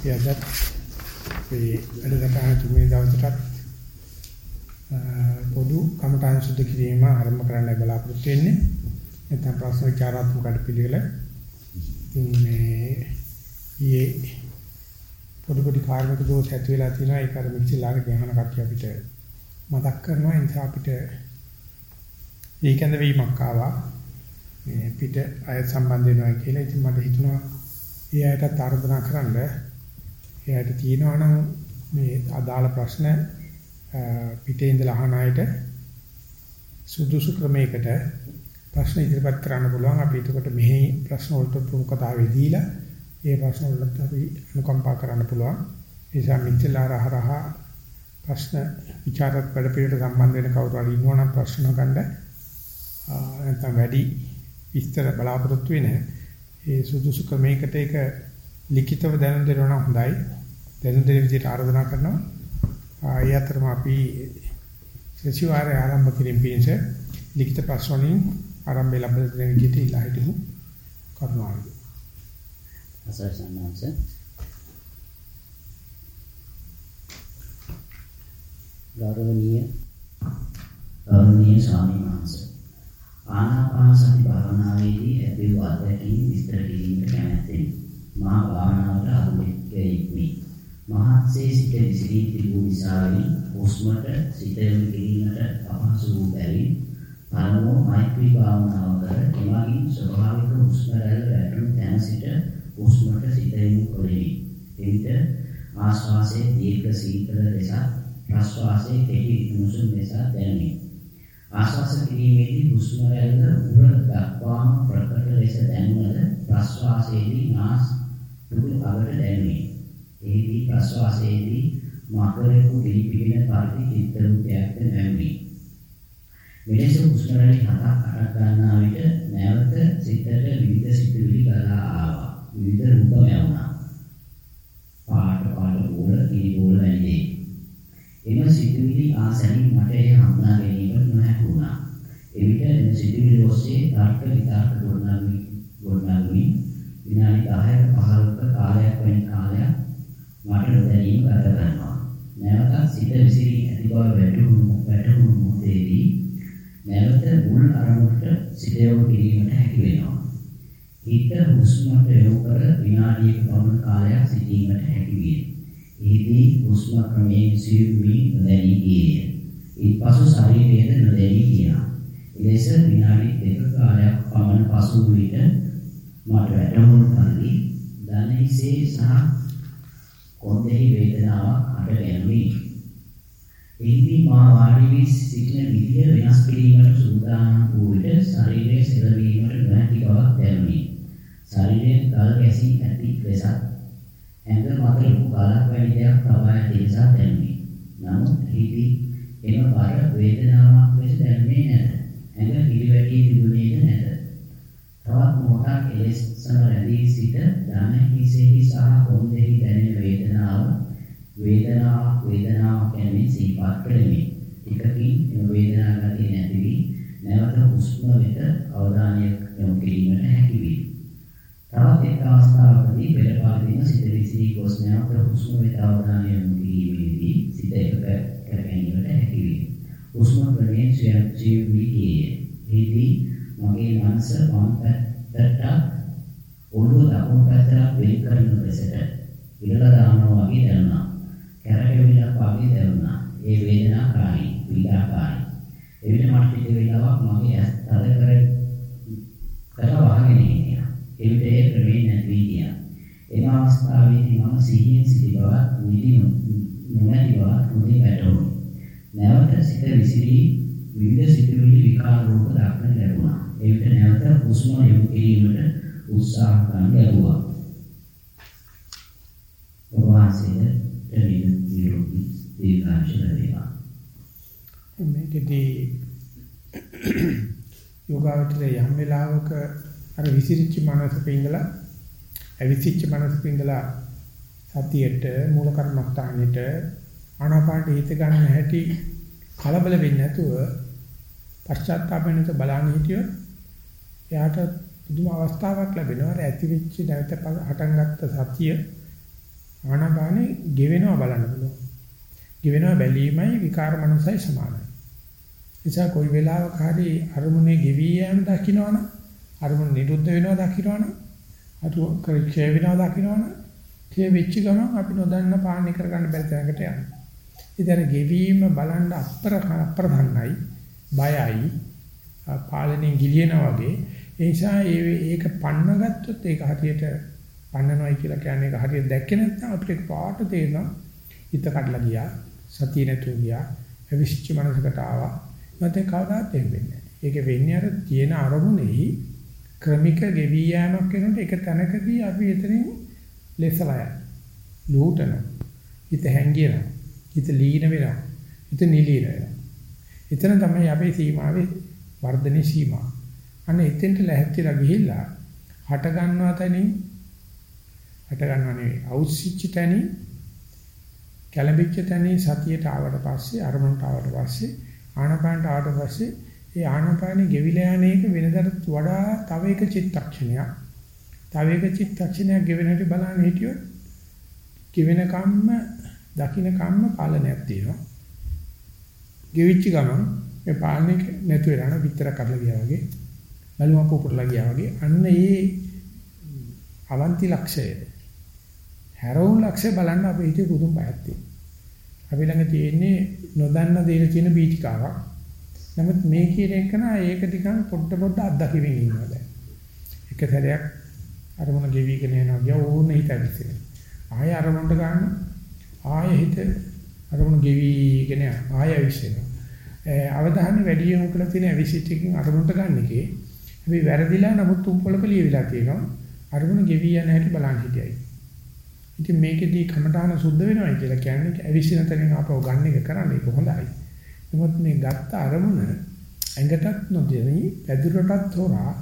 අපි අදත් මේ වැඩසටහන තුනේ දවසටත් පොදු කමඨාන් සුද්ධ කිරීම ආරම්භ කරන්න බලාපොරොත්තු වෙන්නේ. නැත්නම් ප්‍රශ්න විචාරාත්මක කඩපිළිවෙල මේ ඊයේ පොඩි පොඩි කාර්මික දෝෂ ඇති වෙලා තියෙනවා. ඒක අර මික්සිලාගේ ගහන කට්ටිය අපිට මතක් කරනවා. ඒ නිසා අපිට ඒකඳ වීමක් ආවා. මේ පිට අය සම්බන්ධ වෙනවා කියලා. ඉතින් මට හිතුණා ඒ අයටත් ආරාධනා කරන්න එයාට තියෙනවා නම් මේ අදාළ ප්‍රශ්න පිටේ ඉඳලා අහන අයට සුදුසු ක්‍රමයකට ප්‍රශ්න ඉදිරිපත් කරන්න පුළුවන්. අපි එතකොට මෙහි ප්‍රශ්න වලට ප්‍රමුඛතාවය දීලා ඒ ප්‍රශ්න වලට අපි අනුකම්පා කරන්න පුළුවන්. ඒ නිසා මිත්‍යලාරහරහ ප්‍රශ්න විචාරක වැඩපිළිවෙලට සම්බන්ධ වෙන කවුරු හරි ඉන්නවනම් ප්‍රශ්න ගන්න නැත්නම් වැඩි විස්තර බලාපොරොත්තු වෙන ඒ සුදුසු ක්‍රමයකට ඒක ලිඛිතව දැනුම් දෙනවා නම් හොඳයි. දැනුම් දෙන විදිහට ආරාධනා කරනවා. ආය අතරම අපි සතිವಾರය ආරම්භ කිරීම පිණිස ලිඛිත ප්‍රශ්න වලින් ආරම්භය ලැබෙන දෙන විදිහට ඉල්ලා හිටමු. කරුණාවෙන්. අසරසන්නන්ස ගෞරවනීය ගෞරවනීය ස්වාමීන් වහන්සේ ආනාපාන සති භාවනාවේදී ඇති වූ අත්දැකීම් විස්තර කිරීමට කැමැත්තෙමි. මා භාවනාවට අනුමෙත්වෙමි. මහත්සේ සිට විසිරී තිබූ නිසාවෙන් හුස්මට සිත යොමු කිරීමට අපහසු වූ බැවින් පළමුව මෛත්‍රී භාවනාව කර එමගින් ස්වභාවික හුස්ම රැල්ල වැටුණු තැන සිට හුස්මට සිත යොමු කෙලිමි. එවිට ආශ්වාසයේ දීර්ඝ සීතල ලෙස ප්‍රශ්වාසයේ කෙටි උණුසුම් ලෙස දැනේ. ආශ්වාස කිරීමේදී හුස්ම රැල්ල උර දක්වාම ප්‍රකට ලෙස දැනුමද ප්‍රශ්වාසයේදී නාස් දුක අවට දැනේ. එහිදී ප්‍රශ්වාසයේදී මකරෙකු පිළිපිගෙන පරිදි චිත්ත රූපයක් නැමී. මෙලෙස හුස්ම රැලි හතක් අටක් ගන්නා විට නැවත සිතට විවිධ සිතුවිලි ගලා ආවා. විවිධ රූප ලැබුණා. පාට පාට බෝල කිරි බෝල වැනි එම සිතුවිලි ආසනින් මට එය හඳුනා ගැනීමට නොහැකි වුණා. එවිට එම සිතුවිලි ඔස්සේ තර්ක විතර්ක ගොඩනගමි ගොඩනගමි විනාඩි 10ක 15ක කාලයක් වෙන කාලයක් මට නොදැනීම ගත කරනවා. නැවතත් සිත විසිරී ඇති බව වැටහුණු වැටහුණු මොහොතේදී නැවත මුල් අරමුණට සිත යොමු කිරීමට හැකි වෙනවා. හිත හුස්මට යොමු කර විනාඩියක පමණ කාලයක් සිටීමට හැකි විය. එහිදී හුස්ම ක්‍රමයෙන් සියුම්වී නොදැනී ගියේය. ඊපසු ශරීරයේද නොදැනී ගියා. එලෙස විනාඩි දෙක කාලයක් පමණ පසු විට මට වැටහුණු පරිදි දණහිසේ සහ කොන්දෙහි වේදනාවක් හටගැනුනි. එහිදී මා වාඩි වී සිටින විදිය වෙනස් කිරීමට සූදානම් වූ විට ශරීරයේ සෙලවීමට නොහැකි බවක් දැනුනි. ශරීරයේ ගල් ගැසී ඇති ලෙසත් ඇඟ මත ලොකු ගලක් වැනි දෙයක් තබා ඇති නිසා දැනුනි. නමුත් එහිදී එම බර වේදනාවක් ලෙස දැනුනේ නැත. ඇඟ පිළිවැටි තිබුණේද නැත. තවත් මොහොතක් එලෙසම රැඳී සිට ධන හිසෙහි සහ කොන්දෙහි දැනෙන වේදනාව වේදනාවක් වේදනාවක් යන්නේ සිහිපත් කෙරෙමි. ටිකකින් එම වේදනාව ගතිය නැති වී නැවත හුස්ම වෙත අවධානය යොමු කිරීමට හැකි වේ. තවත් එක් අවස්ථාවකදී පෙර පාදින සිත විසිරී ගොස් නැවත හුස්ම වෙත අවධානය යොමු කිරීමේදී සිත එකක කර ගැනීමට හැකි වේ. හුස්ම ක්‍රමයෙන් සියම් වී ගියේ. එහිදී මගේ මනස වම් පැත්තට ඔළුව දකුණු පැත්තට වෙන් කරන ලෙසට ඉරලා දානවා වගේ දැනුණා. කැරකෙවිලක් වගේ දැනුණා. ඒ වේදනාකාරී, පීඩාකාරී. එවිට මට ටික වේලාවක් මගේ ඇස් තද කර කර වහගෙන හිටියා. එවිට ඒ ක්‍රමයෙන් නැති ගියා. එම අවස්ථාවේදී මම සිහියෙන් සිටි බවත්, නිදි නොමැති බවත් මුලින් වැටහුණා. නැවත සිත විසිරී විවිධ සිතුවිලි විකාර රූප දක්න ලැබුණා. එවිට නැවත හුස්ම යොමු කිරීමට උත්සාහ කරන ලැබුවා. ඔබවහන්සේට නිරෝගී දීර්ඝායුෂ ලැබේවා. මේකදී යෝගාවචරයේ යම් වෙලාවක අර විසිරිච්ච මනසක ඉඳලා අවිසිච්ච මනසක ඉඳලා සතියට මූල කර්මස්ථානෙට ආනාපානට හිත ගන්න හැටි කලබල වෙන්නේ නැතුව පශ්චාත්තාපෙන්නත බලන්න හිටියොත් එයාට පුදුම අවස්ථාවක් ලැබෙනවා. ඇති වෙච්ච නැවත හටන් ගත්ත සතිය ආනාපානෙ ගෙවෙනවා බලන්න පුළුවන්. ගෙවෙනවා බැලීමයි විකාර මනසයි සමානයි. නිසා කොයි වෙලාවක හරි අරමුණේ ගෙවි යෑම දකින්නවනම් අරමුණ නිරුද්ධ වෙනවා දකින්නවනම් අතු ක්ෂය වෙනවා දකින්නවනම් ඒ වෙච්ච ගමන් අපි නොදන්න පාලනය කරගන්න බැරි තැනකට යනවා. ඉතින් ගෙවීම බලන්න අපර අප්‍රධානයි බයයි පාලනයෙන් ගිලිනවා වගේ ඒ නිසා ඒක පන්න ගත්තොත් ඒක හරියට පන්නනවයි කියලා කියන්නේ ඒක හරියට දැක්කේ නැත්නම් අපිට පාට තේරෙනවා හිත කඩලා ගියා සතිය නැතුව ගියා අවිශ්ච මනසකට ආවා නැත්නම් කවදාත් වෙන්නේ නැහැ. ඒක වෙන්නේ අර තියෙන අරමුණෙහි ක්‍රමික ගෙවි යෑමක් වෙනකොට එක තැනකදී අපි එතනින් ලෙසලා යනවා. ලූටන. හිත හැංගියනවා. හිත ලීන වෙනවා. හිත නිලීන වෙනවා. එතන තමයි අපේ සීමාවේ වර්ධනේ සීමා. අන්න එතෙන්ට ලැහැත්තිලා ගිහිල්ලා හට ගන්නවා තැනින් හට ගන්නව නෙවෙයි. අවුස්සිච්ච තැනින් කැළඹිච්ච තැනින් සතියට ආවට පස්සේ අරමුණට ආවට පස්සේ ආනපානට ආවට පස්සේ ඒ ආනපානෙ ගෙවිලා යන එක වෙනදට වඩා තව එක චිත්තක්ෂණයක්. තව එක චිත්තක්ෂණයක් ගෙවෙන හැටි බලන්න හිටියොත් ගෙවෙන කම්ම දකින්න කම්ම පාලනයක් තියෙනවා. ගෙවිච්ච ගමන් මේ පාලනය නැතු වෙලා යන විතර කරලා ගියා වගේ බලුවක් උපරලා ගියා වගේ අන්න ඒ අවන්ති ලක්ෂය හැරවුම් ලක්ෂය බලන්න අපේ හිතේ පුදුම බයක් තියෙනවා. අපි ළඟ තියෙන්නේ නොදන්න දේල තියෙන බීතිකාවක්. නමුත් මේ කියන එක නා ඒක ටිකක් පොඩ පොඩ අත්දැකීමින් ඉන්නවා දැන්. එක සැරයක් අරමුණ ගෙවිගෙන යනවා ගියා ඕන හිත ඇවිස්සෙන. ආය අරමුණට ගන්න ආය හිත අරමුණ ගෙවිගෙන ආය ඇවිස්සෙනවා. අවධානය වැඩි යොමු කරලා තියෙන ඇවිසිට එකකින් අරමුණට ගන්න එකේ අපි වැරදිලා නමුත් තුම්පලක ලියවිලා තියෙනවා. අරමුණ ගෙවි යන හැටි බලන් හිටියයි. ඉතින් මේකෙදී කමඨාන සුද්ධ වෙනවා කියලා කියන්නේ ඇවිසින තැනින් ආපහු ගන්න එක කරන්නේ ඒක හොඳයි. නමුත් මේ ගත්ත අරමුණ ඇඟටත් නොදෙවි පැදුරටත් හොරා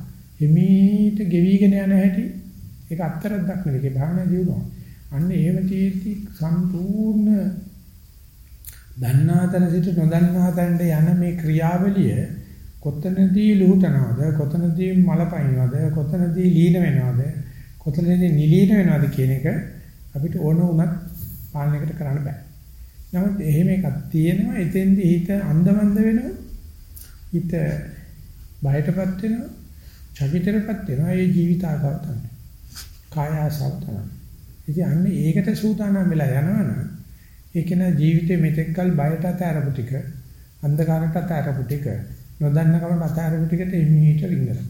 හිමීට ගෙවිගෙන යන හැටි ඒක අත්තරක් දක්න එකේ භාවනා දියුණුව. අන්න ඒව තියෙද්දි සම්පූර්ණ දන්නාතන සිට නොදන්නාතනට යන මේ ක්‍රියාවලිය කොතනදී ලුහුතනවද කොතනදී මලපයින්වද කොතනදී ලීන වෙනවද කොතනදී නිලීන වෙනවද කියන එක අපිට ඕන වුණත් පාලනයකට කරන්න බෑ. නමුත් එහෙම එකක් තියෙනවා එතෙන්දී හිත අන්දමන්ද වෙනවා. හිත බයටපත් වෙනවා. චකිතරපත් වෙනවා. ඒ ජීවිත ආකාර තමයි. කාය ආසාව තමයි. ඉතින් අන්න ඒකට සූදානම් වෙලා යනවනම් ඒක න ජීවිතේ මෙතෙක්කල් බයට අතහැරපු ටික අන්ධකාරයට අතහැරපු ටික නොදන්න කමට අතහැරපු ටිකට එමිහිට රිංගනවා.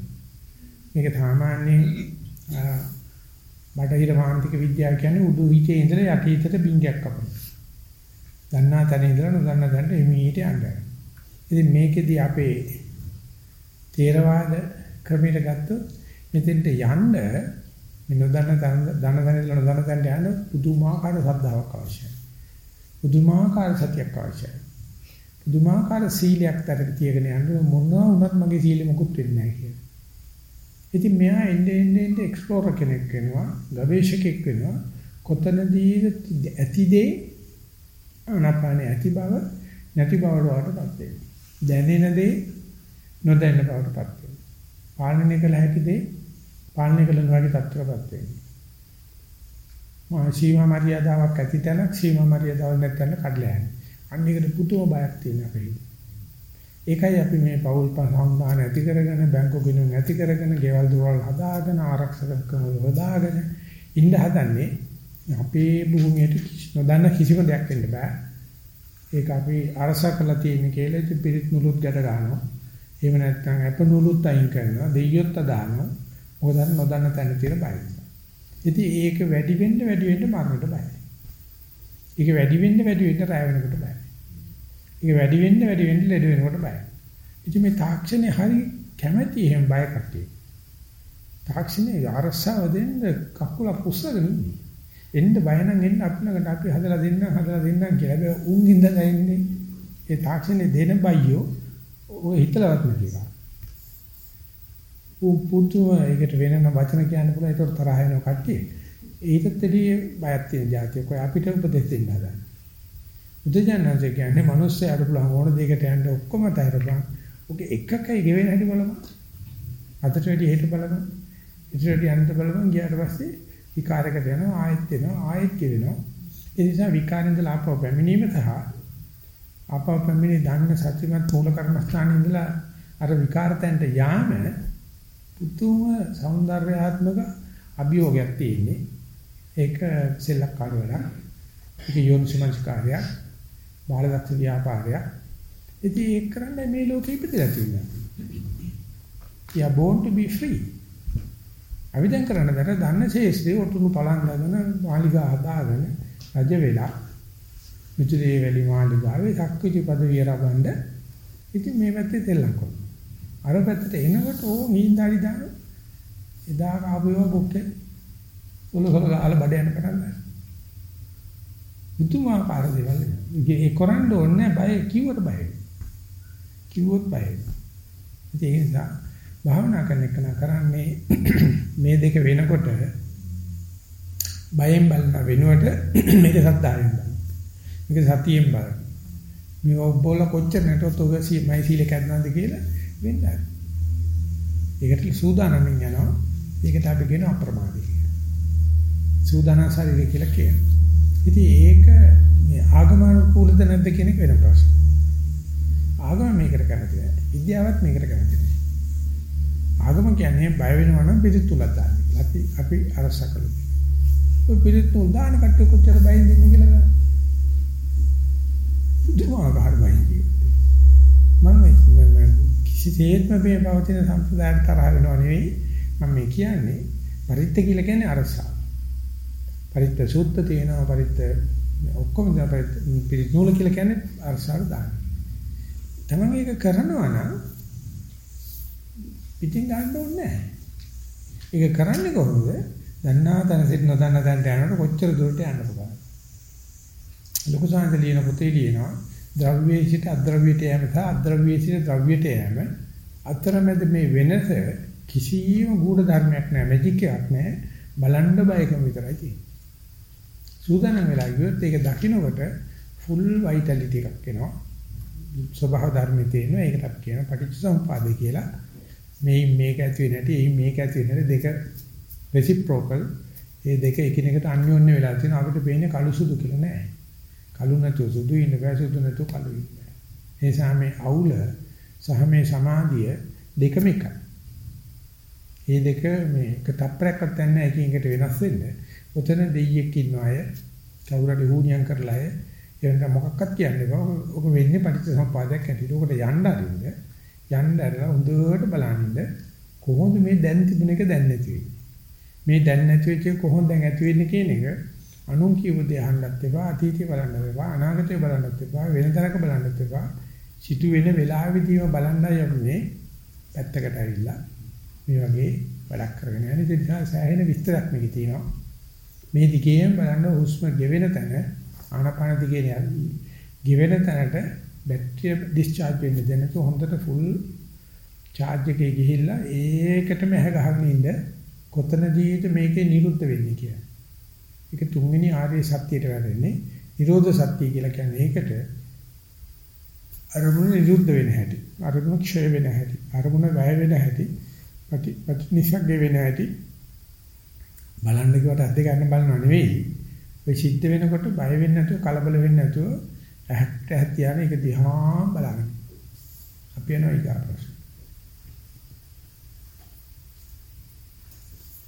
මේක සාමාන්‍යයෙන් බටහිර මානසික විද්‍යාව කියන්නේ උඩු හිතේ ඉඳලා යටි හිතට බින්ගයක් කපනවා. දන්නා තැන ඉඳලා නොදන්නා තැනට එමීට යනවා. ඉතින් මේකෙදි අපේ තේරවාද ක්‍රමයට ගත්තොත් මෙතෙන්ට යන්න මේ නොදන්න තැන දන්න තැන ඉඳලා නොදන්න තැනට යන්න පුදුමාකාර ශ්‍රද්ධාවක් අවශ්‍යයි. පුදුමාකාර සතියක් අවශ්‍යයි. පුදුමාකාර සීලයක් තරක තියගෙන යන්න මොනවා වුණත් මගේ සීලෙ මොකුත් වෙන්නේ නැහැ කියලා. ඉතින් මෙයා එන්නේ එන්නේ එන්නේ එක්ස්ප්ලෝරර් කෙනෙක් වෙනවා, ගවේෂකෙක් වෙනවා. කොතනදී ඇතිදේ අනපාන ඇති බව නැති බවට වටපත් වෙනවා. දැනෙන දේ නොදැන්න බවටපත් වෙනවා. පාලනය කළ හැකි දේ පාලනය කළ නොහැකි තත්ත්වයටපත් වෙනවා. මා සීමා මරියාදාවක් ඇති තැනක් සීමා මරියාදාවක් නැත්නම් කඩලා යනවා. අන්න ඒකට පුදුම බයක් තියෙන අපේ ඒකයි අපි මේ පෞල් සංවිධාන නැති කරගෙන බැංකු ගිණුම් නැති කරගෙන ගෙවල් දොරවල් හදාගෙන ආරක්ෂකකම හදාගෙන ඉන්න හදන්නේ අපේ භූමියට නොදන්න කිසිම දෙයක් වෙන්න බෑ. ඒක අපි අරසා කරලා තියෙන කියලා ඉතින් පිරිත් නුලුත් ගැට ගන්නවා. එහෙම නැත්නම් අප නුලුත් අයින් කරනවා. දෙයියොත් දානවා. මොකද නොදන්න තැන තියෙන බය. ඉතින් ඒක වැඩි වෙන්න වැඩි වෙන්න මරණයට බයයි. ඒක වැඩි වෙන්න වැඩි වෙන්න රැ වෙනකොට බයයි. ඒක වැඩි වෙන්න වැඩි වෙන්න ලෙඩ වෙනකොට බයයි. ඉතින් මේ තාක්ෂණය හරි කැමැති එහෙම බය කට්ටිය. තාක්ෂණය අරසාව දෙන්න කකුල පුස්සගෙන ඉන්නේ. එන්න බය නම් එන්න අපනකට අපි හදලා දෙන්න හදලා දෙන්නම් කියලා. හැබැයි උන් ඉඳලා ඉන්නේ ඒ තාක්ෂණය දෙන බයියෝ ඔය හිතලවත් නෙකියා. උ පුතු ඒකට වෙනම වචන කියන්න පුළුවන් ඒකට තරහ වෙන කට්ටිය. ඒකත් එදී බයක් තියෙන જાතියක්. ඔය අපිට උපදෙස් දෙන්න හදන්නේ. බුදුජානක කියන්නේ මිනිස්සයාට පුළුවන් ඕන දෙයකට යන්න ඔක්කොම තැරපන්. ඔක එකකයි ගෙවෙන හැටි බලමු. අතට වැඩි හෙට බලමු. ඉතිරියට යන්න බලමු. ගියාට පස්සේ විකාරයකට යනවා ආයෙත් එනවා ආයෙත් කෙරෙනවා. ඒ නිසා විකාරෙන්ද ලාභව පැමිණීම සහ ආපව පැමිණි ධන්න සත්‍යමත් මූල කර්මස්ථානයේ ඉඳලා අර විකාරතෙන්ට යාම පුතුම సౌందర్యාත්මක අභියෝගයක් තියෙන්නේ. ඒක සෙල්ලක්කාර වෙලා. ඒක යෝනිසමංස් කාර්යයක්. බාලදක්ෂ ව්‍යාපාරයක්. ඉතින් ඒක කරන්නේ මේ ලෝකෙ ඉපදලා තියෙනවා. you are born to be free. අවිදන් කරන දර දන්න ශේෂ්ත්‍රේ ඔටුනු පලන් දාගෙන මාලිගා හදාගෙන රජ වෙලා මිතුරේ වැලි මාලිගාවේ සක්විති පදවිය ලබනද ඉතින් මේ පැත්තේ තෙල්ලම් කරනවා. අර පැත්තට එනකොට ඕ මීන්දාරි දාන එදා ආපුව බුක්කේ උලුසල ගාලා බඩ යන පටන් ගන්නවා. මුතුමාකාර දේවල් ඒ කරන්න ඕනේ බය. කිව්වට බය කිව්වොත් බය ඒ නිසා භාවනා කරන එක කරන්නේ මේ දෙක වෙනකොට බයෙන් බලන වෙනුවට මේක සත්‍යාවෙන් බලන මේක සතියෙන් බලන මේ ඔබ්බෝල කොච්චර නැටොත් ඔබ මයි සීල කැඩනවද කියලා වෙන්නයි ඒකට සූදානම්ින් යනවා. ඒකට අපි කියන අප්‍රමාදී කියලා. සූදානම් ශරීරය කියලා කියනවා. ඉතින් ඒක මේ ආගමනුකූලද නැද්ද කියන එක වෙන ප්‍රශ්න. ආගම මේකට කැමති නැහැ. විද්‍යාවත් මේකට කැමති නැහැ. ආගම කියන්නේ බය වෙනවා නම් පිළිත් තුලක් දාන්න. අපි අපි අරසකලු. ඔය පිළිත් තුල් දාන කට්ටිය කොච්චර බයින් දෙන්නේ කියලා ගන්න. දුමාකාර බයින් මම කිසිසේත්ම මේ පවතින සම්ප්‍රදායට තරහ වෙනව නෙවෙයි මම මේ කියන්නේ පරිත්‍ත කියලා කියන්නේ අරසාව. පරිත්‍ත සූත්ත තියෙනවා පරිත්ත ඔක්කොම පිරිත් නූල කියලා කියන්නේ අරසාර දාන. තමන් මේක කරනවා නම් පිටින් ගන්න ඕනේ නැහැ. ඒක කරන්නේ කොහොමද? දන්නා තැන සිට නොදන්නා තැනට යනකොට කොච්චර දුරට යන්න පුළුවන්. ලොකු සාන්ත ලියන පොතේ ලියනවා ද්‍රව්‍යයේ සිට අද්‍රව්‍යයට යෑම සහ අද්‍රව්‍යයේ සිට ද්‍රව්‍යයට යෑම අතරමැද මේ වෙනස කිසියම් ගුඪ ධර්මයක් නැහැ මැජික් එකක් නැහැ බලන්න බයකම විතරයි තියෙන්නේ. සූදානම් වෙලා ගියොත් ඒක දකින්නකොට ෆුල් වයිටැලිටි එකක් එනවා. ස්වභාව ධර්මයේ තියෙනවා. ඒකට අපි කියන පටිච්චසමුපාදේ කියලා. මේ මේක ඇති වෙන්නේ නැටි, ඒ මේක ඇති වෙන්නේ දෙක රෙසිප්‍රොකල්. ඒ දෙක එකිනෙකට අන්‍යෝන්‍ය වෙලා තියෙනවා. අපිට පේන්නේ කළු සුදු කියලා නෑ. කළු නැතුව සුදු ඉන්න බෑ, සුදු නැතුව කළු ඉන්න බෑ. ඒ නිසා මේ අවුල සහ මේ සමාධිය දෙකම එකයි. මේ දෙක මේ එක තප්පරයක්වත් නැහැ එකින් එකට වෙනස් වෙන්නේ. ඔතන දෙයියෙක් ඉන්න අය කවුරුහරි හුණියම් කරලා අය එවන්ට මොකක්වත් කියන්නේ බෑ. ඔක වෙන්නේ පටිච්චසමුපාදයක් ඇටියට. ඔකට යන්න අරින්න. යන්න ඇරලා හොඳට බලන්න කොහොමද මේ දැන් තිබුණ එක දැන් නැති වෙන්නේ. මේ දැන් නැති වෙච්ච එක කොහොමද දැන් ඇති වෙන්නේ කියන එක අනුන් කියපු දේ අහන්නත් එපා, අතීතේ බලන්නත් එපා, අනාගතේ බලන්නත් එපා, වෙන තරක බලන්නත් එපා. සිටු වෙන වෙලාවෙදීම බලන්නයි යන්නේ පැත්තකට ඇවිල්ලා මේ වගේ වැඩක් කරගෙන යන නිසා සෑහෙන විස්තරයක් මේකේ තියෙනවා. මේ දිගේම බලන්න හුස්ම ගෙවෙන තැන ආනාපාන දිගේ යන්නේ. ගෙවෙන තැනට බැටරිය ඩිස්චාර්ජ් වෙන්න දෙන්නක හොඳට ෆුල් charge එකේ ගිහිල්ලා ඒකටම ඇහ ගහගෙන ඉන්න කොතනදීද මේකේ නිරුද්ධ වෙන්නේ කියලා. ඒක තුන්වෙනි ආර්ය සත්‍යයට වැටෙන්නේ නිරෝධ සත්‍ය කියලා කියන්නේ ඒකට අරමුණ නිරුද්ධ වෙන හැටි. අරමුණ ක්ෂය වෙන හැටි. අරමුණ වැය වෙන හැටි. ප්‍රති ප්‍රතිනිසග්ග වෙන හැටි බලන්න කිව්වට අද්ද ගන්න බලනව නෙවෙයි. ඔය සිද්ධ වෙනකොට බය වෙන්නේ නැතුව කලබල වෙන්නේ නැතුව ඇහත් ඇහත් තියාගෙන ඒක දිහා බලන්න. අපි යනවා ඊගා ප්‍රශ්න.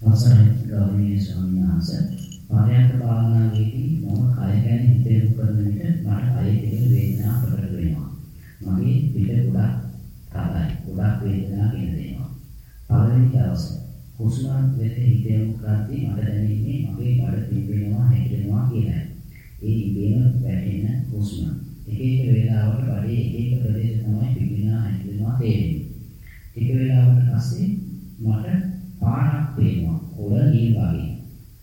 අවසරයි ගෞරවනීය ස්වාමීන් වහන්සේ පාරයන්ක භාවනාවේදී මම කය ගැන හිතේ කරන විට මට කයේ තියෙන වේදනාව ප්‍රකට වෙනවා. මගේ පිට ගොඩක් තරයි. ගොඩක් වේදනාවක් එනවා. පළවෙනි දවසේ හුස්ම වෙත හිත යොමු කරද්දී මට දැනෙන්නේ මගේ බඩ පිම්බෙනවා හැකිලෙනවා කියලා. ඒ ඉබේම වැටෙන හුස්ම. එක එක වේලාවකට බඩේ එක එක ප්‍රදේශ තමයි පිම්බෙනවා හැකිලෙනවා තේරෙන්නේ. ටික වේලාවකට පස්සේ මට පාරක් පේනවා. කොළ නිල් වගේ.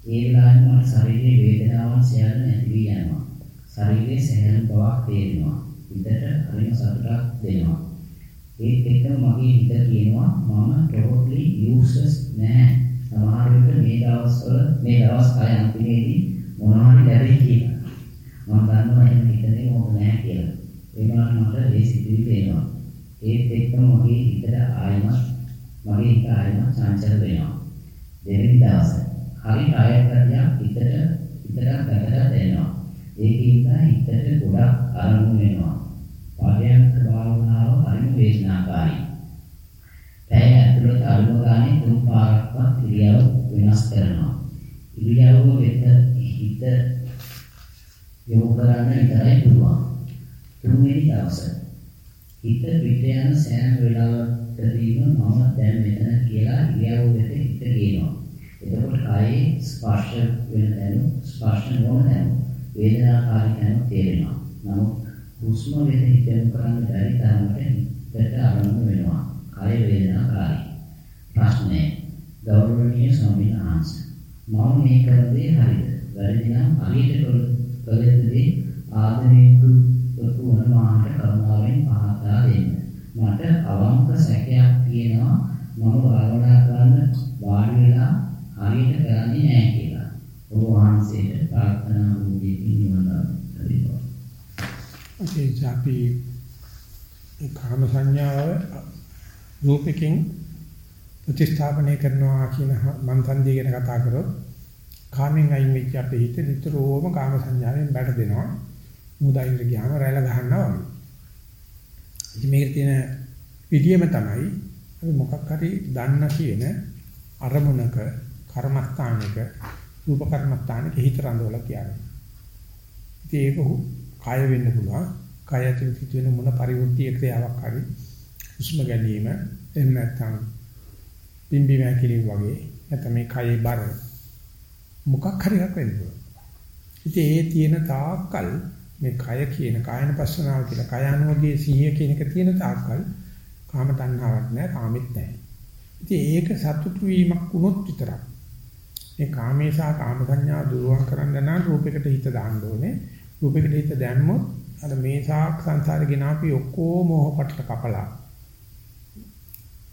ඒ වෙලාවෙම මට ශරීරයේ වේදනාවන් සියල්ල නැති වී යනවා. ශරීරයේ සැහැල්ලු බවක් තේරෙනවා. හිතට හරිම සතුටක් දෙනවා. ඒත් එක්කම මගේ හිත කියනවා මම totally useless නෑ. සමහර විට මේ දවස්වල මේ දවස් හය අන්තිමේදී මොනවද ලැබෙයි කියලා. මම දන්නවා එහෙම හිතන්නේ මොකද නෑ කියලා. ඒ වුණාට මට ඒ සිතුවිලි එනවා. ඒත් එක්කම මගේ හිතට ආයමත් මගේ හිත ආයමත් චංචල වෙනවා. දෙවෙනි දවසේ හරි කායගතියක් හිතට හිතට වැදගත් වෙනවා. ඒකින්ද හිතට ගොඩක් අරමුණු වෙනවා. පරයන්ක භාවනාව හරිම වේදනාකාරී. පැය ඇතුළත අරමුණ ගානේ තුන් පාරක්වත් ඉරියව් වෙනස් කරනවා. ඉරියව්ව වෙත හිත යොමු කරන්න විතරයි පුළුවන්. තුන්වෙනි දවසේ හිත පිට යන සෑම වෙලාවකදීම මම දැන් මෙතන කියලා ඉරියව් වෙත හිත ගේනවා. එතකොට කායේ ස්පර්ශ වෙන දැනු ස්පර්ශ නොවන දැනු වේදනාකාරී දැනු තේරෙනවා. නමුත් හුස්ම වෙත හිත යොමු කරන්න බැරි තරමට හිතට අරමුණු වෙනවා. කාය වේදනාකාරී. ප්‍රශ්නය ගෞරවනීය ස්වාමීන් වහන්සේ මම මේ කරන්නේ හරිද? වැරදි නම් හරියට කළ යුතුදී ආදරයෙන් වන මාට කරුණාවෙන් පහදා දෙන්න. මට අවංක සැකයක් තියෙනවා මම භාවනා කරන්න වාඩි වෙලා හරියට කරන්නේ නැහැ කියලා. ඔබ වහන්සේට ප්‍රාර්ථනා වූදී නිවන ලැබේවා. ඒ අපි කාම සංඥාව රූපකින් ප්‍රතිස්ථාපනය කරනවා කියන මන්තන්දිය ගැන කතා කරොත් කාමෙන් අයින් වෙච්ච අපේ හිත නිතරම කාම සංඥාවෙන් බැට දෙනවා. මුදායින්ද ගියාම රැළ ගහනවා වගේ. ඉතින් මේකේ තියෙන විදියම තමයි අපි මොකක් හරි දන්න කියන අරමුණක කර්මස්ථානයක රූප කර්මස්ථානයක හිත රඳවලා කියන්නේ. ඉතින් ඒක කාය වෙන්න පුළුවන්. කාය ඇතුළත තියෙන මොන පරිවෘත්ති ක්‍රියාවක් හරි උස්ම ගැනීම එහෙම නැත්නම් පිම්බි වැකිලි වගේ නැත්නම් මේ කයේ බර මොකක් හරි එකක් වෙන්න පුළුවන්. ඉතින් ඒ තියෙන තාක්කල් මේ කය කියන කායන පස්සනාව කියලා කය අනුවගේ සිහිය කියන එක තියෙන තාක්කල් කාම තණ්හාවක් නැහැ කාමෙත් නැහැ. ඉතින් ඒක සතුටු වීමක් වුණොත් විතරක් මේ කාමේ සහ කාම සංඥා දුරුවන් කරන්න නම් රූපයකට හිත දාන්න ඕනේ. රූපයකට හිත දැම්මොත් අර මේ සාක් සංසාරේ ගෙන අපි ඔක්කොම මොහ පටල කපලා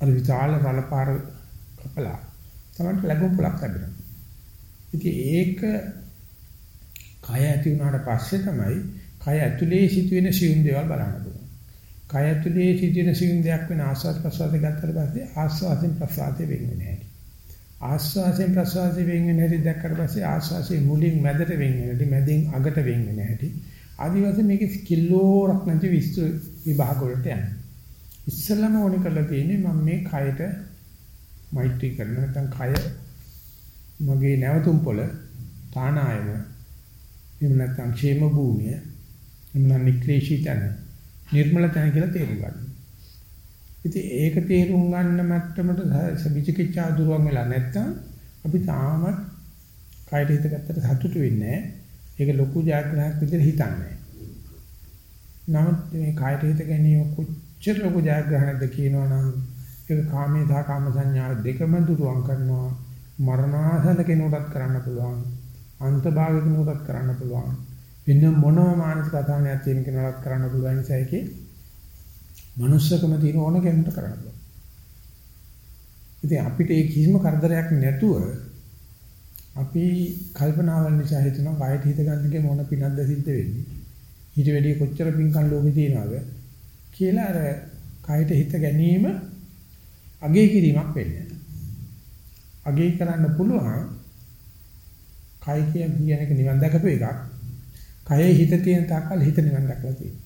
අර විශාල රළපාර කපලා තමයි ලැබුම් පලක් ලැබෙනවා. ඉතින් ඒක කය ඇති වුණාට පස්සේ තමයි කය ඇතුලේ සිදුවෙන සියුම් දේවල් බලන්න පුළුවන්. කය ඇතුලේ සිදුවෙන සියුම් දෙයක් වෙන ආස්වාද ප්‍රසවාස ගත්තට පස්සේ ආස්වාදෙන් ප්‍රසවාසයෙන් වෙන්නේ නැහැ. ආස්වාදයෙන් ප්‍රසවාසයෙන් වෙන්නේ නැති දැක්කට පස්සේ ආස්වාදයෙන් මුලින් මැදට වෙන්නේ නැති මැදින් අගට වෙන්නේ නැති. ආදිවාසී මේකේ කිලෝරක් නැති විස්තර විභාග වලට යනවා. ඉස්සෙල්ලාම ඕනේ කරලා තියෙන්නේ මම මේ කයට මෛත්‍රී කරන නැත්නම් කය මගේ නැවතුම් පොළ තානායම එහෙම නැත්නම් ക്ഷേම භූමිය එහෙම නැත්නම් නික්ලේශී තන නිර්මල තන කියලා තේරුම් ගන්න. ඉතින් ඒක තේරුම් ගන්න මට්ටමට විචිකිච්ඡා දුරවන් වෙලා නැත්නම් අපි තාමත් කයට හිත ගත්තට සතුටු වෙන්නේ ඒක ලොකු ජයග්‍රහණයක් විදිහට හිතන්නේ. නමුත් මේ කයට හිත ගැනීම කොච්චර ලොකු ජයග්‍රහණයක්ද කියනවනම් ඒක කාමේ සහ කාම සංඥා දෙකම දුරවන් කරනවා. මරණාසන්න කෙනෙකුටත් කරන්න පුළුවන්. අන්තභාග කෙනෙකුටත් කරන්න පුළුවන්. වෙන මොනම මානසික අසහනයක් තියෙන කෙනෙකුටත් කරන්න පුළුවන්. නිසා ඒකේ මනුස්සකම තියෙන ඕන කෙනෙකුට කරන්න පුළුවන්. ඉතින් අපිට ඒ කිසිම කරදරයක් නැතුව අපි කල්පනාවල් නිසා හිතනවා කායට හිත ගන්නකේ මොන පිනක්ද සිද්ධ වෙන්නේ ඊට වැඩිය කොච්චර පින්කම් ලෝකේ තියනවද කියලා අර කායට හිත ගැනීම අගේ කිරීමක් වෙන්නේ අගේ කරන්න පුළුවන් කය කියන එක නිවන් දැකපු එකක්. කයේ හිත තියෙන තාක්කල් හිත නිවන් දැකලා තියෙනවා.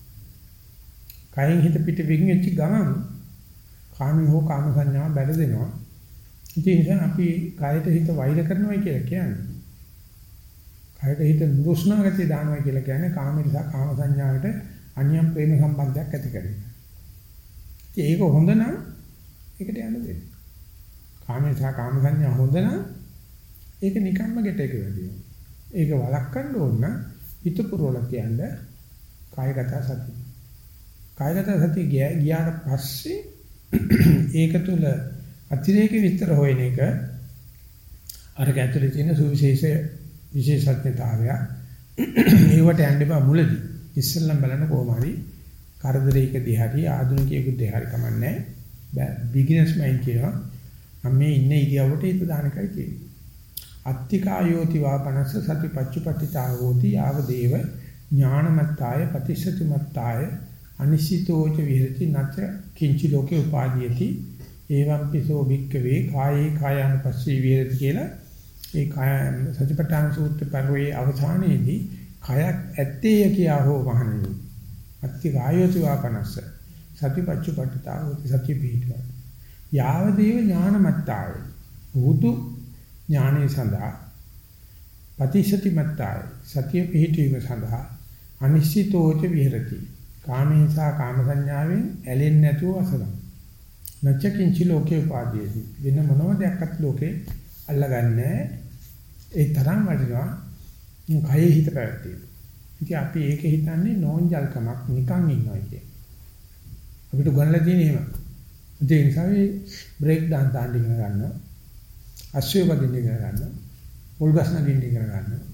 කයෙන් හිත පිට වෙගෙච්ච ගමන් කාමී හෝ කාම සංඥා බැල දෙනවා. ඉතින් අපි කයට හිත වෛර කරනවා කියලා කියන්නේ. කයට හිත නුරුස්නා ගතිය දානවා කියලා කියන්නේ කාම නිසා කාම සංඥාවට අන්‍යම් ප්‍රේම සම්බන්ධයක් ඇති කරගන්න. ඉතින් ඒක හොඳ නම් ඒකට යන්න දෙන්න. කාමේ සහ කාම සංඥා හොඳ නම් ඒක නිකම්ම ගෙට එක වෙදී. ඒක වළක්වන්න ඕන නම් හිත පුරවල කියන්නේ කායගත සතිය. කායගත සතිය ගියාට පස්සේ ඒක තුල අතිරේක විස්තර හොයන එක අර ගැතුලේ තියෙන සුවිශේෂ විශේෂඥතාවය ඒවට යන්න බෑ මුලදී. ඉස්සෙල්ලම බලන්න කොහොම හරි කරදරයකදී හරි ආධුනිකයෙකුදී හරි කමන්නේ බෑ බිග්ිනර්ස් මයින්ඩ් කියනවා මම මේ ඉන්න ඉරියව්වට හිත දාන එකයි කියන්නේ. අත්තිකායෝති වාපනස්ස සතිපච්චුපට්ඨිතා හෝති යාව දේව ඥානමත්තාය ප්‍රතිශතුමත්තාය අනිසිතෝච විහෙති නච කිංචි ලෝකේ උපාදීයති එවං පිසෝ භික්කවේ කායේ කායानुපස්සී විහෙති කියලා ඒ කය සතිපට්ඨාන සූත්‍ර පරිවේ අවධානයේදී කයක් ඇත්තේ කියා හෝ වහන්නේ. අත්ති කායෝති වාපනස්ස. සතිපච්චුපට්ඨතාවෝති සතිය පිහිටුවා. යාවදේව ඥානමත්තාය. බුදු ඥානයේ සඳහා පටිසති මත්තාය. සතිය පිහිටීම සඳහා අනිශ්චිතෝච විහෙරති. කාමේසා කාම සංඥාවෙන් ඇලෙන්නේ නැතුව අසලම්. නච්චකින්චි ලෝකේ උපාදීයති. වෙන මොනම දෙයක්වත් ලෝකේ අල්ලගන්නේ ඒ තරම් වටිනවා කයෙහි හිත පැවැත්වීම. ඉතින් අපි ඒක හිතන්නේ නෝන්ජල්කමක් නිකන් ඉන්නවා කිය. අපිට ගන්නලා තියෙන එහෙම. ඒ නිසා මේ බ්‍රේක් ඩාන්ස් දාන්න ඉගෙන ගන්නවා. අශ්වය වදින්න ඉගෙන ගන්නවා. පොල්ගස් නගින්න ඉගෙන ගන්නවා.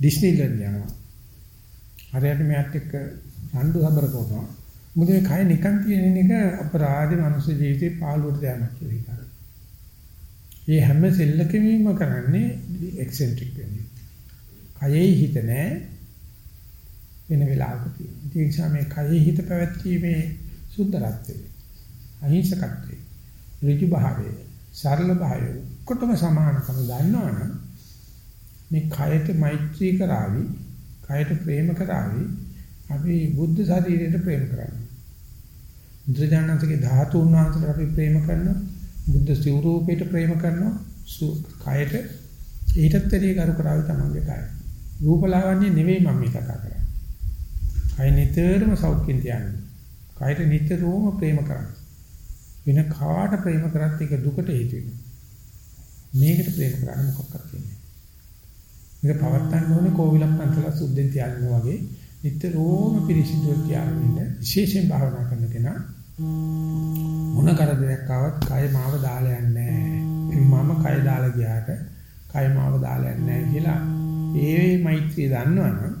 ඩිස්නිලන්ඩ් යනවා. හරියට මෙයාත් එක්ක රණ්ඩු හබර කරනවා. මොකද මේ කය නිකන් තියෙන එක අපරාධ මනුස්ස ජීවිතේ පාළුවට දැමක් කියලා හිතනවා. මේ හැම සෙල්ලකෙම කරන්නේ එක්සෙන්ට්‍රික් වෙන්නේ. කයෙහි හිත නැහැ වෙන වෙලාවක තියෙනවා. ඒ නිසා මේ කයෙහි හිත පැවැත්ීමේ සුන්දරත්වය, අහිංසකත්වය, ඍජු භාවය, සරල භාවය කොටම සමානකම දන්නවනම් මේ කයට මෛත්‍රී කරાવી, කයට ප්‍රේම කරાવી අපි බුද්ධ ශරීරයට ප්‍රේම කරනවා. බුදුජානකගේ ධාතුන් වහන්සේට අපි ප්‍රේම කරනවා. බුද්ධ ස්වරූපයට ප්‍රේම කරනවා. කයට ඊටත් වැඩි කරු කරાવી තමන්ගේ කය. රූපලාවන්‍ය නෙවෙයි මම මේ කතා කරන්නේ. කය නිතරම සෞඛ්‍යින් තියන්නේ. කයට නිතරම ප්‍රේම කරන්නේ. වෙන කාට ප්‍රේම කරත් ඒක දුකට හේතු වෙනවා. මේකට ප්‍රේම කරන්න මොකක්ද කියන්නේ. මේක පවත්තන්න ඕනේ කෝවිලක් පන්සලක් සුද්ධෙන් තියාගෙන වගේ නිතරම පිරිසිදුව තියාගෙන විශේෂයෙන් භාවනා කරන කෙනා මොන කරදරයක් ආවත් කය මාව දාලා යන්නේ මම කය දාලා ගියාට කය මාව දාලා යන්නේ කියලා ඒ මෛත්‍රිය දන්නවනම්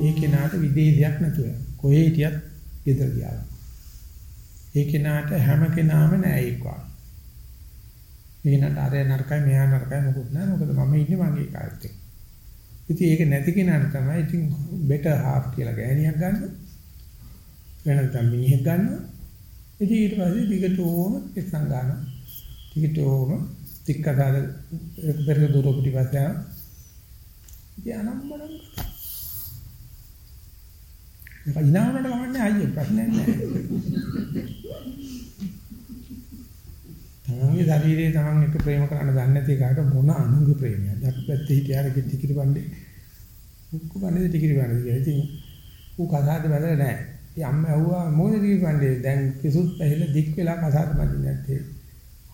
ඒ කෙනාට විදේශයක් නැතුව කොහේ හිටියත් ගෙදර ගියා. ඒ කෙනාට හැම කෙනාම නෑ එක්වා. මේකට අර නරකයි මෙහා නරකයි මොකුත් නෑ මොකද මම ඉන්නේ මගේ කාර්යත් එක්ක. ඉතින් ඒක නැති කෙනාට තමයි ඉතින් බෙටර් හාෆ් කියලා ගෑණියක් ගන්න. වෙනතම් මිනිහෙක් ගන්නවා. ඉතින් ඊට පස්සේ දිගටම ඉස්සන් ගන්නවා. දිගටම තික්කදාල පෙරක දුර පිටිපස්ස යනවා. ඉතින් අනම්මනම් ඒක ඉනාවනට කමන්නේ අයියේ ප්‍රශ්නයක් නැහැ. තමන්ගේ ශරීරයේ තමන් එක ප්‍රේම කරන්න දන්නේ නැති එකට මොන අනුංග ප්‍රේමයක්ද? අපි පැත්තේ හිටියාර කිටිකිරි බණ්ඩේ. මුක්කු බණ්ඩේ ටිකිරි බණ්ඩේ. ඉතින් ඌ කතාද බැලලා නැහැ. ඉතින් අම්මා ඇහුවා මොකද ටිකිරි බණ්ඩේ දැන් කිසුත් ඇහිලා දික් වෙලා කතාද මදින්නේ නැත්තේ.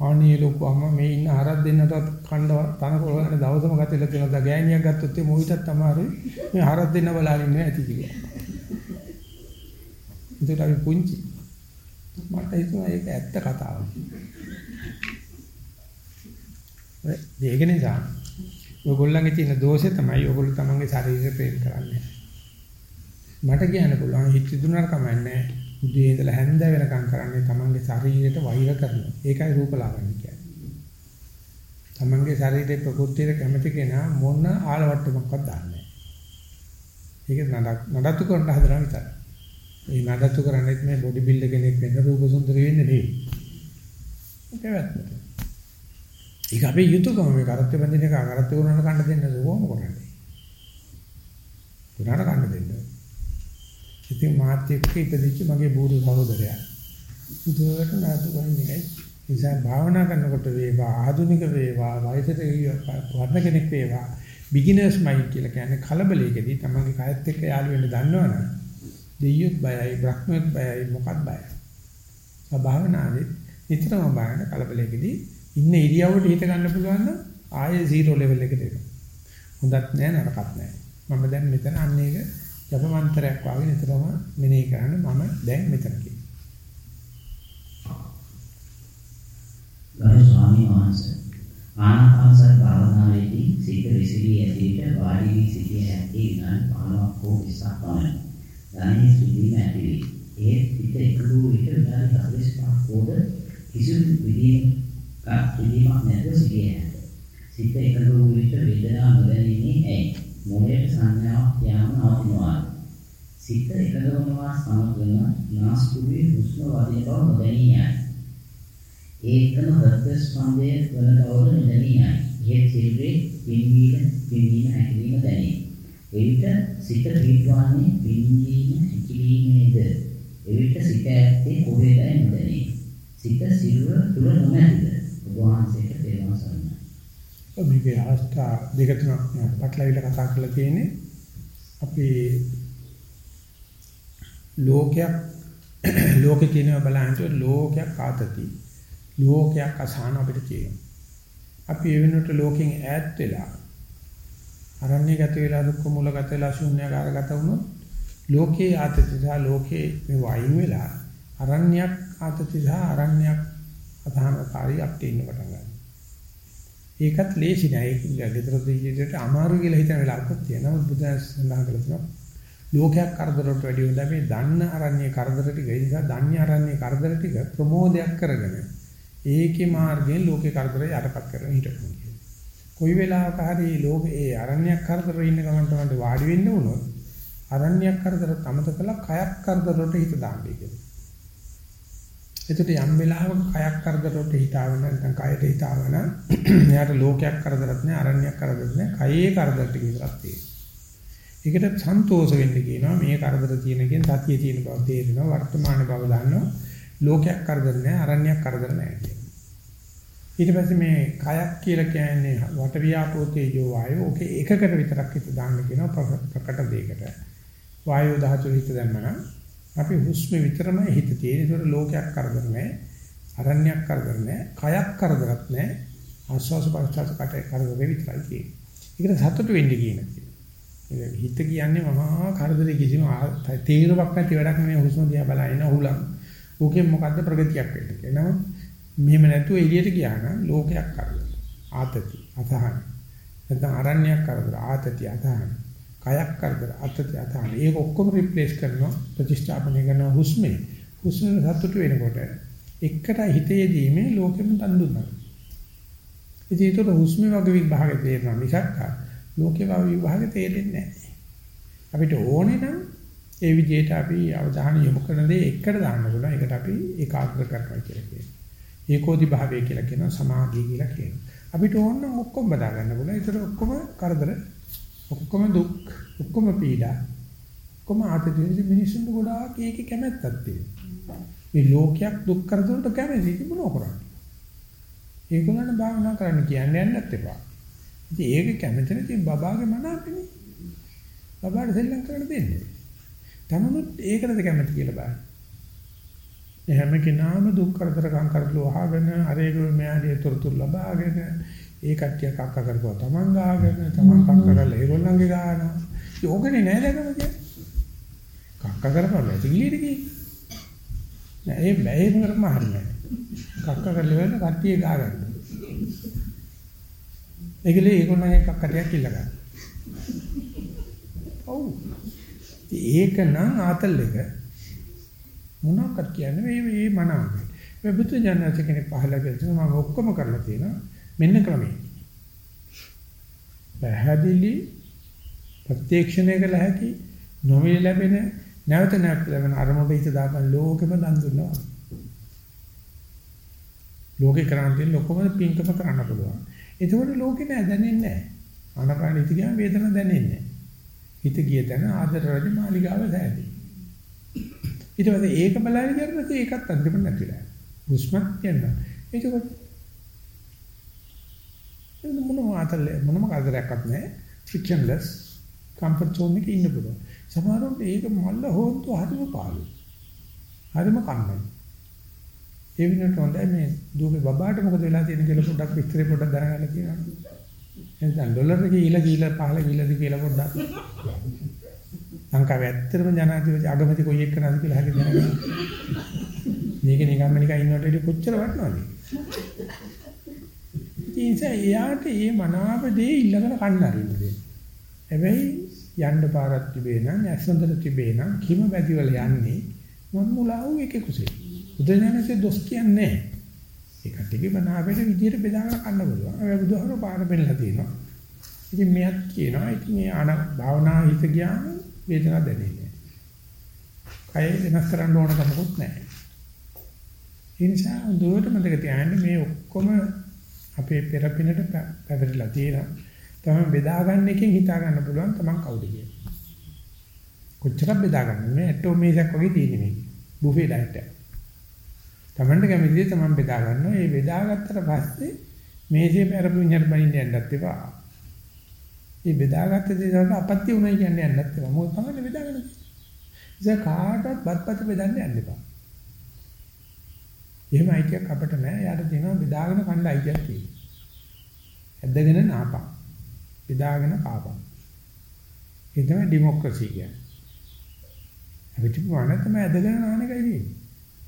ආණියේ ලොකු අම්මා මේ ඉන්න හරක් දෙන්නටත් කණ්ඩ තනකොළ ගන්න දවසම ගතලා තියෙනවා. ගෑණියක් ගත්තොත් ඒ මොහිතත් තමයි මේ හරක් දෙන්න බලාගෙන ඉන්නේ ඇති කියලා. ඒකට අපි පුංචි මට හිතුණා ඒක ඇත්ත කතාවක්. ඒක නිසා ඔයගොල්ලන්ගේ තියෙන දෝෂය තමයි ඔයගොල්ලෝ තමන්ගේ ශරීරය ප්‍රේම කරන්නේ. මට කියන්න පුළුවන් හිත දුන්නාට කමන්නේ උදේ ඉඳලා හැන්ද වෙනකම් කරන්නේ තමන්ගේ ශරීරයට වෛර කරනවා. ඒකයි රූපලාවන්‍ය කියන්නේ. තමන්ගේ ශරීරයේ ප්‍රകൃතියට කැමති කෙනා මොන ආලවට්ටමක්වත් දාන්නේ නැහැ. ඒක නඩත්තු කරන්න හදනවා විතරයි. මේ නඩත්තු කරන්නේ මේ බොඩි බිල්ඩර් කෙනෙක් වෙන්න රූප සුන්දර වෙන්නේ නෙවෙයි. ඒක වැත්මට. ඒක අපේ යුතුයකම මේ කරත්ත බඳින එක කරත්ත උනන කන්න දෙන්න ඕම කරන්නේ. උනන කන්න දෙන්න. ඉතින් මාත් එක්ක ඉපදිච්ච මගේ බూరు සහෝදරයා. දුරට නාතු ගන්නේ නිසා භාවනා කරනකොට වේවා ආධුනික වේවා වයසට වර්ණ කෙනෙක් වේවා බිග්ිනර්ස් මයින්ඩ් කියලා කියන්නේ කලබලයකදී තමන්ගේ කයත් එක්ක යාළු වෙන්න දන්නවනේ දෙයියොත් බයයි බ්‍රහ්මයොත් බයයි මොකක්ද බයයි. සබාවනාවේ නිතරම බයන කලබලයකදී ඉන්න ඉරියව්වට හිත ගන්න පුළුවන් නම් ආයේ 0 level එකට එනවා. හොඳත් නෑ නරකත් නෑ. මම දැන් මෙතන අන්න ඒක ජපමන්ත්‍රයක් වගේ නිතරම මෙනෙහි කරන්න මම දැන් මෙතන කියනවා. ගරු ස්වාමීන් වහන්සේ ආනාපානසති භාවනාවේදී සිත විසිරී ඇතිට වාඩි වී සිටිය හැකි විනාඩි 15ක් හෝ 20ක් පමණයි. ධනෙ සුදීම ඇති වේ. ඒ පිට එකතු විට විනාඩි 45ක් හෝද කිසිදු විදිහක පිළිමක් නැතුව සිටියේ නැත. සිත එකතු විට වේදනාව නොදැනීමේ ඇයි? මොලේට සංඥාවක් යාම නවතිනවා. සිත එකතු වෙනවා සමගම නාස්පුඩුවේ හුස්ම වදින බව නොදැනී යයි. ඒකම හෘද ස්පන්දයේ වල බව නොදැනී යයි. සිරුරේ පින්වීම පින්වීම හැකිලිම දැනේ. එවිට සිත පිටවානේ පින්වීම හැකිලීමේද එවිට සිත ඇත්තේ කොහෙදයි නොදැනේ. සිත සිරුර තුල නොමැතිද? ඔබ වහන්සේට තේරුම් ගන්න. මේකේ අවස්ථා දෙක තුනක් පටලවිලා කතා කරලා තියෙන්නේ අපි ලෝකයක් ලෝකේ තියෙනවා බලන්න ලෝකයක් ආතති ලෝකයක් අසහන අපිට තියෙනවා. අපි ඒ වෙනුවට ලෝකෙන් ඈත් වෙලා අරණ්‍ය ගත වෙලා දුක්ඛ මූල ගත වෙලා ශුන්‍යකාර ගත වුණොත් ලෝකේ ආතති සහ ලෝකේ මේ වයින් වෙලා අරණ්‍යයක් ආතති සහ අරණ්‍යයක් අසහනකාරී අපිට ඉන්න පටන් ගන්නවා. ඒකත් ලේසි නෑ. ඒක ගෙදර දෙවියන්ට අමාරු කියලා හිතන වෙලාවකත් තියෙනවා. බුදුන් සඳහන් කළා තියෙනවා. ලෝකයක් කරදරට වැඩි හොඳ මේ දන්න අරණ්‍ය කරදර ටික ඒ නිසා දන්නේ අරණ්‍ය කරදර ටික ප්‍රමෝදයක් කරගෙන ඒකේ මාර්ගයෙන් ලෝකේ කරදර යටපත් කරගෙන හිටපු කොයි වෙලාවක හරි ලෝකේ ඒ අරණ්‍යයක් කරදර ඉන්න ගමන් තමයි වාඩි වෙන්න වුණොත් අරණ්‍යයක් කරදර තමතකලා කයක් කරදරට හිත දාන්නේ කියලා. එතකොට යම් වෙලාවක කයක් කරදරට හිතාගෙන නැත්නම් කයට හිතාගෙන එයාට ලෝකයක් කරදරත් නැහැ අරණ්‍යයක් කරදරත් නැහැ කයේ කරදර ටික විතරක් තියෙනවා. ඒකට සන්තෝෂ වෙන්න කියනවා. මේ කරදර තියෙන එකෙන් සතිය තියෙන බව තේරෙනවා. වර්තමාන බව දන්නවා. ලෝකයක් කරදර නැහැ අරණ්‍යයක් කරදර නැහැ කියනවා ඊට පස්සේ මේ කයක් කියලා කියන්නේ වට වියාපෝ තේජෝ වායෝ ඔකේ එකකට විතරක් හිත දාන්න කියනවා ප්‍රකට දෙයකට. වායෝ දහතු හිත දැම්මනම් අපි හුස්ම විතරම හිත තියෙන ඒතර ලෝකයක් කරදර නැහැ අරණ්‍යයක් කරදර නැහැ කයක් කරදරත් නැහැ. ආස්වාස පරිච්ඡාස කට කරදර විතරයි තියෙන්නේ. ඒකට සතුට වෙන්න කියන හිත කියන්නේ මහා කරදරේ කිසිම තීරණයක් නැති වැඩක් නෙමෙයි හුස්ම දිහා බලන උහුලම්. ඕකේ මොකද්ද ප්‍රගතියක් වෙන්නේ කියලා. නමුත් මෙහෙම නැතුව එළියට ගියා නම් ලෝකයක් කරදර. ආතති, අසහන. නැත්නම් අරණ්‍යයක් කරදර, ආතති, අසහන. කයක් කරදර, ආතති, අසහන. ඒක ඔක්කොම රිප්ලේස් කරනවා, ප්‍රතිස්ථාපනය කරනවා හුස්මේ. හුස්ම සතුට වෙනකොට එක්කට හිතේ දීමේ ලෝකෙම දන් දුන්නා. ඉතින් ඒක හුස්මේ වගේ විභාගය තේරෙනවා මිසක් ලෝකේ වා විභාග තේරෙන්නේ නැහැ. අපිට ඕනේ නම් ඒ විදිහට අපි අවධානය යොමු කරන දේ එකට දාන්න පුළුවන්. ඒකට අපි ඒකාග්‍ර කරනවා කියලා කියනවා. ඒකෝදි භාවය කියලා කියනවා සමාධිය කියලා කියනවා. අපිට ඕන නම් ඔක්කොම බදා ගන්න පුළුවන්. ඒතර ඔක්කොම කරදර, ඔක්කොම දුක්, ඔක්කොම පීඩා, ඔක්කොම ආතතිය මිනිස්සුන්ට ගොඩාක් ඒකේ කැමැත්තක් තියෙනවා. මේ ලෝකයක් දුක් කරදරට කැමති තිබුණා කරන්නේ. ඒගොල්ලන් භාවනා කරන්න කියන්නේ නැන්නත් එපා. ඉතින් ඒක කැමති නැති බබාගේ මනාපනේ. බබාට සෙල්ලම් කරන්න දෙන්නේ. තමනුත් ඒකටද කැමති කියලා බලන්න. හැම කෙනාම දුක් කරදර කම් කරලු අහගෙන අරේගොල්ල මෙයාගේ තොරතුරු ලබාගෙන ඒ කට්ටිය කක්ක කරපුවා තමන් ගාගෙන තමන් කක්ක කරලා ඒගොල්ලන්ගේ ගානවා. යෝගනේ නෑ දැකම කියන්නේ. කක්ක කරපුවා නැති ගියේද කි? නෑ ඒ බැහැම කරම හරියන්නේ. කක්ක කරලා වෙන කට්ටිය ගාගන්න. ඒකලේ ඒගොල්ලන් එකක් කටයක් ඉල්ල ගන්න. ඔව්. ඒක නම් ආතල් එක මොනක්වත් කියන්නේ මේ මේ මනාවයි. මේ බුදු ජානක කෙනෙක් පහල කරලා මම ඔක්කොම කරලා තියෙනවා. මෙන්න ක්‍රමය. පැහැදිලි ප්‍රත්‍යක්ෂණය කළ හැකි නොවේ ලැබෙන නැවත නැවත ලැබෙන අරමුණට හිත දාපන් ලෝකෙම දන් දුන්නවා. ලෝකේ කරන්නේ ලොකම පින්කම කරන්න පුළුවන්. එතකොට ලෝකේ නෑ දැනෙන්නේ නෑ. ආනපාන ඉති ගියාම වේදනාවක් දැනෙන්නේ නෑ. හිත ගිය තැන ආදර රජ මාලිගාව සෑදී. ඊට පස්සේ ඒක බලන්න ගියොත් ඒකත් අන්තිම නැතිලා. හුස්මත් කියනවා. එතකොට මොනම ආතල් මොනම කරදරයක්වත් නැහැ. ෆ්‍රික්ෂන්ලස් කම්ෆර්ට් zone එකේ ඉන්න පුළුවන්. සමහරවිට ඒක මල්ල හොන්තු හරිම පාළු. හරිම කන්නයි. ඒ වෙනකොට හොඳයි මේ දුවේ බබාට මොකද වෙලා තියෙන කියලා පොඩ්ඩක් විස්තරේ පොඩ්ඩක් දැනගන්න කියනවා. එහෙනම් ඩොලර් එකේ ඊළ ගිහිල්ලා පහළ ගිහිල්ලාද කියලා පොඩ්ඩක්. ලංකාවේ ඇත්තටම ජනාධිපති අගමැති කොයි එක්කනද කියලා හරි දැනගන්න. මේක නිකම්ම නිකන් ඉන්නකොට ඉතින් කොච්චර වටනවද? ඉතින් යාට මේ මනාප දේ ඉල්ලගෙන කන්න අරින්නේ. හැබැයි යන්න පාරක් තිබේ නම් ඇස්වන්දර තිබේ නම් කිම බැදිවල යන්නේ මම මුලාවු එකේ කුසේ. බුදුරජාණන්සේ දොස් කියන්නේ නැහැ. ඒ කට්ටියගේ මනාවෙට විදියට බෙදාගෙන කන්න පුළුවන්. ඒ බුදුහාර පාර පෙන්නලා තියෙනවා. ඉතින් මෙයක් කියනවා ඉතින් මේ ආන භාවනා හිත ගියාම වේදනාවක් දැනෙන්නේ නැහැ. කය වෙනස් කරන්න ඕන කමකුත් නැහැ. ඒ නිසා දුවට මතක තියාගන්න මේ ඔක්කොම අපේ පෙරපිනට පැවරිලා තියෙනවා. තමයි බෙදා ගන්න එකෙන් හිතා ගන්න පුළුවන් තමන් කවුද කියලා. කොච්චරක් බෙදා ගන්න මේ ඇටෝ මේසක් වගේ තියෙන මේක. බුෆේ ඩයට් එක. තමන්ට කැමති දේ තමන් බෙදා ගන්නවා. ඒ බෙදාගත්තට පස්සේ මේසේ පෙරපු විඤ්ඤාණ බලින්න යන්නත් එපා. මේ බෙදාගත්ත දේ තමයි අපත්‍ය උනායි කියන්නේ යන්නත් එපා. මොකද තමන් බෙදාගෙන ඉතින් කාටවත් බත්පත් බෙදන්න යන්න එපා. එහෙම අයිතියක් අපිට නෑ. යාට තියෙනවා බෙදාගෙන කන්න අයිතියක් තියෙනවා. ඇදගෙන නාපන්. බෙදාගෙන කාපන්. ඒ තමයි ඩෙමොක්‍රසි කියන්නේ. අපිට වණ තමයි ඇදගෙන නාන එකයි තියෙන්නේ.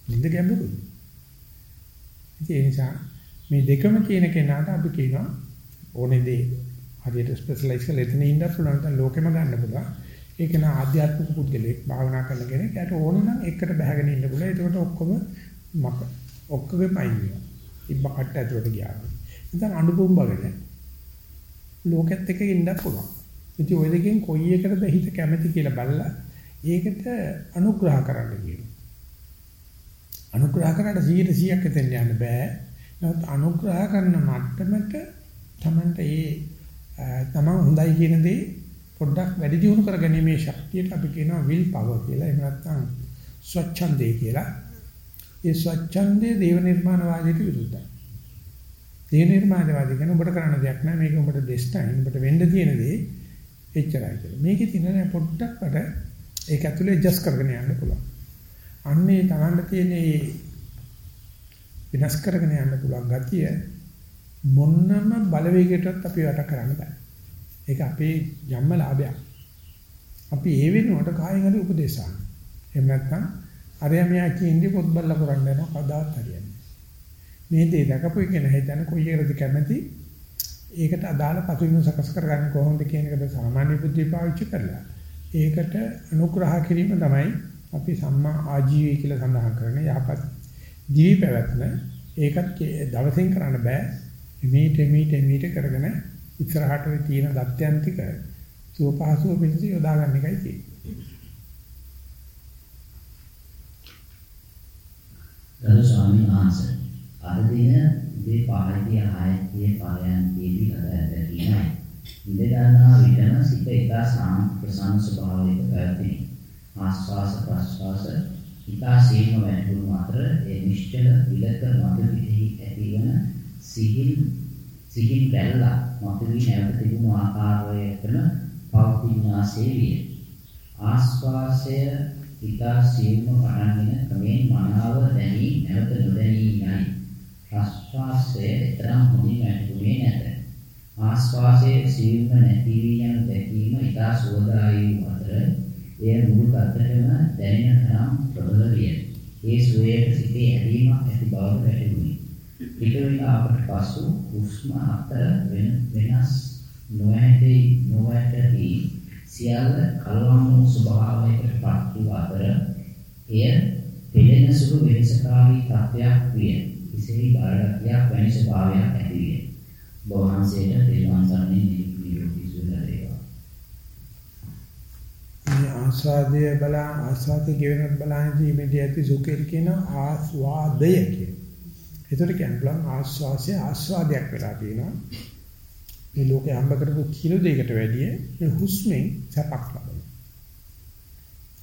නිද ගැඹුරුයි. ඒ නිසා මේ දෙකම කියන කෙනාට අපි කියනවා ඕනේ දේ හරියට ස්පෙෂලායිස් කරලා එතන ඉන්න පුළුවන් නම් ලෝකෙම ගන්න පුළුවන්. ඒක නා ආධ්‍යාත්මික පුද්ගලෙක් භාවනා කරන කෙනෙක්. ඒකට ඕනේ නම් එකට බහගෙන ඉන්න පුළුවන්. ඒකට ඔක්කොම මක ඔක්කොගේ පයින් වෙනවා. ඉබ්බ කට්ට ඇතුලට ගියා. ඉතින් අනුපුම්බගෙන ලෝකෙත් එක්ක ඉන්න පුළුවන්. ඉතින් ওই දෙකෙන් කොයි එකටද හිත කැමති කියලා බලලා ඒකට අනුග්‍රහ කරන්න කියනවා. අනුග්‍රහ කරලා 100%ක් එතෙන් යන්න බෑ. නමුත් අනුග්‍රහ කරන මට්ටමට තමන්ට ඒ තමන් හොඳයි කියන දේ පොඩ්ඩක් වැඩි දියුණු කරගැනීමේ ශක්තියට අපි කියනවා විල් පවර් කියලා. එහෙම නැත්නම් ස්වච්ඡන්දේ කියලා. ඒ ස්වච්ඡන්දේ දේව නිර්මාණවාදයට විරුද්ධයි. දේව නිර්මාණවාදී කියන ඔබට කරන්න දෙයක් නැහැ මේක ඔබට දෙස්ටයින් ඔබට වෙන්න තියෙන දේ එච්චරයි කියලා. මේකේ තියෙන පොඩ්ඩක් වඩ ඒක ඇතුලේ ඇඩ්ජස්ට් කරගෙන යන්න පුළුවන්. අන්නේ තමන්ට තියෙන මේ විනාශ කරගෙන යන්න පුළුවන් ගතිය මොන්නම බලවේගයකටත් අපි වට කරන්න බෑ. ඒක අපේ ජම්ම ලාභයක්. අපි ඒ වෙනුවට කායෙන් හරි උපදේශාන. එහෙම නැත්නම් අරයා මෙයා කියන්නේ පොත් බල්ලා කරන්න යනවා කවදාවත් හරියන්නේ. මේ දේ දැකපු එක නේ හිතන්නේ කොයි එකද කැමති ඒකට අදාළ පසුබිම සකස් කරගන්නේ කොහොමද කියන එකට සාමාන්‍ය බුද්ධිය පාවිච්චි කරලා ඒකට අනුග්‍රහ කිරීම තමයි අපි සම්මා ආජීවය කියලා සඳහන් කරන්නේ යහපත් ජීවි පැවැත්ම ඒකත් දවසින් කරන්න බෑ මීට මීට මීට කරගෙන ඉස්සරහට වෙ තියෙන දත්යන් ටික සුවපහසුව පිණිස යොදා ගන්න එකයි තියෙන්නේ. ගරු ස්වාමීන් වහන්සේ අද දින මේ පාරිදී ආයතයේ පාරයන්තිදී අද ඇතකියයි. ඉඳ ගන්නා විටම සිත එක සාම ප්‍රසන්න ස්වභාවයක පැවතිනි. ආස්වාස ප්‍රස්වාස ඉතා සීම වැටුණු අතර ඒ නිශ්චල විලක මත පිටෙහි ඇතිවන සිහින් සිහින් බැලලා මතුවී නැවත තිබුණු ආකාරයටම පවතිනාසේ විය. ආස්වාසය ඉතා සීම පටන්ගෙන ක්‍රමයෙන් මනාව දැනී නැවත නොදැනී යයි. ප්‍රස්වාසය තරම් හොඳින් වැටුනේ නැත. ආස්වාසයේ සීම නැති වී යන දැකීම ඉතා සුවදායී අතර එය මුළු කතරම දැනෙන තරම් ප්‍රබල විය. ඒ සුවයට සිටේ ඇලීමක් ඇති බව වැටහුණි. ටික වේලාවකට පසු හුස්ම අතර වෙන වෙනස් නොඇති නොඇති සියල්ල කලවම් වූ ස්වභාවයකට පත් වූ අතර එය පෙළෙන සුළු වෙනසකාරී තත්ත්වයක් විය. කිසිවි බාරගතියක් වැනි ස්වභාවයක් ඇති විය. බෝවහන්සේට තෙරුවන් සරණින් නිරෝගී ආස්වාදයේ බල ආස්වාදයේ ගෙවෙන බලන්නේ මේදී ඇති සුඛේ කියන ආස්වාදය කියන. ඒතර කියනවා ආස්වාසය ආස්වාදයක් වෙලා තියෙනවා. මේ ලෝකේ හම්බ කරපු කිලෝ දෙයකට වැඩිය මේ හුස්මෙන් සැපක් ලබනවා.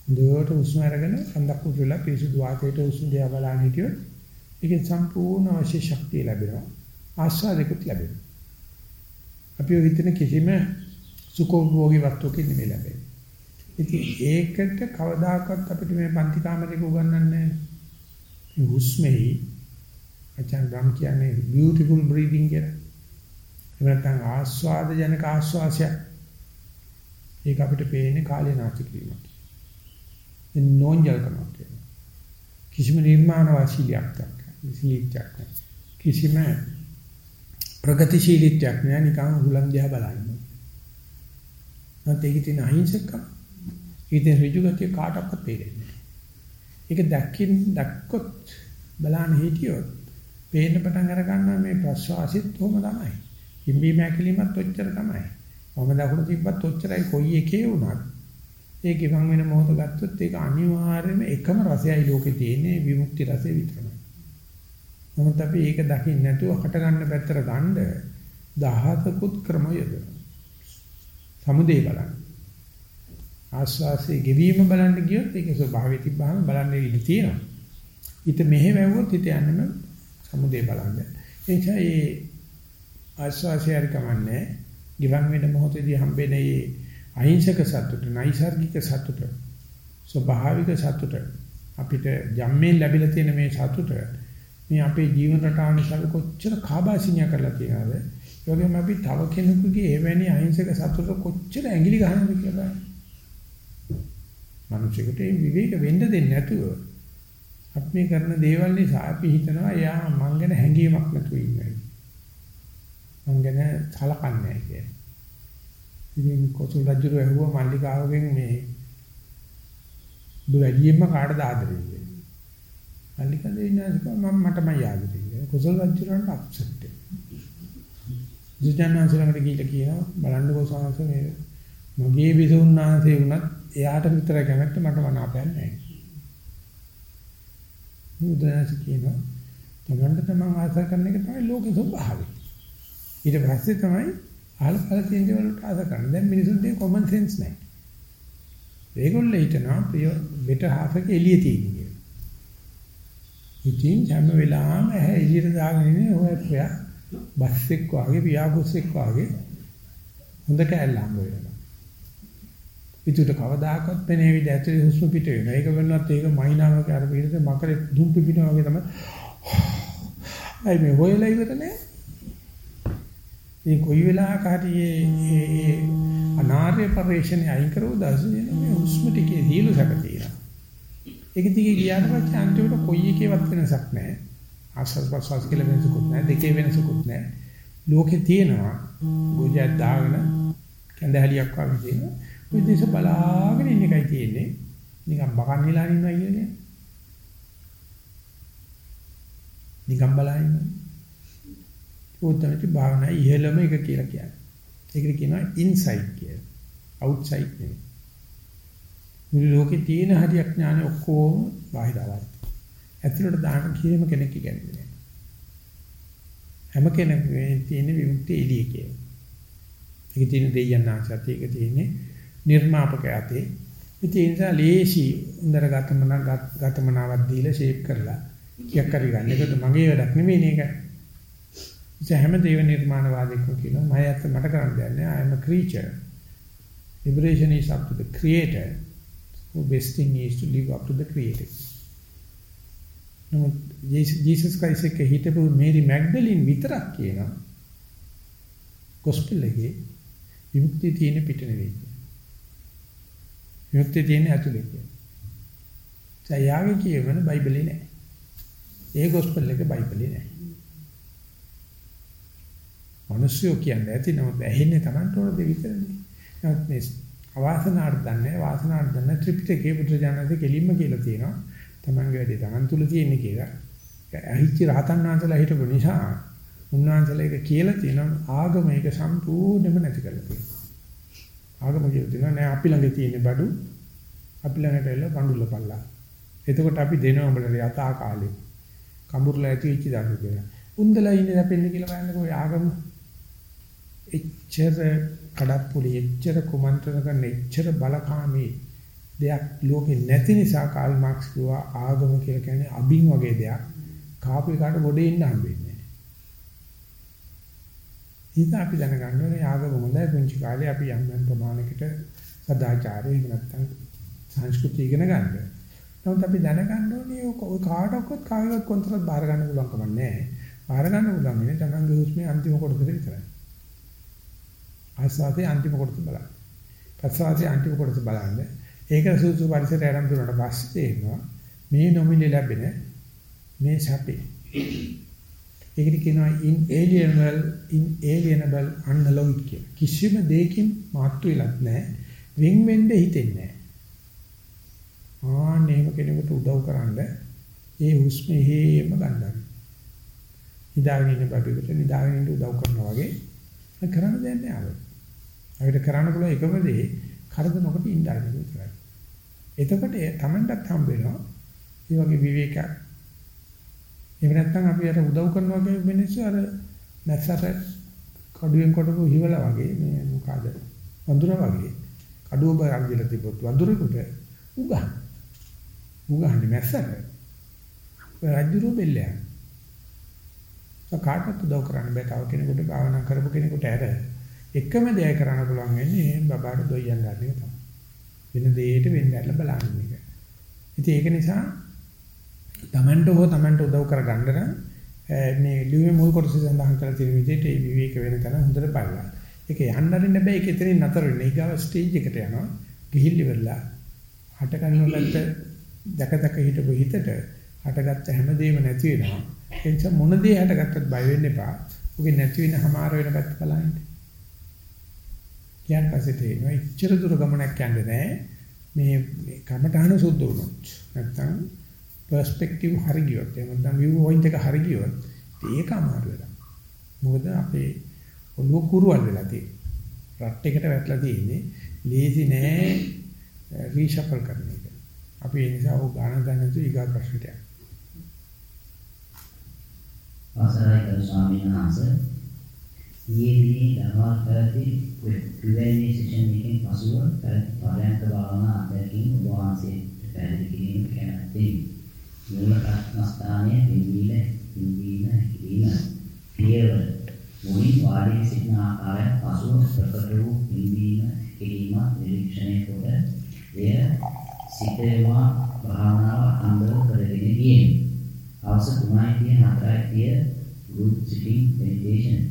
දුවට හුස්ම අරගෙන කන්දක් උඩලා පිරිසුදු වාතයට හුස්ම දිහා බලන හිටියොත් ඒකෙන් සම්පූර්ණ අවශ්‍ය ශක්තිය ලැබෙනවා. ආස්වාදයකුත් ලැබෙනවා. අපි හිතන කිසිම සුඛෝභෝගී වස්තුවකින් නෙමෙයි ලැබෙන්නේ. ඉතින් ඒකට කවදාකවත් අපිට මේ පන්ති කාමරේක උගන්වන්නේ නැහැ. හුස්මෙහි අචාන් ගම් කියන්නේ beautiful breathing කියලා. එහෙම නැත්නම් ආස්වාද ජනක ආස්වාසය. ඒක අපිට පේන්නේ කාලේ නාටි කිරීමක්. ඒ නෝන්ජල්කමක් කියනවා. කිසිම නිර්මාණවාසීලියක් නැහැ. කිසිම ප්‍රගතිශීලීත්වයක් නෑ නිකන් හුලම් දිහා බලන්න. නැත්නම් ඒකේ තියෙන අහිංසකකම, ඒකේ තියෙන ඍජු ගතිය කාටවත් පේන්නේ නෑ. ඒක දැක්කින් දැක්කොත් බලන්න හිටියොත් පේන්න පටන් අර ගන්නවා මේ ප්‍රසවාසිත කොහොම තමයි. ඉම්බීම ඇකිලිමත් ඔච්චර තමයි. මම දකුණු තිබ්බත් ඔච්චරයි කොයි එකේ වුණත්. ඒ ගිවන් වෙන මොහොත ගත්තොත් ඒක අනිවාර්යයෙන්ම එකම රසයයි ලෝකේ තියෙන්නේ විමුක්ති රසය විතරයි. නමුත් අපි ඒක දකින්න නැතුව හට ගන්න පැත්තට ගන්න දහතකුත් ක්‍රම යොදනවා. සමුදේ බලන්න. ආස්වාසේ ගෙවීම බලන්න ගියොත් ඒක ස්වභාවය තිබ්බහම බලන්න ඉඩ තියෙනවා. ඊට මෙහෙ වැවුවොත් හිත යන්නම සමුදේ බලන්න. ඒ නිසා මේ ආස්වාසේ හරි කමන්නේ. ගිවන් වෙන මොහොතේදී හම්බෙන මේ අහිංසක සතුට, නයිසાર્ගික සතුට, ස්වභාවික සතුට අපිට ජම්මෙන් ලැබිලා තියෙන මේ සතුට මේ අපේ ජීවන රටාව නිසා කොච්චර කාබාසිනිය කරලා තියෙනවද? ඒ වගේම අපි තව කෙනෙකුගේ එවැනි අහිංසක සතුට කොච්චර ඇඟිලි ගහනවද කියලා බලන්න. මිනිසෙකුට මේ විවේක වෙන්න දෙන්නේ නැතුව අපි මේ කරන දේවල් නිසා අපි හිතනවා එයා මං ගැන හැඟීමක් නැතුව ඉන්නවා. මං ගැන සලකන්නේ නැහැ කියලා. ඉතින් කොසල් රජුර ඇහුවා මල්ලිකාවගෙන් මේ ඔබ වැඩියෙන්ම කාටද ආදරේ කියලා. මල්ලිකා දෙවියන්සක මම මටමයි ආදරේ කියලා. කොසල් රජුරන්ට අප්සෙට් එක. ජනනාංශලකට ගිහිල්ලා කියනවා බලන්නකෝ සාංශ මේ මගේ විසුණුනාංශේ වුණත් එයාට විතරයි කැමැත්ත මට මනාපයක් නැහැ. උදාහරණ කියනවා තමන්ට තමන් ආස කරන එක තමයි ලෝකේ ස්වභාවය. ඊට පස්සේ තමයි අහල පහල තියෙන දේවල් වලට ආස කරන්නේ. දැන් මිනිසුන්ට කොමන් සෙන්ස් නැහැ. ඒගොල්ලෝ හිතනවා ප්‍රිය බෙට half එක එළිය තියෙන කියලා. ඉතින් හැම වෙලාවෙම ඇහැ එළියට දාගෙන ඉන්නේ ඔය ප්‍රිය බස් එක්ක වගේ පියාගොස් එක්ක වගේ හොඳ කැල්ල හම්බ වෙනවා. පිටුට කවදාකවත් පෙනේ විදිහ ඇතුලේ හුස්ම පිට වෙනවා. ඒක වෙනවත් ඒක මයිනාවක අර පිටේ මකරේ දුම් පිපිනා වගේ තමයි. අයි මේ හොයලා ඉවර නෑ. මේ කොයි වෙලාවක හරි මේ අනාර්ය පරිශ්‍රණය අයින් කරව දවසේ මේ හුස්ම ටිකේ දීලු සැක තියෙනවා. ඒක දිගේ ගියාට පස්සේ අන්තිමට කොයි එකේවත් වෙනසක් නැහැ. ආස්වාද ප්‍රසවාස කියලා වෙනසකුත් නැහැ. දෙකේ වෙනසකුත් නැහැ. ලෝකේ තියෙනවා ගොජයක් දාගෙන කැඳහැලියක් වගේ තියෙනවා. ඔය දේශ බලාගෙන ඉන්න එකයි තියෙන්නේ. නිකන් බකන් නිලා ඉන්නවා කියන්නේ. නිකන් බලාගෙන ඉන්නවා. උත්තරිත භාවනා ඉහෙළම එක කියලා කියන්නේ. ඒකට කියනවා ඉන්සයිට් කියලා. අවුට්සයිඩ් නෙවෙයි. මුළු ලෝකේ තියෙන හරියක් ඥාන ඔක්කොම බාහිරවයි. ඇතුළට දාන කිසිම කෙනෙක් කියන්නේ නැහැ. හැම කෙනෙකුගේ තියෙන විමුක්තිය එළිය කියලා. ඒක තියෙන දෙයයන් ආසත් ඒක තියෙන්නේ නිර්මාපක යතේ. ඉතින් ඒ නිසා ලේසි උන්දර ගතමන ගතමනාවක් දීලා ෂේප් කරලා කියක් කර ගන්න. ඒකට මගේ වැඩක් නෙමෙයි මේක. ඉතින් හැම දේව නිර්මාණවාදීකම කියනවා මම ඇත්ත මට කරන්න දෙයක් නෑ I am a creature liberation is up to the creator who best thing is to live up to the creator නමුත් ජීසස් ක්‍රයිස්ට් එක හිටපු මේරි මැග්ඩලින් විතරක් කියනවා ගොස්පල් එකේ විමුක්තිය තියෙන පිට නෙවෙයි විමුක්තිය තියෙන ඇතුලේ කියලා. සයාගේ කියවන බයිබලේ නෑ. ඒ ගොස්පල් එක බයිබලේ නෑ. මිනිස්සුયો කියන්නේ ඇති නමුත් ඇහෙන්නේ Tamanට ඕන දේ විතරනේ. නමුත් මේ අවාසනාවට දන්නේ වාසනාවට දන්නේ ත්‍රිපිටකේ බුදුජානකේ කෙලින්ම කියලා තියෙනවා. Tamanගේ වැඩේ Taman තුල තියෙන්නේ කියලා. ඇහිච්ච රහතන් වහන්සේලා හිටපු නිසා උන්වහන්සේලා ඒක කියලා තියෙනවා ආගම ඒක සම්පූර්ණයෙන්ම නැති කරලා තියෙනවා. ආගම කියලා තියෙනවා නෑ අපි ළඟ තියෙන බඩු අපි ළඟට එල්ල පඳුල්ල පල්ලා. එතකොට අපි දෙනවා උඹලට යථා කාලේ. කඹුරුලා ඇති වෙච්ච දඬු කියලා. උන්දලා ඉන්නේ නැපෙන්නේ කියලා බලන්නකෝ ආගම එච්චර කඩප්පුලි එච්චර කුමන්ත්‍රණ කරන එච්චර බලකාමී දෙයක් ලෝකේ නැති නිසා කාල් මාක්ස් කිව්වා ආගම කියලා කියන්නේ අබින් වගේ දෙයක්. කාපු එකට ගොඩේ ඉන්න හම්බෙන්නේ නැහැ. ඉතින් අපි දැනගන්න ඕනේ ආගම හොඳයි පුංචි කාලේ අපි යම් යම් ප්‍රමාණයකට සදාචාරය එහෙම නැත්නම් සංස්කෘතිය ඉගෙන ගන්න. නමුත් අපි දැනගන්න ඕනේ ඔය කාටවත් කායවත් කොන්ත්‍රාත් බාර ගන්න පුළුවන් කමක් නැහැ. බාර ගන්න පුළුවන් ඉන්නේ තමන්ගේ හුස්මේ අන්තිම කොටස විතරයි. ආස්වාදයේ අන්තිම කොටස බලන්න. ප්‍රසවාසයේ අන්තිම කොටස බලන්න. ඒක සූසු පරිසරය ආරම්භ කරනකොට පස්සේ තේරෙනවා මේ නොමිලේ ලැබෙන මේ සැපේ. ඒකට කියනවා inalienable inalienable unalloyed කියලා. කිසිම දෙයකින් මාත්තු වෙලක් නැහැ. වෙන් වෙන්න හිතෙන්නේ නැහැ. ආන්නේම කෙනෙකුට උදව් කරන්න ඒ හුස්ම හේම ගන්නවා. නිදාගෙන ඉන්න බබෙකුට නිදාගෙන ඉන්න උදව් කරනවා වගේ කරන්න දෙයක් නෑ ආව. අපිට කරන්න පුළුවන් එකම දේ කරද නොකොට ඉන්න අරින්න විතරයි. එතකොට තමන්ටත් හම්බ වෙනවා මේ වගේ විවේක එහෙම නැත්නම් අපි අර උදව් කරනවා වගේ මිනිස්සු අර නැස්සට කඩුවෙන් කොටපු හිවලා වගේ මේ මොකද වඳුර වගේ කඩුව බරංගිලා තිබ්බොත් වඳුරෙකුට උගහන. උගහන්නේ මැස්සට. රජුරු බෙල්ලයක්. කාටවත් උදව් කරන්න බෑ. තව කෙනෙකුට භාවනා කරපු කෙනෙකුට ඇර එකම දේ කරන්න පුළුවන් වෙන්නේ බබාට දොයියන් ගන්න එක තමයි. වෙන දෙයකට වෙන්න ඇරලා බලන්න එක. ඉතින් ඒක නිසා Tamanට හෝ Tamanට උදව් කරගන්න නම් මේ ලියුමේ මුල් කොටස සඳහන් කරලා තියෙන විදිහට ඒ විවේක වෙන තැන හොඳට බලන්න. ඒක යන්න අරින්න බෑ. ඒක එතනින් නතර වෙන්න. ඊගාව ස්ටේජ් එකට යනවා. ගිහිල් ඉවරලා හට ගන්නකොට දැක දැක හිටපු හිතට හටගත්ත හැමදේම නැති වෙනවා. ඒ නිසා මොන දේ හටගත්තත් බය වෙන්න එපා. ඔගේ නැති වෙන හමාර වෙන පැත්ත බලන්න. කියන් පස්සේ තේරෙනවා ඉච්චර දුර ගමනක් යන්නේ නැහැ. මේ කමඨහන සුද්ධ වුණොත්. නැත්තම් පර්ස්පෙක්ටිව් හරි ගියොත් එහෙම නැත්නම් view point එක හරි ගියොත් ඒක අමාරු වෙනවා. මොකද අපේ ඔළුව කුරුවල් වෙලා තියෙන්නේ. රට් එකට වැටලා තියෙන්නේ. ලේසි නෑ රීෂෆල් කරන එක. අපි ඒ නිසා ਉਹ ගාන ගන්න තු ඊගා ප්‍රශ්නට යන්න. අවසරයි ගරු ස්වාමීන් වහන්සේ ඊයේදී දහවල් පැවති ක්‍රියාවේ සෙෂන් එකකින් පසුව පරයන්ක භාවනා අධ්‍යක්ෂින් ඔබ වහන්සේ පැහැදිලි කිරීම කැමැත්තේ මූල කර්මස්ථානයේ පිළිවිල පිළිවිල කිරීම පියවර. මුලින් වාඩි සිටින ආකාරය පසුව ප්‍රකට වූ පිළිවිල කිරීම නිරීක්ෂණය කොට එය සිතේවා භාවනාව අංගව කරගෙන ගියේ. අවශ්‍ය 3යි 4යි group sitting meditation.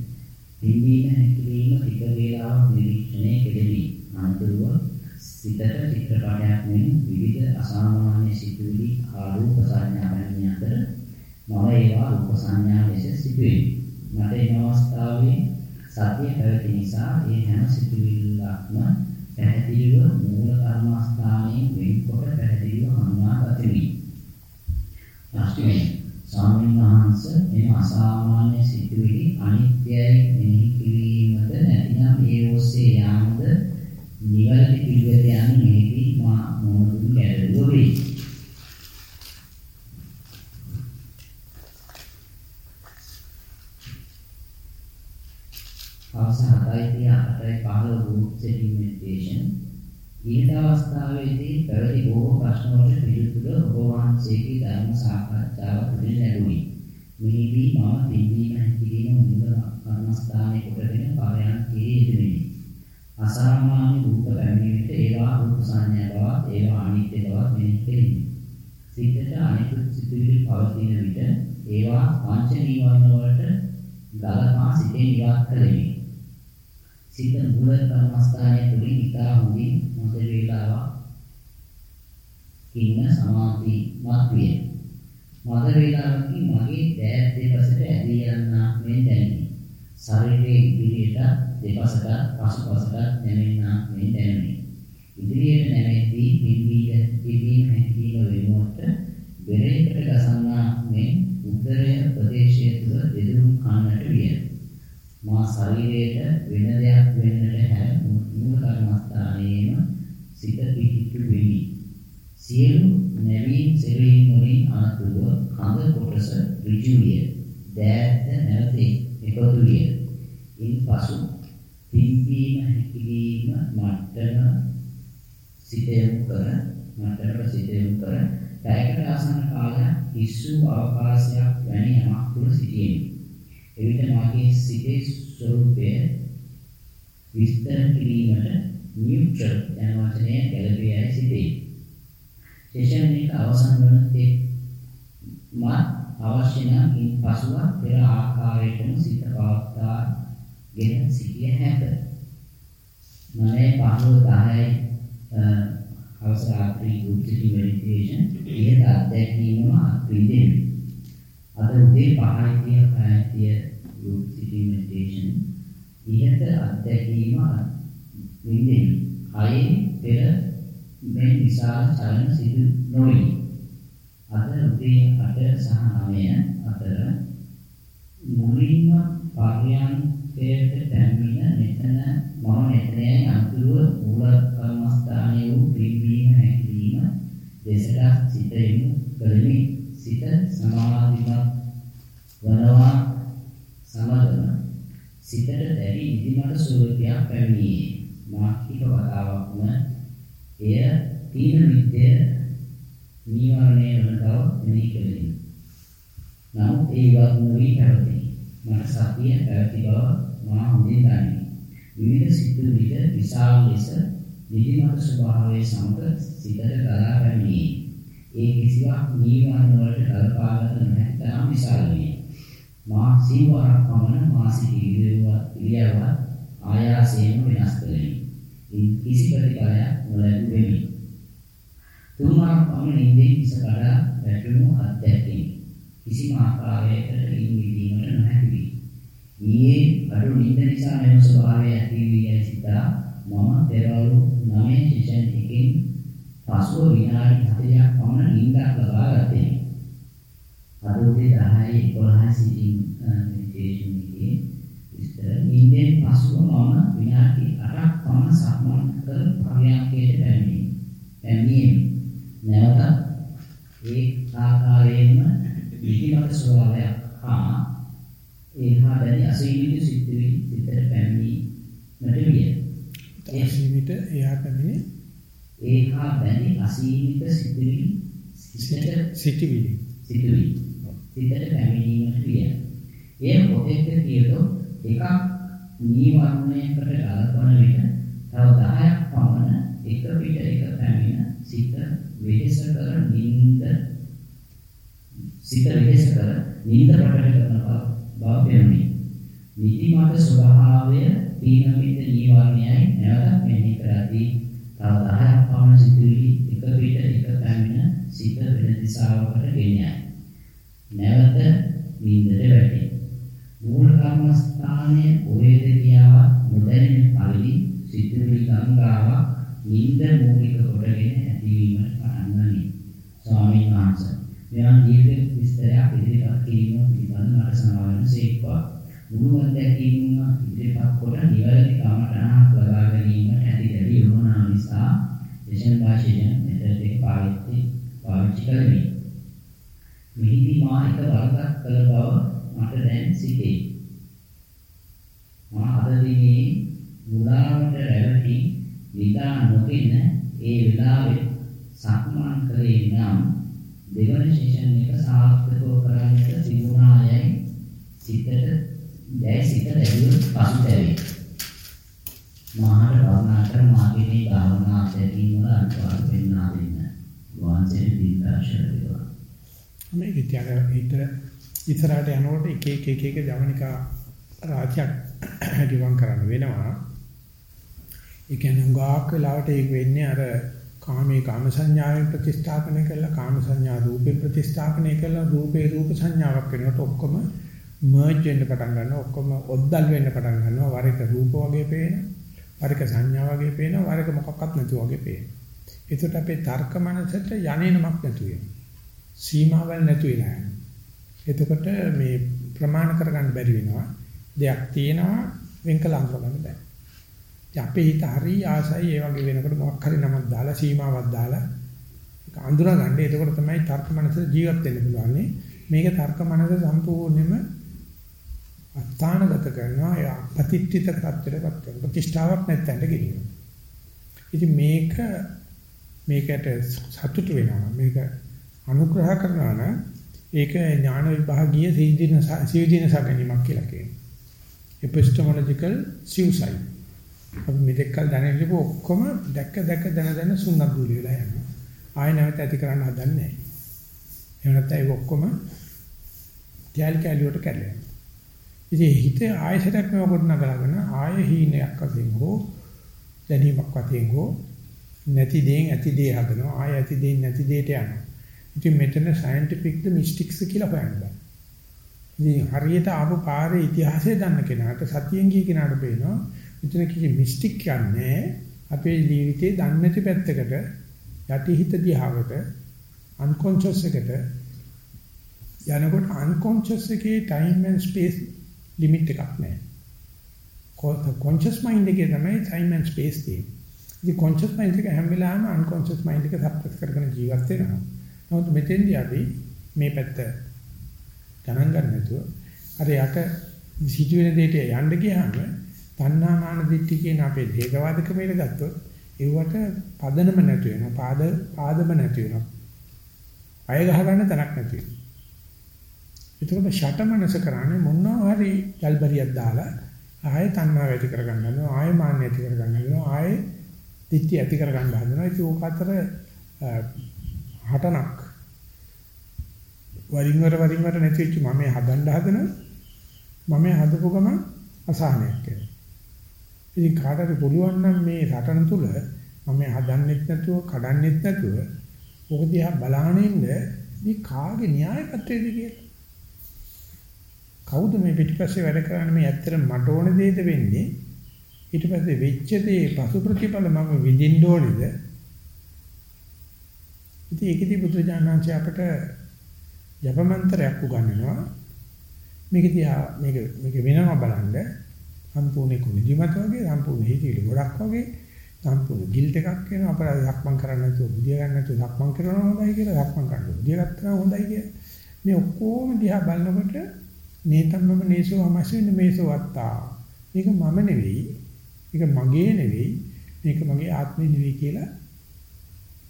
පිම්බීම හැකිලිම ටික වේලාවක් නිරීක්ෂණය කෙරෙමි. අනතුරුව සිතට චිත්‍රපටයක් මෙන් විවිධ අසාමාන්‍ය සිතුවිලි ආරූප සංඥා පැමිණි අතර මම ඒවා රූප සංඥා ලෙස සිටුවේ. මට එන අවස්ථාවේ සතිය පැවති නිසා ඒ හැම සිතුවිල්ලක්ම පැහැදිලිව මූල කර්මස්ථානයේ වෙන්කොට පැහැදිලිව හඳුනා ගතිමි. ප්‍රශ්නය ස්වාමීන් වහන්සේ මේ අසාමාන්‍ය සිතුවිලි අනිත්‍යයි මෙහි කිරීමද නිවැරදි පිළිවෙත යන්නේ මෙහිදී මා මොනතුන් ගැටලුව වේ. අවසන් 7යි 8යි 15 group setting meditation ඊට අවස්ථාවේදී පැවති බොහෝ ප්‍රශ්න වලට පිළිතුර ඔබ වහන්සේගේ ධර්ම සාකච්ඡාව තුළින් ලැබුණි. මෙහිදී මම පිළිබීම හැකිරීම මුල කර්මස්ථානයේ කොටගෙන පරයන්කේ යෙදුණි. අසාමාන්‍ය රූප පැමිණි විට ඒවා රූප සංඥා බවත් ඒවා අනිත්‍ය බවත් මෙහි කෙලිනි. සිතට අනිකුත් සිතුවිලි පවතින විට ඒවා පංච නීවරණ වලට ගලපා සිතේ ඉවත් කළෙමි. සිත මූල කර්මස්ථානයේ තුලින් ඉතා හොඳින් මොහොත වේලාවක් ඉන්න සමාධිමත් විය. මද වේලාවකින් මගේ දෑත් දෙපසට ඇදී යන්නක් මේ දැනිනි. ශරීරයේ ඉදිරියට දෙපසට පසුපසට නැමෙන්නක් මේ දැනුනි. ඉදිරියට නැමෙද්දී පිම්බීම පිම්බීම හැකිලිම වෙනුවට බෙරේකට ගසන්නා මේ උදරය ප්‍රදේශය තුළ දෙදුම් කන්නට විය. මා ශරීරයට වෙන දෙයක් වෙන්නට හැර මූල කර්මස්ථානයේම සිත පිහිටු වෙමි. සියලු නැවීම් සෙවීම් වලින් අනතුරුව කඳ කොටස ඍජු විය. දෑත නැවත එකතු විය. ඉන්පසු පිම්බීම හැකිලිම මට්ටම සිත යොමු කර මට්ටමට සිත යොමු කර පැයකට ආසන්න කාලයක් ඉස්සු අවකාශයක් වැනි යමක් තුල සිටියෙමි. එවිට මාගේ සිතේ ස්වરૂපය විස්තර කිරීමට නියුට්‍රල් යන වචනය ගැළපී යයි සිටේ. සෙෂන් එක අවසන් වන තෙක් මා අවශ්‍ය නම් ඉන්පසුව පෙර ආකාරයටම සිත පවත්වා ගෙන සිටිය හැක. මනේ 15 10 අවසර රාත්‍රී ගුප්ත මෙඩිටේෂන් ඉහත අත්දැකීම අත්විඳින්න. අද උදේ 5යි 30 group city meditation ඉහත අත්දැකීම විඳින්න. කයේ පෙර මේ විශාල චලන සිදු නොවේ. අද උදේ 8 සහ 9 අතර මුලින්ම තත්වයට පැමිණ මෙතන මම මෙතනයි අතුරුව මූල කර්මස්ථානයේ වූ පිළිබීම හැකිලිම දෙසට සිත යොමු කරමි. සිත සමාධිමත් වනවා සමගම සිතට දැඩි ඉදිමට ස්වરૂපයක් පැමිණියේ. මාක්ෂික වතාවක්ම එය තීන විද්‍ය නීවරණය වන බව මෙනෙහි කෙරේ. නමුත් ඒ වත් නොවී පැවතේ. මනස අපිය පැවති බව මා හොඳින් දනිමි. විවිධ සිතුවිලි විශාල ලෙස නිදිමත ස්වභාවයේ සමග සිතට ගලා පැමිණේ. ඒ කිසිවක් නීවරණ වලට කල්පාගත නොහැකි තරම් විශාල වේ. මා සීවරක් පමණ මාසික ඉරියව්ව ආයාසයෙන් වෙනස් කළෙමි. කිසි ප්‍රතිඵලයක් නොලැබුවෙමි. තුන්වරක් පමණ නිින්දෙන් කිස කඩා වැටුණු අත්දැකීම. කිසිම ආකාරයකට ඉන් විදීමට නොහැකි වී. ඊයේ අඩු නිින්ද නිසා මෙම ස්වභාවය ඇති වී යයි සිතා මම පෙරවරු 9 සෙෂන් එකකින් පසුව විනාඩි 40ක් පමණ නිින්දක් ලබා ගත්තේ. අද උදේ 10 11 සිටින් මෙඩිටේෂන් එකේ විස්තර නිින්දෙන් පසුව මම විනාඩි 8ක් පමණ සක්මන් කර පරියන්කයට පැමිණි. පැමිණීම නැවත ඒ ආකාරයෙන්ම විහිමත ස්වභාවයක් හා ඒහා දැනි අසීමිත සිත්විලි සිතට පැමිණීමට විය. ඒ සීමිත එහා පැමිණි ඒහා දැනි අසීමිත සිත්විලි සිතට සිටිවිලි. සිතුවිලි සිතට පැමිණීමට විය. එය පොතේක කියතොත් එකක් නීවරණයකට ගලපන විට තව 10ක් පමණ එක පිට එක පැමිණ සිත වෙහෙස කර නිින්ද සිත වෙහෙස කර නිින්ද ප්‍රකට කරන බව පෙනුනි. නිදිමත ස්වභාවය තීනමිත නීවරණයයි නැවතත් මෙහි කරදී තව 10ක් පමණ සිතුවිලි එක පිට එක පැමිණ සිත වෙන දිශාවකට ගෙනියයි. නැවත නිින්දට වැටේ. මූල කර්මස්ථානයේ කොහෙද කියාවත් නොදැනෙන පරිදි සිතුවිලි ගංගාවක් නිින්ද මූලික කොටගෙන ඇතිවීමට පටන් ගනී. ස්වාමීන් වහන්සේ මෙවන් දීර්ඝ විස්තරයක් ඉදිරිපත් කිරීම පිළිබඳ මට සමාවෙන්න සේක්වා. මුළු අත්දැකීම ඉදිරිපත් කොට නිවැරදි කමටහනක් ලබා ගැනීමට ඇති දැඩි යොමුනා නිසා දේශන භාෂයෙන් මෙතෙක් පාවිච්චි පාවිච්චි කරමි. මෙහිදී මා එක වරදක් කළ බව මට දැන් සිතේ. මා අද දිනේ මුලාවට රැවටි නිදා නොගෙන ඒ වෙලාවේ සක්මන් කළේ නම් දෙවන සෙෂන් එක සාර්ථකව කරන්නට තිබුණායයි සිතට දැයි සිත දැඩිව පසුතැවේ. මාහට භවනා කර මාගේ මේ භාවනා අධ්‍යයනය වල අනුපාත පෙන්වා දෙන්න. වහන්සේ දීර්ඝාෂර වේවා. මේක තියාගන්න හිතර ඉස්සරහට යනකොට එක එක එක එක ජවනිකා රාජ්‍යයක් දිවන් කරන්න වෙනවා. ඒ කියන්නේ උගාක් වෙලාවට ඒක වෙන්නේ අර කාමේ කාම සංඥාවෙන් ප්‍රතිස්ථාපනය කරලා කාම සංඥා රූපේ ප්‍රතිස්ථාපනය කරලා රූපේ රූප සංඥාවක් වෙනකොට ඔක්කොම මර්ජ් වෙන්න පටන් ගන්නවා ඔක්කොම ඔද්දල් වෙන්න පටන් ගන්නවා. වර එක රූප වගේ පේන වර එක සංඥා වගේ පේන වර එක මොකක්වත් නැතුව වගේ පේන. ඒකට අපේ තර්ක මනසට යන්නේමක් නැතු වෙනවා සීමාවල් නැතු වෙලා යනවා. එතකොට මේ ප්‍රමාණ කරගන්න බැරි වෙනවා. දෙයක් තියෙනවා වෙන්කල අඳුරගන්න බෑ අපේ හිත හරි ආසයි ඒ වගේ වෙනකොට මොකක් හරි නමක් දාලා සීමාවක් දාලා ඒක අඳුරගන්න. එතකොට තමයි තර්ක මනස ජීවත් වෙන්න පුළුවන්. මේක තර්ක මනස සම්පූර්ණයෙන්ම අස්ථානගත කරනවා. ඒ අපතිත්‍ිත කර්තව්‍යපත් කරන ප්‍රතිෂ්ඨාවක් නැත්තඳ ගෙනියනවා. ඉතින් මේක මේකට සතුටු වෙනවා. මේක අනුග්‍රහ කරනවා නම් ඒක ඥාන විභාගීය සීදීන සීදීන සගණීමක් කියලා කියනවා. epistemological suicide අපි මෙතෙක් කල දැනෙන්න ඉපු ඔක්කොම දැක්ක දැක්ක දන දන සුන්නත් දුලි වෙලා යනවා. ආය නැවත ඇති කරන්න හදන්නේ නැහැ. එහෙම නැත්නම් ඒක ඔක්කොම කැල් කැලි වලට කැඩලා යනවා. ඉතින් හිතේ ආයසරයක් මේව කොට නගලාගෙන ආය හීනයක් වශයෙන් හෝ දැනීමක් වශයෙන් හෝ නැති දේන් ඇති දේ හදනවා. ආය ඇති දේන් නැති දේට යනවා. ඉතින් මෙතන සයන්ටිෆික් ද මිස්ටික්ස් කියලා හොයන්න බෑ. ඉතින් හරියට ආපු පාරේ ඉතිහාසය දන්න කෙනාට සතියෙන් ගිය කෙනාට පේනවා මෙතන කිසි මිස්ටික් යන්නේ අපේ ජීවිතේ දන්නේ නැති පැත්තකට යටිහිත දිහාවට අන්කොන්ෂස් එකට යනකොට අන්කොන්ෂස් එකේ ටයිම් ඇන්ඩ් ස්පේස් ලිමිට් එකක් නැහැ. කොන්ෂස් මයින්ඩ් එකේ තමයි ටයිම් ඇන්ඩ් ස්පේස් තියෙන්නේ. ඉතින් කොන්ෂස් මයින්ඩ් එක හැම වෙලාවෙම අන්කොන්ෂස් මයින්ඩ් එක සප්‍රෙස් කරගෙන ජීවත් වෙනවා. නමුත් මෙතෙන්දී අපි මේ පැත්ත ගණන් ගන්න නැතුව අර යට සිදුවෙන දෙයට යන්න ගියාම තණ්හා මාන දිට්ඨි කියන අපේ දේගවාද ක්‍රමයට ගත්තොත් ඒවට පදනම නැති වෙනවා. පාද පාදම නැති වෙනවා. අය ගහ ගන්න තැනක් නැති වෙනවා. ඒකම ෂටමනස කරන්නේ මොනවා හරි ජල්බරියක් දාලා ආයෙ තණ්හා වැඩි කර ගන්නවා. ආයෙ මාන්න ඇති කර ගන්නවා. ආයෙ දිට්ඨිය ඇති කර ගන්න හදනවා. ඒක ඕක අතර හටනක් වරින් වර වරින් වර නැති වෙච්ච මම හදන්න හදන මම හදපු ගම අසහනයක් වෙනවා. ඉතින් කාටද පුළුවන් නම් මේ රටන තුල මම හදන්නෙත් නැතුව කඩන්නෙත් නැතුව ඔක දිහා බලාගෙන ඉන්න මේ කාගේ න්‍යාය පත්‍රයේද කියලා. කවුද මේ පිටිපස්සේ වැඩ කරන්නේ? මේ ඇත්තට මට ඕන දෙයද වෙන්නේ ඊට පස්සේ වෙච්ච දේ පසු ප්‍රතිඵල මම විඳින්න ඕනේද? ඉතින් ඒකදී බුදුජානනාංශය අපට යපමන්තරයක් උගන්වනවා. මේක දිහා මේක මේක වෙනම බලන්න. සම්පූර්ණ කුනිදිමත වගේ සම්පූර්ණ හිතිලි ගොඩක් වගේ සම්පූර්ණ ගිල්ට් එකක් වෙන අපරාධ ලක්මන් කරන්න නැතුව බුදිය ගන්න නැතුව ලක්මන් කරනවා හොඳයි කියලා ලක්මන් කරන්න බුදිය ගත්තා හොඳයි කියලා මේ ඔක්කොම දිහා බලනකොට නේතම්මම නේසෝ අමසින් මේසෝ වත්තා මේක මම නෙවෙයි මේක මගේ නෙවෙයි මේක මගේ ආත්මෙ නෙවෙයි කියලා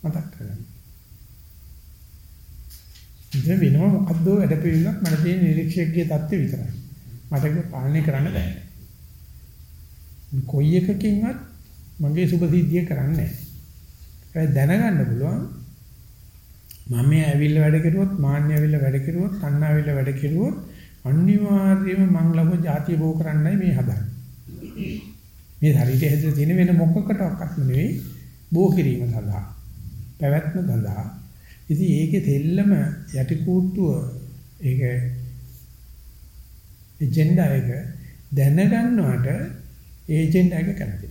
මතක් කරගන්න ඉතින් වෙනව මොකද්ද වැඩ පිළිවෙලක් මට තියෙන නිරීක්ෂකගේ தත්ත්වය විතරයි. මට ඒක පාලනය කරන්න බෑ. කොයි එකකින්වත් මගේ සුභසිද්ධිය කරන්නේ නැහැ. දැනගන්න පුළුවන් මම මේ ඇවිල්ලා වැඩ කෙරුවොත් මාන්නය ඇවිල්ලා වැඩ කෙරුවොත් තණ්හා ඇවිල්ලා වැඩ කෙරුවොත් අනිවාර්යයෙන්ම මං ලබ જાතිය බෝ කරන්නයි මේ හදන්නේ. මේ ශරීරයේ හැදෙලා තියෙන වෙන මොකකටවත් නෙවෙයි බෝ කිරීම සඳහා. පැවැත්ම සඳහා ඉතින් ඒකේ තෙල්ලම යටි කූට්ටුව ඒක එජෙන්ඩා එක දැනගන්නවට ඒජෙන්ඩා එක කැමති.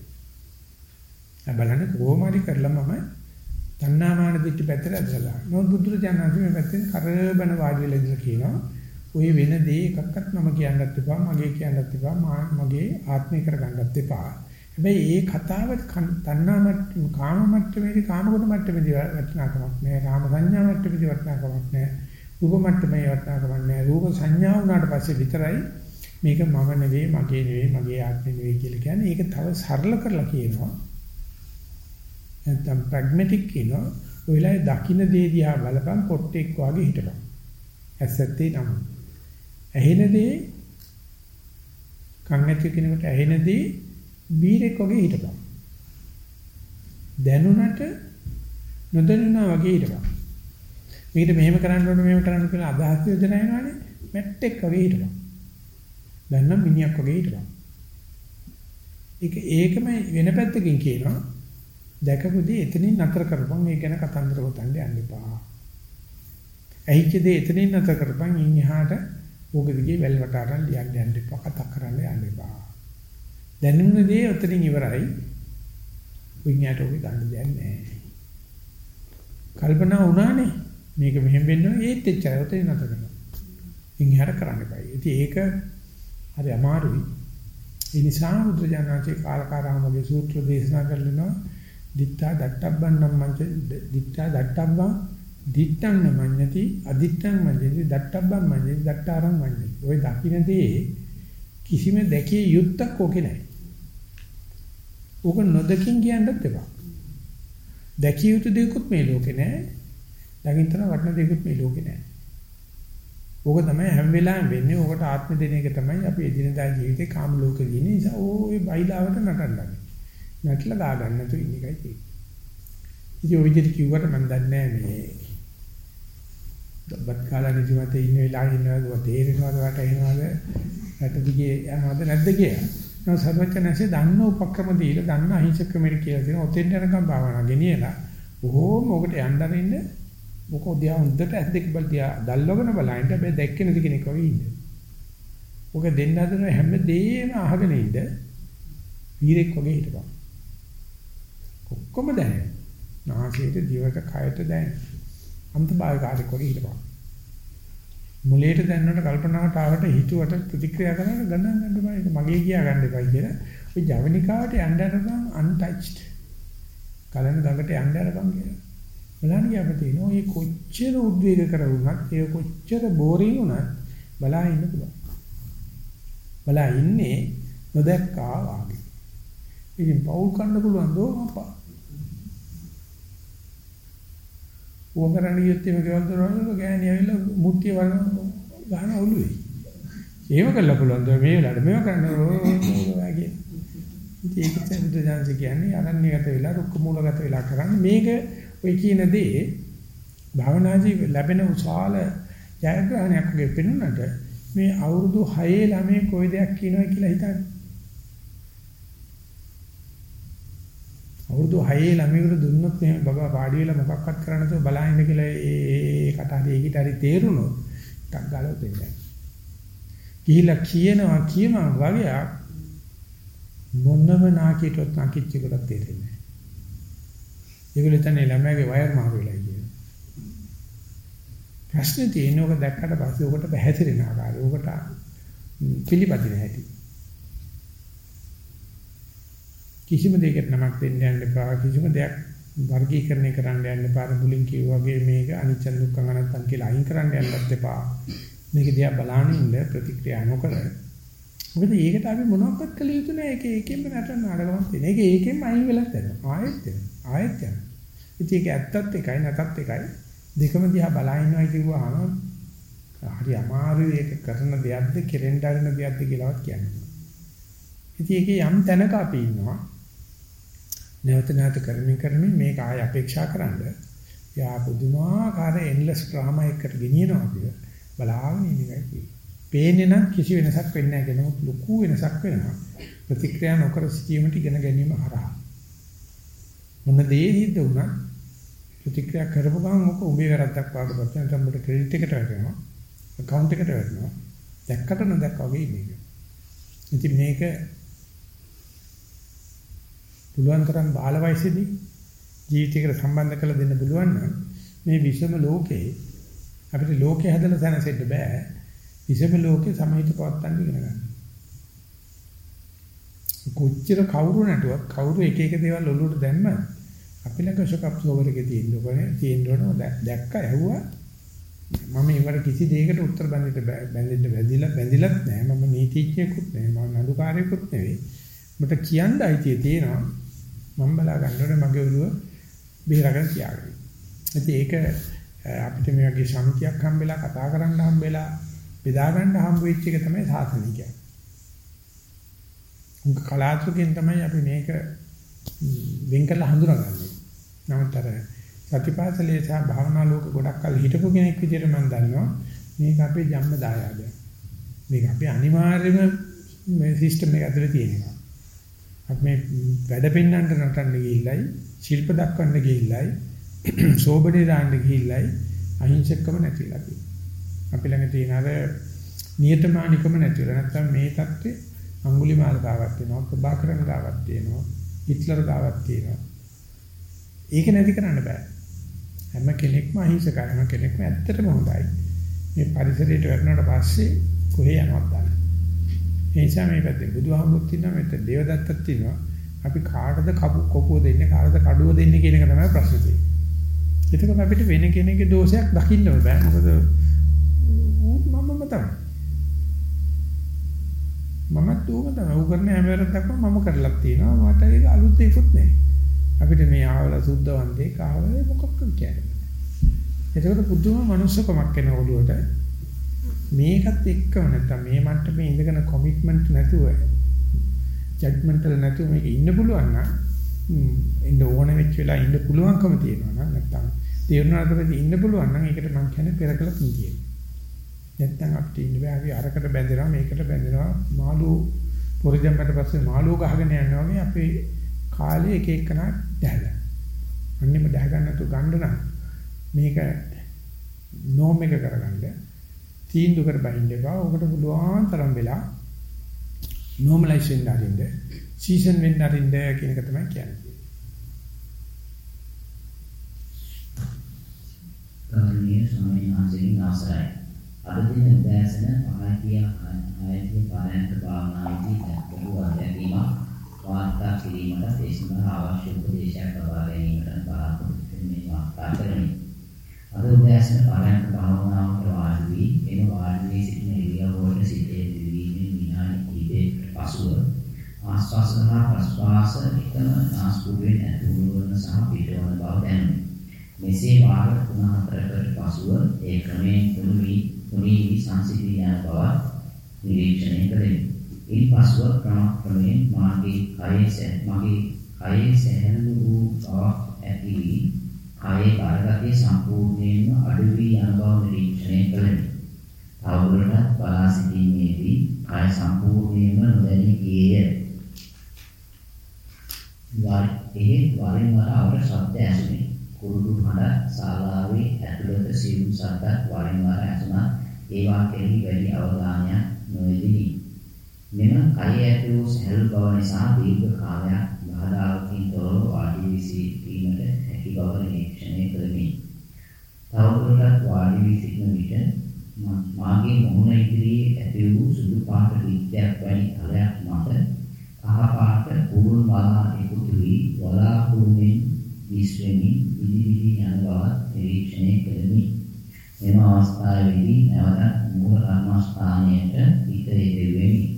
දැන් බලන්න කොහොම හරි කරලා මම තණ්හාමාන දිට්ඨි පැත්තට ඇදලා. නෝ බුදුරජාණන් මේ පැත්තෙන් කරබන වාඩි වෙලා ඉඳලා කියනවා ඔය වෙන දේ එකක්වත් මම කියන්නත් එපා මගේ කියන්නත් එපා මගේ ආත්මය කරගන්නත් එපා. හැබැයි ඒ කතාව තණ්හා මට්ටම කාම මට්ටමේදී කාම ගුණ මට්ටමේදී වටිනාකමක් නෑ කාම සංඥා මට්ටමේදී වටිනාකමක් නෑ රූප මට්ටමේ වටිනාකමක් නෑ රූප සංඥා වුණාට පස්සේ විතරයි මේක මම නෙවෙයි මගේ නෙවෙයි මගේ ආත්මෙ නෙවෙයි කියලා කියන්නේ ඒක තව සරල කරලා කියනවා නැත්නම් ප්‍රැග්මැටික් කියනවා ඔයලා දකින්න දේ දිහා බලපන් පොට්ටෙක් වගේ හිටපන් ඇසත්තේ නම් ඇහෙන දේ කන් ඇති කෙනෙකුට ඇහෙන දේ බීරෙක් වගේ හිටපන්. දැනුණට නොදැනුණා වගේ හිටපන්. මේකට මෙහෙම කරන්න ඕනේ මෙහෙම කරන්න කියලා අදහස් යොදන අයනවනේ මැට්ටෙක් වගේ හිටපන්. දැන්නම් මිනිහක් වගේ හිටපන්. ඒක ඒකම වෙන පැත්තකින් කියනවා දැකපුදී එතනින් නතර කරපන් මේ ගැන කතන්දර ගොතන්න යන්න එපා. ඇහිච්ච දේ එතනින් නතර කරපන් ඉන් එහාට ඕක දිගේ වැල් වටාරන් ලියන්න යන්න එපා කතා කරන්න යන්න එපා. දැනුණ දේ ඔතනින් ඉවරයි. විඤ්ඤාට ඔක ගන්න දෙයක් නැහැ. කල්පනා වුණානේ මේක මෙහෙම වෙන්න ඒත් එච්චරයි ඔතන නැත කරනවා. ඉන්හිහට කරන්න එපා. ඉතින් ඒක හරි අමාරුයි. ඒ නිසා බුදුජානකේ කාලකාරාමගේ සූත්‍ර දේශනා කරනවා දිත්තා දට්ටබ්බන්නම් මංච දිත්තා දට්ටබ්බා දිත්තං නමඤ්ඤති අදිත්තං මඤ්ඤති දට්ටබ්බං මඤ්ඤති දට්ටාරං මඤ්ඤති. ওই දකින්නේ කිසිම දැකිය යුත්තක් ඕකේ නැහැ. ඕක නොදකින් කියන්නත් එපා. දැකිය යුතු දෙයක්වත් මේ ලෝකේ නැහැ. දකින්න වටන දෙයක්වත් මේ ලෝකේ නැහැ. ඕක තමයි හැම වෙලාවෙම වෙන්නේ. ඕකට ආත්ම දෙන එක තමයි අපි එදිනදා ජීවිතේ කාම ලෝකේ ඉන්නේ. නිසා ඕ ඒ බයිලාවට නටන්නේ. නටලා ගා ගන්න තු ඉන්න එකයි තියෙන්නේ. ඉතින් ඔය විදිහට කිව්වට මම දන්නේ මේ බත් කාලා නිදිමත ඉන්න වෙලාවෙ ඉන්නවද තේරෙනවද වැටෙනවද රට දිගේ යනවද නැද්ද කියලා. නෝ සර්වඥාන්සේ දන්න උපක්‍රම දීලා දන්න අහිංසක ක්‍රමෙට කියලා දෙනවා. ඔතෙන් යනකම් භාවනා ගෙනියලා බොහෝම ඔකට යන්න අරින්න මොකෝ දිහා හොඳට ඇස් දෙක බල දිහා දැල්වගෙන බලන්න හැබැයි දැක්කේ නැති කෙනෙක් වගේ ඉන්න. ඔක දෙන්න හදන හැම දෙයක්ම අහගෙන ඉන්න වීරෙක් වගේ හිටපන්. ඔක්කොම දැනෙන. නාසයට දිවට කයට දැනෙන. අන්තභාගකාරයක් වගේ හිටපන්. මුලයට දැන්නට කල්පනාවට ආවට හිතුවට ප්‍රතික්‍රියා කරන ගණන් ගන්න බෑ ඒක මගේ කියා ගන්න එපා කියලා. ඔය ජවනිකාවට යන්න යනකම් untouched. කලන ගඟට යන්න යනකම් කියලා. බලන්න යපතේ නෝ මේ කොච්චර උද්වේග කරුණත් ඒ කොච්චර බෝරින් වුණත් බලා ඉන්න පුළුවන්. බලා ඉන්නේ නොදැක්කා වාගේ. ඉතින් පෞල් කන්න පුළුවන් දෝ අපා. උවකරණ යුත්තේ මේකවල දරවල ගෑණි ඇවිල්ලා මුට්ටිය වරන ගහන ඔළුවේ. ඒව කළා පුළුවන් දෝ මේ වෙලාවට මේව කරන්න වාගේ. ඉතින් ඒක තමයි බුදුදහම කියන්නේ අනන්‍යගත වෙලා රුක්ක මූලගත වෙලා කරන්නේ මේක ඔය කියන දේ භවනාදී ලැබෙන උසාල ජයග්‍රහණයක් වගේ පෙනුනට මේ අවුරුදු 6 ළමයි කොයි දෙයක් කියනවා කියලා හිතන්නේ. අවුරුදු 6 ළමයිකට දුන්නොත් මේ බබා පාඩි වෙලා මොකක්වත් කරන්න නැතුව බලහින්න කියලා ඒ කතාවේ ඒකිට හරි තේරුණොත් ටක් ගාලා දෙන්නේ. ගිහිලා කියනවා කියනවා වගේ මොනම නාකියටවත් නාකිච්චෙකුට තේරෙන්නේ නැහැ. ඒගොල්ලෝ තනේ ළමයාගේ වයර් මාරු වෙලා කියන. ප්‍රශ්නේ තියෙන්නේ ඔක දැක්කට පස්සේ ඔකට පැහැදිරෙන ආකාරය. ඔකට පිළිපදින හැටි. කිසිම දෙයකට නමක් දෙන්න යන්න එපා. කිසිම දෙයක් වර්ගීකරණය කරන්න යන්න එපා. මුලින් කිව්වා වගේ මේක අනිච්ච දුක්ඛ අනත්තම් කියලා අයින් කරන්න යන්නත් එපා. මේක දිහා බලන ඉන්න ප්‍රතික්‍රියා නොකර. මොකද ඒකට අපි මොනවක්වත් කළ යුතු නැහැ. ඒක ඒකෙන්ම නටන නාටකමක් තියෙන. ඒක ඒකෙන්ම අයින් වෙලක් යනවා. ආයෙත් යනවා. ආයෙත් යනවා. ඉතින් ඒක ඇත්තත් එකයි නැතත් එකයි. දෙකම දිහා බලා ඉන්නවා කිව්වහම හරි අමාරුයි ඒක කරන දෙයක්ද කෙරෙන්න ආරන දෙයක්ද කියලාවත් කියන්නේ. ඉතින් ඒකේ යම් තැනක අපි ඉන්නවා. නැවත නැවත කරමින් කරමින් මේක ආය අපේක්ෂා කරන්න. යා පුදුමාකාර එන්ලස් ඩ්‍රාමා එකකට ගෙනියනවා කිය. බලාගෙන ඉන්න එකයි කියන්නේ. පේන්නේ නම් කිසි වෙනසක් වෙන්නේ නැහැ කියනොත් ලොකු වෙනසක් වෙනවා. ප්‍රතික්‍රියා නොකර සිටීමට ඉගෙන ගැනීම හරහා. මොන දේ හිද්ද උනා ප්‍රතික්‍රියා කරපු ගමන් ඔක උඹේ වැරද්දක් වඩපත් නැත්නම් උඹට ක්‍රෙඩිට් එකට වැටෙනවා. account එකට වැටෙනවා. දැක්කට නොදැක්කා වගේ ඉන්නේ. ඉතින් මේක පුළුවන් තරම් බාල වයසේදී ජීවිතයකට සම්බන්ධ කරලා දෙන්න පුළුවන් නම් මේ විෂම ලෝකේ අපිට ලෝකේ හදලා තනසෙන්න බෑ. විෂම ලෝකේ සමහිත පවත්තන්න ඉගෙන ගන්න. කොච්චර කවුරු නැටුවත් කවුරු එක එක දේවල් ඔලුවට දැම්ම අපි ළඟ ෂොක් සෝවරකේ තියෙන්න ඕනේ තියෙන්න ඕන දැක්ක ඇහුවා මම ඒවට කිසි දෙයකට උත්තර බඳින්න බැඳෙන්න බැඳිලා බැඳිලත් නෑ මම නීතිඥයෙකුත් නෑ මම නඩුකාරයෙකුත් නෙවෙයි මට කියන්න අයිතිය තියෙනවා මම බලා ගන්නකොට මගේ ඔළුව බේරගෙන තියාගන්න. ඉතින් ඒක අපිට මේ වගේ සමිතියක් හම්බෙලා කතා කරන්න හම්බෙලා බෙදා ගන්න හම්බ වෙච්ච එක තමයි සාසනික කියන්නේ. උංග කලාතුරකින් තමයි අපි මේක වෙන් කරලා හඳුනාගන්නේ. නමුත් අර සතිපාසලේ සහ භාවනා ලෝක ගොඩක් කල් හිටපු කෙනෙක් විදිහට මම දන්නවා මේක අපේ ජන්ම දායාදයක්. මේක අපි අනිවාර්යයෙන්ම මේ සිස්ටම් එක ඇතුලේ තියෙනවා. අපි මේ වැඩ පෙන්වන්නට නටන්න ගිහිල්ලයි, ශිල්ප දක්වන්න ගිහිල්ලයි, සෝබනේ දාන්න ගිහිල්ලයි අහිංසකකම නැතිලා තියෙනවා. අපි ළඟ තියෙන අර නියතමානිකම නැතිලා නැත්තම් මේ தත්ත්වේ අඟුලිමාල ගාවක් තියෙනවා, ප්‍රභාකරන් ගාවක් තියෙනවා, හිට්ලර් ගාවක් තියෙනවා. ඒක නැති කරන්න බෑ. හැම කෙනෙක්ම අහිංසකයි. හැම කෙනෙක්ම ඇත්තටම හොඳයි. මේ පරිසරයට වැටුණාට පස්සේ කොහේ යනවද දන්නේ ඒ නිසා මේ පැත්තේ බුදුහාමුදුරුත් ඉන්නවා මෙතන දේවදත්තත් ඉන්නවා. අපි කාටද කපු කොපුව දෙන්නේ කාටද කඩුව දෙන්නේ කියන එක තමයි ප්‍රශ්නේ තියෙන්නේ. එතකොට අපිට වෙන කෙනෙකුගේ දෝෂයක් දකින්න බෑ. මොකද මමම තමයි. මමත් ඌම තමයි. ඌ කරන හැම වෙලාවකම මම කරලා තියෙනවා. මට ඒක අලුත් දෙයක්වත් නැහැ. අපිට මේ ආවල සුද්ධවන්තේ කාවල මොකක්ද කියන්නේ. එතකොට පුදුම මනුස්සකමක් එන ඔළුවට මේකත් එක්කම නැත්තම් මේ මට්ටමේ ඉඳගෙන කොමිට්මන්ට් නැතුව ජජ්මන්ටල් නැතුව මේක ඉන්න පුළුවන් නම් ඉන්න ඕන වෙච්ච වෙලා ඉන්න පුළුවන්කම තියෙනවා නම් නැත්තම් තේරුණාට පස්සේ ඉන්න පුළුවන් නම් ඒකට මම කියන්නේ පෙරකල පිළිගියේ. නැත්තම් අපිට ඉන්න බෑ අපි අරකට බැඳෙනවා මේකට බැඳෙනවා මාළු පොරිදම්මට පස්සේ මාළු ගහගෙන යනවා වගේ අපේ කාලේ එක එකනා දැහැලා. අන්නෙම දැහ ගන්න තු ගන්න නම් මේක නෝම් එක කරගන්න තීන්දුව කර බහින්න එපා. ඔකට පුළුවන් තරම් වෙලා normalize වෙන්න අරින්න, season වෙන්න අරින්න කියන එක තමයි කියන්නේ. ගෞරවනීය ස්වාමීන් වහන්සේගෙන් අවසරයි. අද දින උදෑසන ආයතිය ආයතිය පාරයන්ත භාවනාවේදී ගැඹුරු අධ්‍යයනීමක් වාර්තා කිරීමට දේශනා අවශ්‍ය උපදේශයක් ලබා ගැනීමට බලාපොරොත්තු වෙන්නේ වාර්තා කරමි. අද උදෑසන පාරයන්ත භාවනාවට වාඩි වී එම වාඩි වී සිටින ඉරියව්වට සිටේ දිවීමේ විනාඩි කිහිපයකට පසුව ආශ්වාස එකම නාස්පුඩුවෙන් ඇතුළු වන සහ පිටවන බව දැනුනි. මෙසේ වාර 3-4කට පසුව ඒ ක්‍රමයෙන් තුනි වී තුනි වී සංසිඳී යන බව නිරීක්ෂණය කළෙමි. ඉන්පසුව ක්‍රමක්‍රමයෙන් මාගේ කයේ මගේ කයේ සැහැල්ලු වූ බවක් ඇති වී කයේ බරගතිය සම්පූර්ණයෙන්ම අඩු වී යන බව නිරීක්ෂණය කළෙමි. තවදුරටත් බලා සිටීමේදී කය සම්පූර්ණයෙන්ම නොදැනී ගියේය. වාරේ වරින් වර අවර ශබ්ද ඇසුනි. කුරුළු හඬ ශාලාවේ ඇතුළත සියුම් ශබ්දත් වරින් වර ඇසුණා. ඒවා කෙරෙහි වැඩි අවධානයක් නොයෙදිනි. මෙම කය ඇති වූ සැහැල්ලු බව නිසා දීර්ඝ කාලයක් බාධාකින් තොරව වාඩි වී සිටීමට හැකි බව නිරීක්ෂණය කළෙමි. තවදුරටත් වාඩි වී සිටින විට මාගේ මොහොන ඉදිරියේ ඇති වූ සුදු පාට විද්‍යාවක් වැනි තලයක් මත කහ පාට කුරුල් බලා එකතු වී වලාකුළුමින් විශ්වෙමි විදි විදි යන බව නිරීක්ෂණය කළෙමි. මෙම අවස්ථාවේදී නැවත මූල කර්මස්ථානයට හිත යෙදුවෙමි.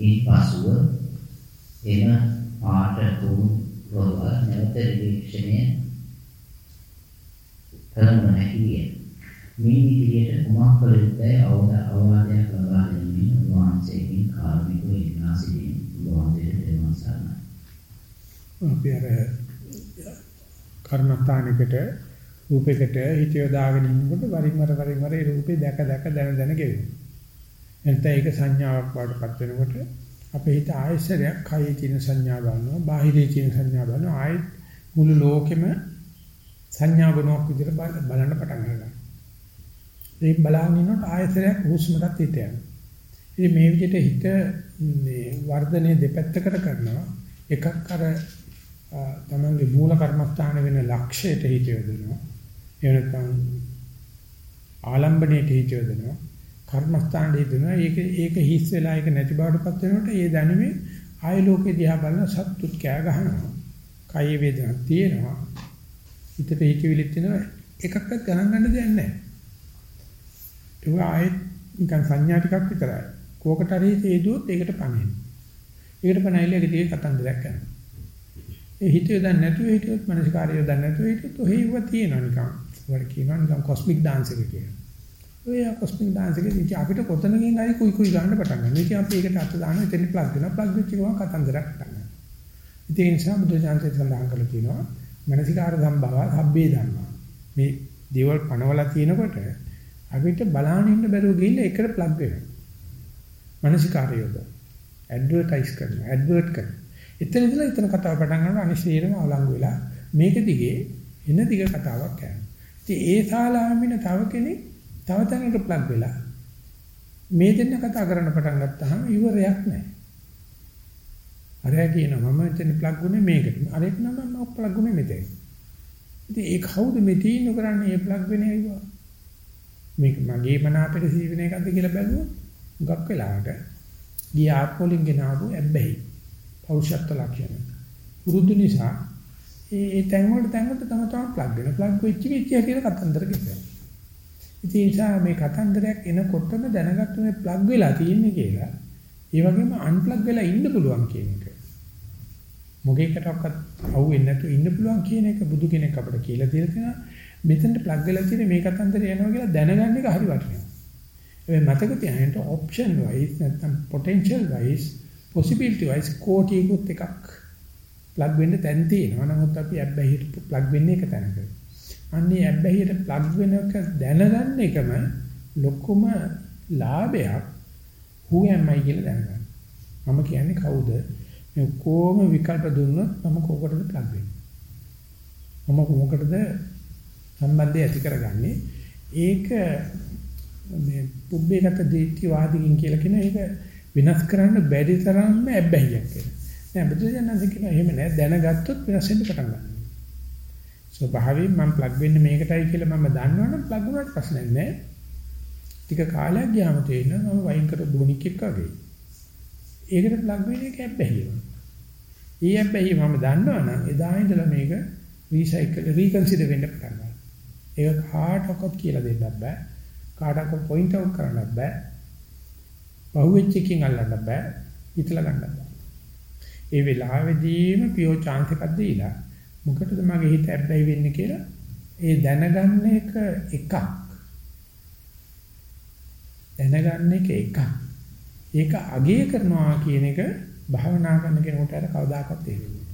ඉන්පසුව එම පාට කුරුල් රෝග නැවත නිරීක්ෂණය කළම හැකිය. මේ විදිහට කුමක් කළ යුතුයි අවවාදයක් ලබා දෙමින් උන්වහන්සේගෙන් කාර්මිකව ඉල්ලා සිටින උන්වහන්සේට දෙවන් සරණයි. අපි අර කර්මස්ථානයකට රූපයකට හිත යොදාගෙන ඉන්නකොට වරින් වර වරින් වර ඒ රූපේ දැක දැක දැන දැන ගෙවෙනවා. එතන ඒක සංඥාවක් වඩපත් වෙනකොට අපේ හිත ආයශරයක් කයේ තියෙන සංඥා ගන්නවා, බාහිරේ තියෙන සංඥා ගන්නවා, ආයෙත් මුළු ලෝකෙම සංඥා ගුණයක් විදිහට බලන්න පටන් ගන්නවා. ඒ බලන් ඉන්නකොට ආයතනයක් හුස්මටත් හිත යනවා. ඉතින් මේ විදිහට හිත මේ වර්ධනයේ දෙපැත්තකට කරනවා. එකක් අර තමන්ගේ මූල කර්මස්ථාන වෙන ලක්ෂයට හිත යොදනවා. එහෙම නැත්නම් ආලම්බණයට හිත යොදනවා. කර්මස්ථානයේ හිතනවා. ඒක ඒක හිස් වෙලා ඒක නැති බවටපත් වෙනකොට ඒ දැනුමේ ආය ලෝකේ දිහා බලන සත්තුත් කෑ ගහනවා. කය වේදනාවක් තියෙනවා. හිතට හිතවිලිත් තියෙනවා. එකක්වත් ගණන් ගන්න දෙයක් නැහැ. ඒක ආයෙත් නිකන් සංඥා ටිකක් විතරයි. කෝකට හරි හේතුවොත් ඒකට පණින්න. ඒකට පණයිල ඒක දිගේ කතන්දරයක් කරනවා. ඒ හිතේ දැන් නැතුව හිටියොත් මනසිකාරය දැන් නැතුව හිටියොත් ඔහෙව තියෙනවා නිකන්. ඒකට කියනවා නිකන් කොස්මික් ඩාන්ස් එක කියලා. ඔය කොස්මික් ඩාන්ස් එකේ අපිට කොතනකින් හරි කුයි කුයි ගන්න පටන් ගන්නවා. ඉතින් අපි ඒකට අත දානවා එතන ප්ලග් වෙනවා. ප්ලග් වෙච්ච ගමන් කතන්දරයක් පටන් ගන්නවා. ඉතින් ඒ නිසා බුදු ජානකේ සඳහන් කරලා තියෙනවා මනසිකාර සම්භව සබ්බේ ධම්මා. මේ දේවල් පනවලා තියෙනකොට අපිට බලන්න ඉන්න බැරුව ගිහිල්ලා එකට ප්ලග් වෙනවා. මානසිකාරයෝද ඇඩ්වර්ටයිස් කරනවා, ඇඩ්වර්ට් කරනවා. එතන ඉඳලා එතන කතාව පටන් ගන්නවා අනිශ්චයම අවලංගු වෙලා මේක දිගේ එන දිග කතාවක් යනවා. ඉතින් ඒ ශාලාවෙන්න තව කෙනෙක් තව තැනකට ප්ලග් වෙලා මේ දෙන්න කතා කරන්න පටන් ගත්තාම ඉවරයක් නැහැ. අරයා කියනවා මම එතන ප්ලග් වුනේ මේකට. අරෙක් නම් මම ප්ලග් වුනේ මෙතෙන්. ඉතින් ඒ කවුද මේ තීන්දුව කරන්නේ මේ ප්ලග් වෙන්නේ අයවා? මේක මගේ මන අපිට සීවෙන එකක්ද කියලා බැලුවොත් ගක් වෙලාවට ගිය ආත්මවලින් ගෙනාවු ඇබ්බැහි පෞරුෂත්ව ලක්ෂණ. පුරුදු නිසා ඒ ඒ තැන් වලට තැන් වලට තම තම ප්ලග් වෙන ප්ලග් වෙච්ච වෙච්ච හැටියට කතන්දර කියනවා. ඉතින් ඒ නිසා මේ කතන්දරයක් එනකොටම දැනගත්තු මේ ප්ලග් වෙලා තියෙන්නේ කියලා ඒ වගේම අන්ප්ලග් වෙලා ඉන්න පුළුවන් කියන එක. මොකේකටවත් අහුවෙන්නේ නැතුව ඉන්න පුළුවන් කියන එක බුදු කෙනෙක් අපිට කියලා දෙලා මෙතනට ප්ලග් වෙලා තියෙන මේ කතන්දරය යනවා කියලා දැනගන්න එක හරි වටිනවා. ඒ මතක තියාගන්න ඔප්ෂන් වයිස් නැත්නම් පොටෙන්ෂල් වයිස් possibility wise කෝටියකුත් එකක් ප්ලග් වෙන්න තැන් තියෙනවා. නමුත් අපි ඇබ්බැහියට ප්ලග් වෙන්නේ එක තැනක. අන්නේ ඇබ්බැහියට ප්ලග් වෙන එක දැනගන්න එකම ලොකුම ලාභයක් who am I කියලා දැනගන්න. මම කියන්නේ කවුද? මේ කොහොම විකල්ප දුන්නොත් මම කොකටද ප්ලග් වෙන්නේ? මම කොකටද සම්බන්ධය ඇති කරගන්නේ? ඒක මේ පුබ්බේගත දීත්‍යවාදීකින් කියලා කියන එක වෙනස් කරන්න බැරි තරම්ම ඇබ්බැහියක් කියලා. නෑ බුදුසෙන්න්ද කියන එහෙම නෑ දැනගත්තොත් වෙනස් වෙන්න පටන් ගන්නවා. ස්වභාවයෙන් මම ප්ලග් වෙන්නේ මේකටයි කියලා මම දන්නවනම් ප්ලග් වුණාට ප්‍රශ්නයක් නෑ. ටික කාලයක් ගියාම තේරෙනවා මම වයින් කර බොනික් එක්ක වගේ. ඒකට ප්ලග් වෙන එක ඇබ්බැහිය. ඊ ඇබ්බැහිය මම දන්නවනම් එදා ඉඳලා මේක රීසයිකල් රීකන්සිඩර් වෙන්න පටන් ගන්නවා. ඒක කාටවත් කියලා දෙන්නත් බෑ. කාටවත් පොයින්ට් අවුට් කරන්නත් බෑ. පහුවෙච්ච එකකින් අල්ලන්න බෑ. හිතලා ගන්න බෑ. ඒ වෙලාවෙදීම පියෝ chance එකක් දීලා මොකටද මගේ හිත ඇබ්බැහි වෙන්නේ කියලා ඒ දැනගන්න එක එකක්. දැනගන්න එක එකක්. ඒක අගය කරනවා කියන එක භාවනා කරන කෙනෙකුට අර කවදාකවත් තේරෙන්නේ නැහැ.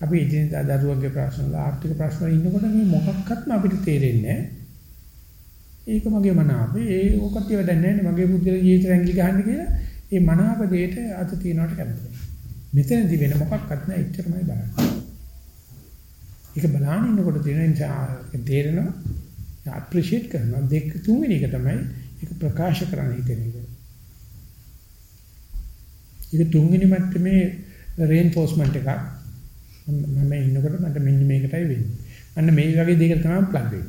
අපි ඉදිරියට දරුවගේ ප්‍රශ්න වල ආර්ථික ප්‍රශ්න වල ඉන්නකොට මේ මොකක්වත්ම අපිට තේරෙන්නේ නැහැ. ඒක මගේ මනාපේ ඒ ඔකට වැඩක් නැහැ මගේ බුද්ධිය ජීවිත රැඟිලි ගහන්න කියලා ඒ මනාප දෙයට අත තියනවට කැමතියි. මෙතනදී වෙන මොකක්වත් නැහැ එච්චරමයි බලන්නේ. ඒක බලන්න ඉන්නකොට තියෙන නිසා තේරෙනවා අප්‍රීෂিয়েට් කරනවා දෙක තුන්වෙනි එක තමයි ඒක ප්‍රකාශ කරන්න හිතෙන එක. ඒක තුන්වෙනි මට්ටමේ රේන්ෆෝස්මන්ට් එකක්. මම ඉන්නකොට මට මෙන්න මේකටයි වෙන්නේ. අන්න මේ වගේ දෙයකට තමයි ප්ලග් වෙන්නේ.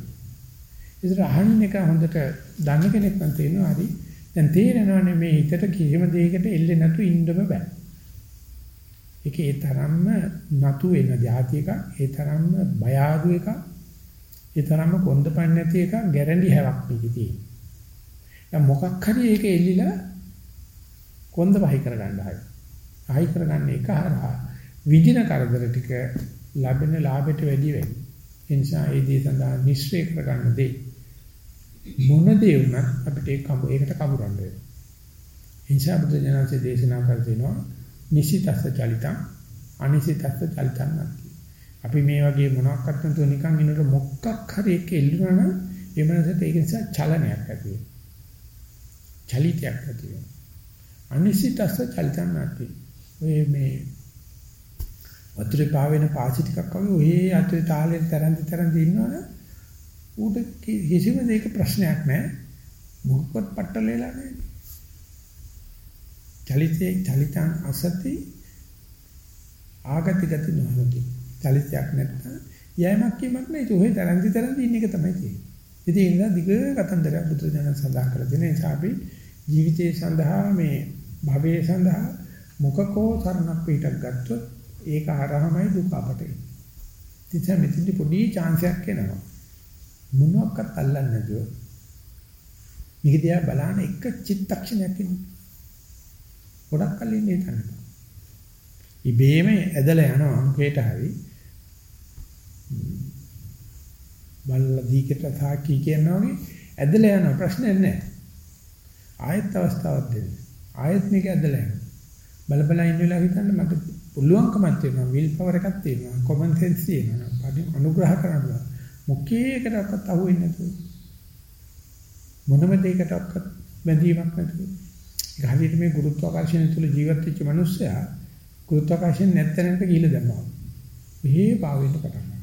ඉතින් අහන්න එක හොඳට දන්න කෙනෙක් නම් තේරෙනවා හරි. දැන් තේරෙනවානේ මේ හිතට කිසිම දෙයකට එල්ලේ නැතු ඉන්නම බෑ. ඒක ඒ තරම්ම නතු වෙන જાති එකක්, ඒ තරම්ම බය ආදු එකක්, ඒ තරම්ම කොන්දපන් නැති එකක් ගැරන්ටි හැවක් මේකේ තියෙන. දැන් මොකක් හරි ඒක එල්ලිලා කොන්ද වහයි කරගන්න හයි. ආයි කරගන්න එක හරහා විදින කරදර ටික ලැබෙන ලාභයට වැඩි වෙයි. ඒ නිසා ඒ දේ සඳහා නිශ්චය කරගන්න දෙයි. මොන දේ වුණත් අපිට ඒක කඹ ඒකට කඹරන්න වෙනවා. එනිසා බුදු දනන්සේ දේශනා කර දෙනවා නිසිතස්ස චලිතං අනිසිතස්ස චලිතං නැති. අපි මේ වගේ මොනවාක්වත් නැතුව නිකන් ඉන්නකොට මොකක් හරි එක එල්ලුණා නම් ඒ මනසට ඒක නිසා චලනයක් ඇති වෙනවා. චලිතයක් ඇති වෙනවා. අනිසිතස්ස චලිතං නැති. ඔය මේ වතුරේ පාවෙන පාසි ටිකක් වගේ ඔය අතරේ තාලෙන් තරන්දි තරන්දි ඉන්නවනේ ඌට කිසිම දෙයක ප්‍රශ්නයක් නැහැ. මොකක්වත් පට්ටල වෙලා නැහැ. චලිතේ චලිතං අසති ආගති ගති නොහොති. චලිතයක් නැත්නම් යෑමක් කීමක් නැහැ. ඒක ඔය තරන්දි තරන්දි ඉන්න එක තමයි තියෙන්නේ. ඉතින් ඒ නිසා දිග කතන්දරයක් බුදුරජාණන් සඳහන් කරලා තියෙන නිසා අපි ජීවිතයේ සඳහා මේ භවයේ සඳහා මොකකෝ තරණක් පිටක් ගත්තොත් ඒක හරහමයි දුක අපට එන්නේ. ඉතින් මෙතනදි පොඩි chance එකක් එනවා. මොනවාක්වත් අල්ලන්නේ නැතුව මේක දිහා බලන එක චිත්තක්ෂණයක් ඉන්න. ගොඩක් කල් ඉන්නේ තනක. ඉබේම ඇදලා යනවා මොකේට හරි. බල්ලා දීකට සාකි කියනවා වගේ ඇදලා යන ප්‍රශ්නයක් නැහැ. ආයත් අවස්ථාවක් දෙන්න. ආයත් මේක ඇදලා යනවා. බල බල ඉන්න වෙලාව හිතන්න මට පුළුවන්කමක් තියෙනවා. විල් පවර් එකක් තියෙනවා. කොමන් සෙන්ස් තියෙනවා. අනුග්‍රහ කරන්න මොකේකටවත් අහු වෙන්නේ නැතුව මොනම දෙයකටවත් බැඳීමක් නැතුව ඒක හරියට මේ ගුරුත්වාකර්ෂණය තුල ජීවත් වෙච්ච මිනිස්සයා ගුරුත්වාකර්ෂණ නැත්තනකට ගිහිල්ලා දැම්මා. මෙහෙ පාවෙන්න පටන් ගන්නවා.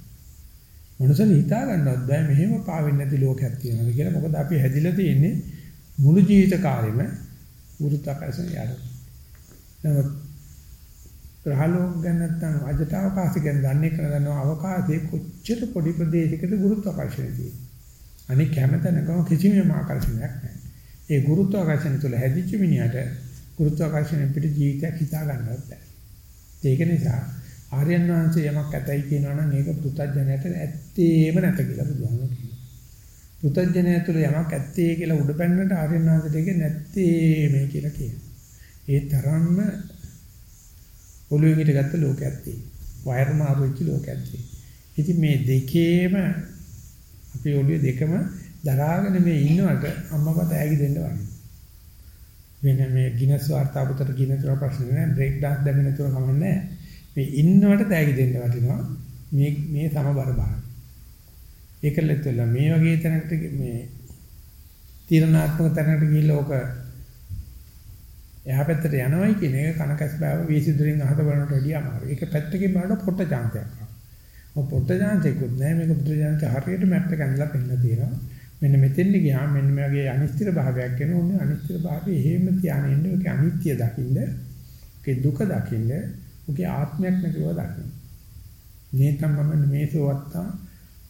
මනුස්සන් හිතා ගන්නවත් බෑ මෙහෙම පාවෙන්නේ නැති ලෝකයක් තියෙනවා කියලා. මොකද අපි හැදිලා තියෙන්නේ මුළු ජීවිත කාලෙම ගුරුත්වාකර්ෂණ යට. නමුත් ග්‍රහලෝක ගැන නැත්නම් අජට අවකාශය ගැන දන්නේ කරන දන්නවා අවකාශයේ කොච්චර පොඩි ප්‍රදේශයකද ගුරුත්වාකර්ෂණය තියෙන්නේ. අනික හැමතැනකම කිසිම ආකර්ෂණයක් නැහැ. ඒ ගුරුත්වාකර්ෂණය තුළ හැදිච්ච මිනිහට ගුරුත්වාකර්ෂණය පිට ජීවිතයක් හිතා ගන්නවත් බැහැ. ඒක නිසා ආර්යයන් වහන්සේ යමක් ඇතයි කියනවා නම් ඒක පෘථජ්ජනයට ඇත්තේම නැත කියලා බුදුහාම කියනවා. පෘථජ්ජනය තුළ යමක් ඇත්තේ කියලා උඩ පැන්නට ආර්යයන් වහන්සේට ඒක නැත්තේ මේ කියලා කියනවා. ඒ තරම්ම ඔළුවෙන් හිට ගත්ත ලෝකයක් තියෙනවා. වයර් මාරු වෙච්ච ලෝකයක් තියෙනවා. ඉතින් මේ දෙකේම අපේ ඔළුවේ දෙකම දරාගෙන මේ ඉන්නවට අම්මපත ඇගි දෙන්න වගේ. වෙන මේ ගිනස් වාර්තාපතට ගිනස් ප්‍රශ්න නෑ බ්‍රේක් ඩාන්ස් දැනෙන තුර කමන්නේ මේ ඉන්නවට තෑගි දෙන්න වටිනවා මේ මේ සමබර භාවය. ඒකලෙත් වෙලා මේ වගේ තැනකට මේ තීරණාත්මක තැනකට ගිහිල්ලා ඕක එහා පැත්තට යනවයි කියන එක කනකස් බෑව වීසිදුරින් අහත බලනට වැඩිය අමාරුයි. ඒක පැත්තකින් බලනකොට පොට්ට chance එකක්. ඔය පොට්ට chance එකකුත් නෑ මේක බුදු chance හරියට මැප් එක ඇඳලා පෙන්නලා තියෙනවා. මෙන්න මෙතෙන්ද ගියාම මෙන්න මේ වගේ අනිත්‍ය භාවයක් එන ඕනේ අනිත්‍ය භාවය එහෙම තියාගෙන ඉන්න ඔක අනිත්‍ය දකින්න ඔකේ දුක දකින්න ඔකේ ආත්මයක් නැතිව දකින්න. නේතම් මම මේසෝවත්තා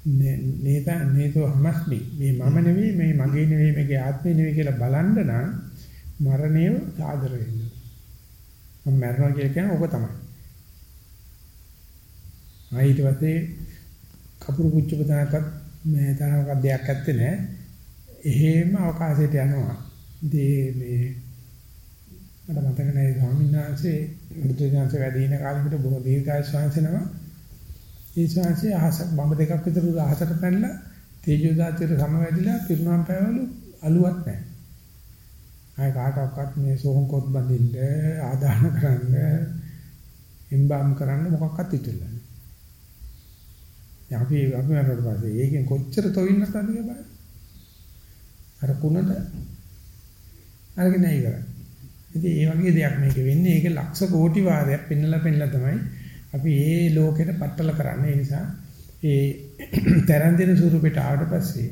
නේත නේතෝ හමස්මි මේ මම නෙවෙයි මේ මගේ නෙවෙයි මේකේ ආත්මේ නෙවෙයි කියලා බලන්න නම් මරණය සාදර වෙන්න. මම මරනවා කියලා කියන්නේ ඕක තමයි. ආ ඊට පස්සේ කපුරු කුච්ච පදානකත් මේ තරමක දෙයක් ඇත්තේ නැහැ. එහෙම අවකාශයට යනවා. දේ මේ මට මතක නැහැ ස්වාමීන් වහන්සේ බුදුජානක වැඩ ඉන කාලෙකට බොහෝ දීර්ඝායු ශාන්සනව. ඒ ශාන්සේ අහස බඹ දෙකක් විතර අහසට පැනලා තේජෝ දාතියට සමවැදිලා පිරුණම් පෑවලු අලුවක් නැහැ. ආය කාටවත් මේ සෝහන් කොත් බඳින්න ආදාන කරන්න එම්බාම් කරන්න මොකක්වත් ඉතුරුලා නැහැ. අපි අපි වලට පස්සේ ඒකෙන් කොච්චර තොවින්නත් අද කියලා අර කුණට අරගෙන ඉවරයි. ඉතින් ඒ වගේ දෙයක් මේක වෙන්නේ ඒක ලක්ෂ කෝටි වාරයක් පෙන්නලා පෙන්නලා තමයි අපි මේ ලෝකෙට පట్టල කරන්නේ. ඒ නිසා ඒ තරන් දෙන ස්වරූපයට ආවට පස්සේ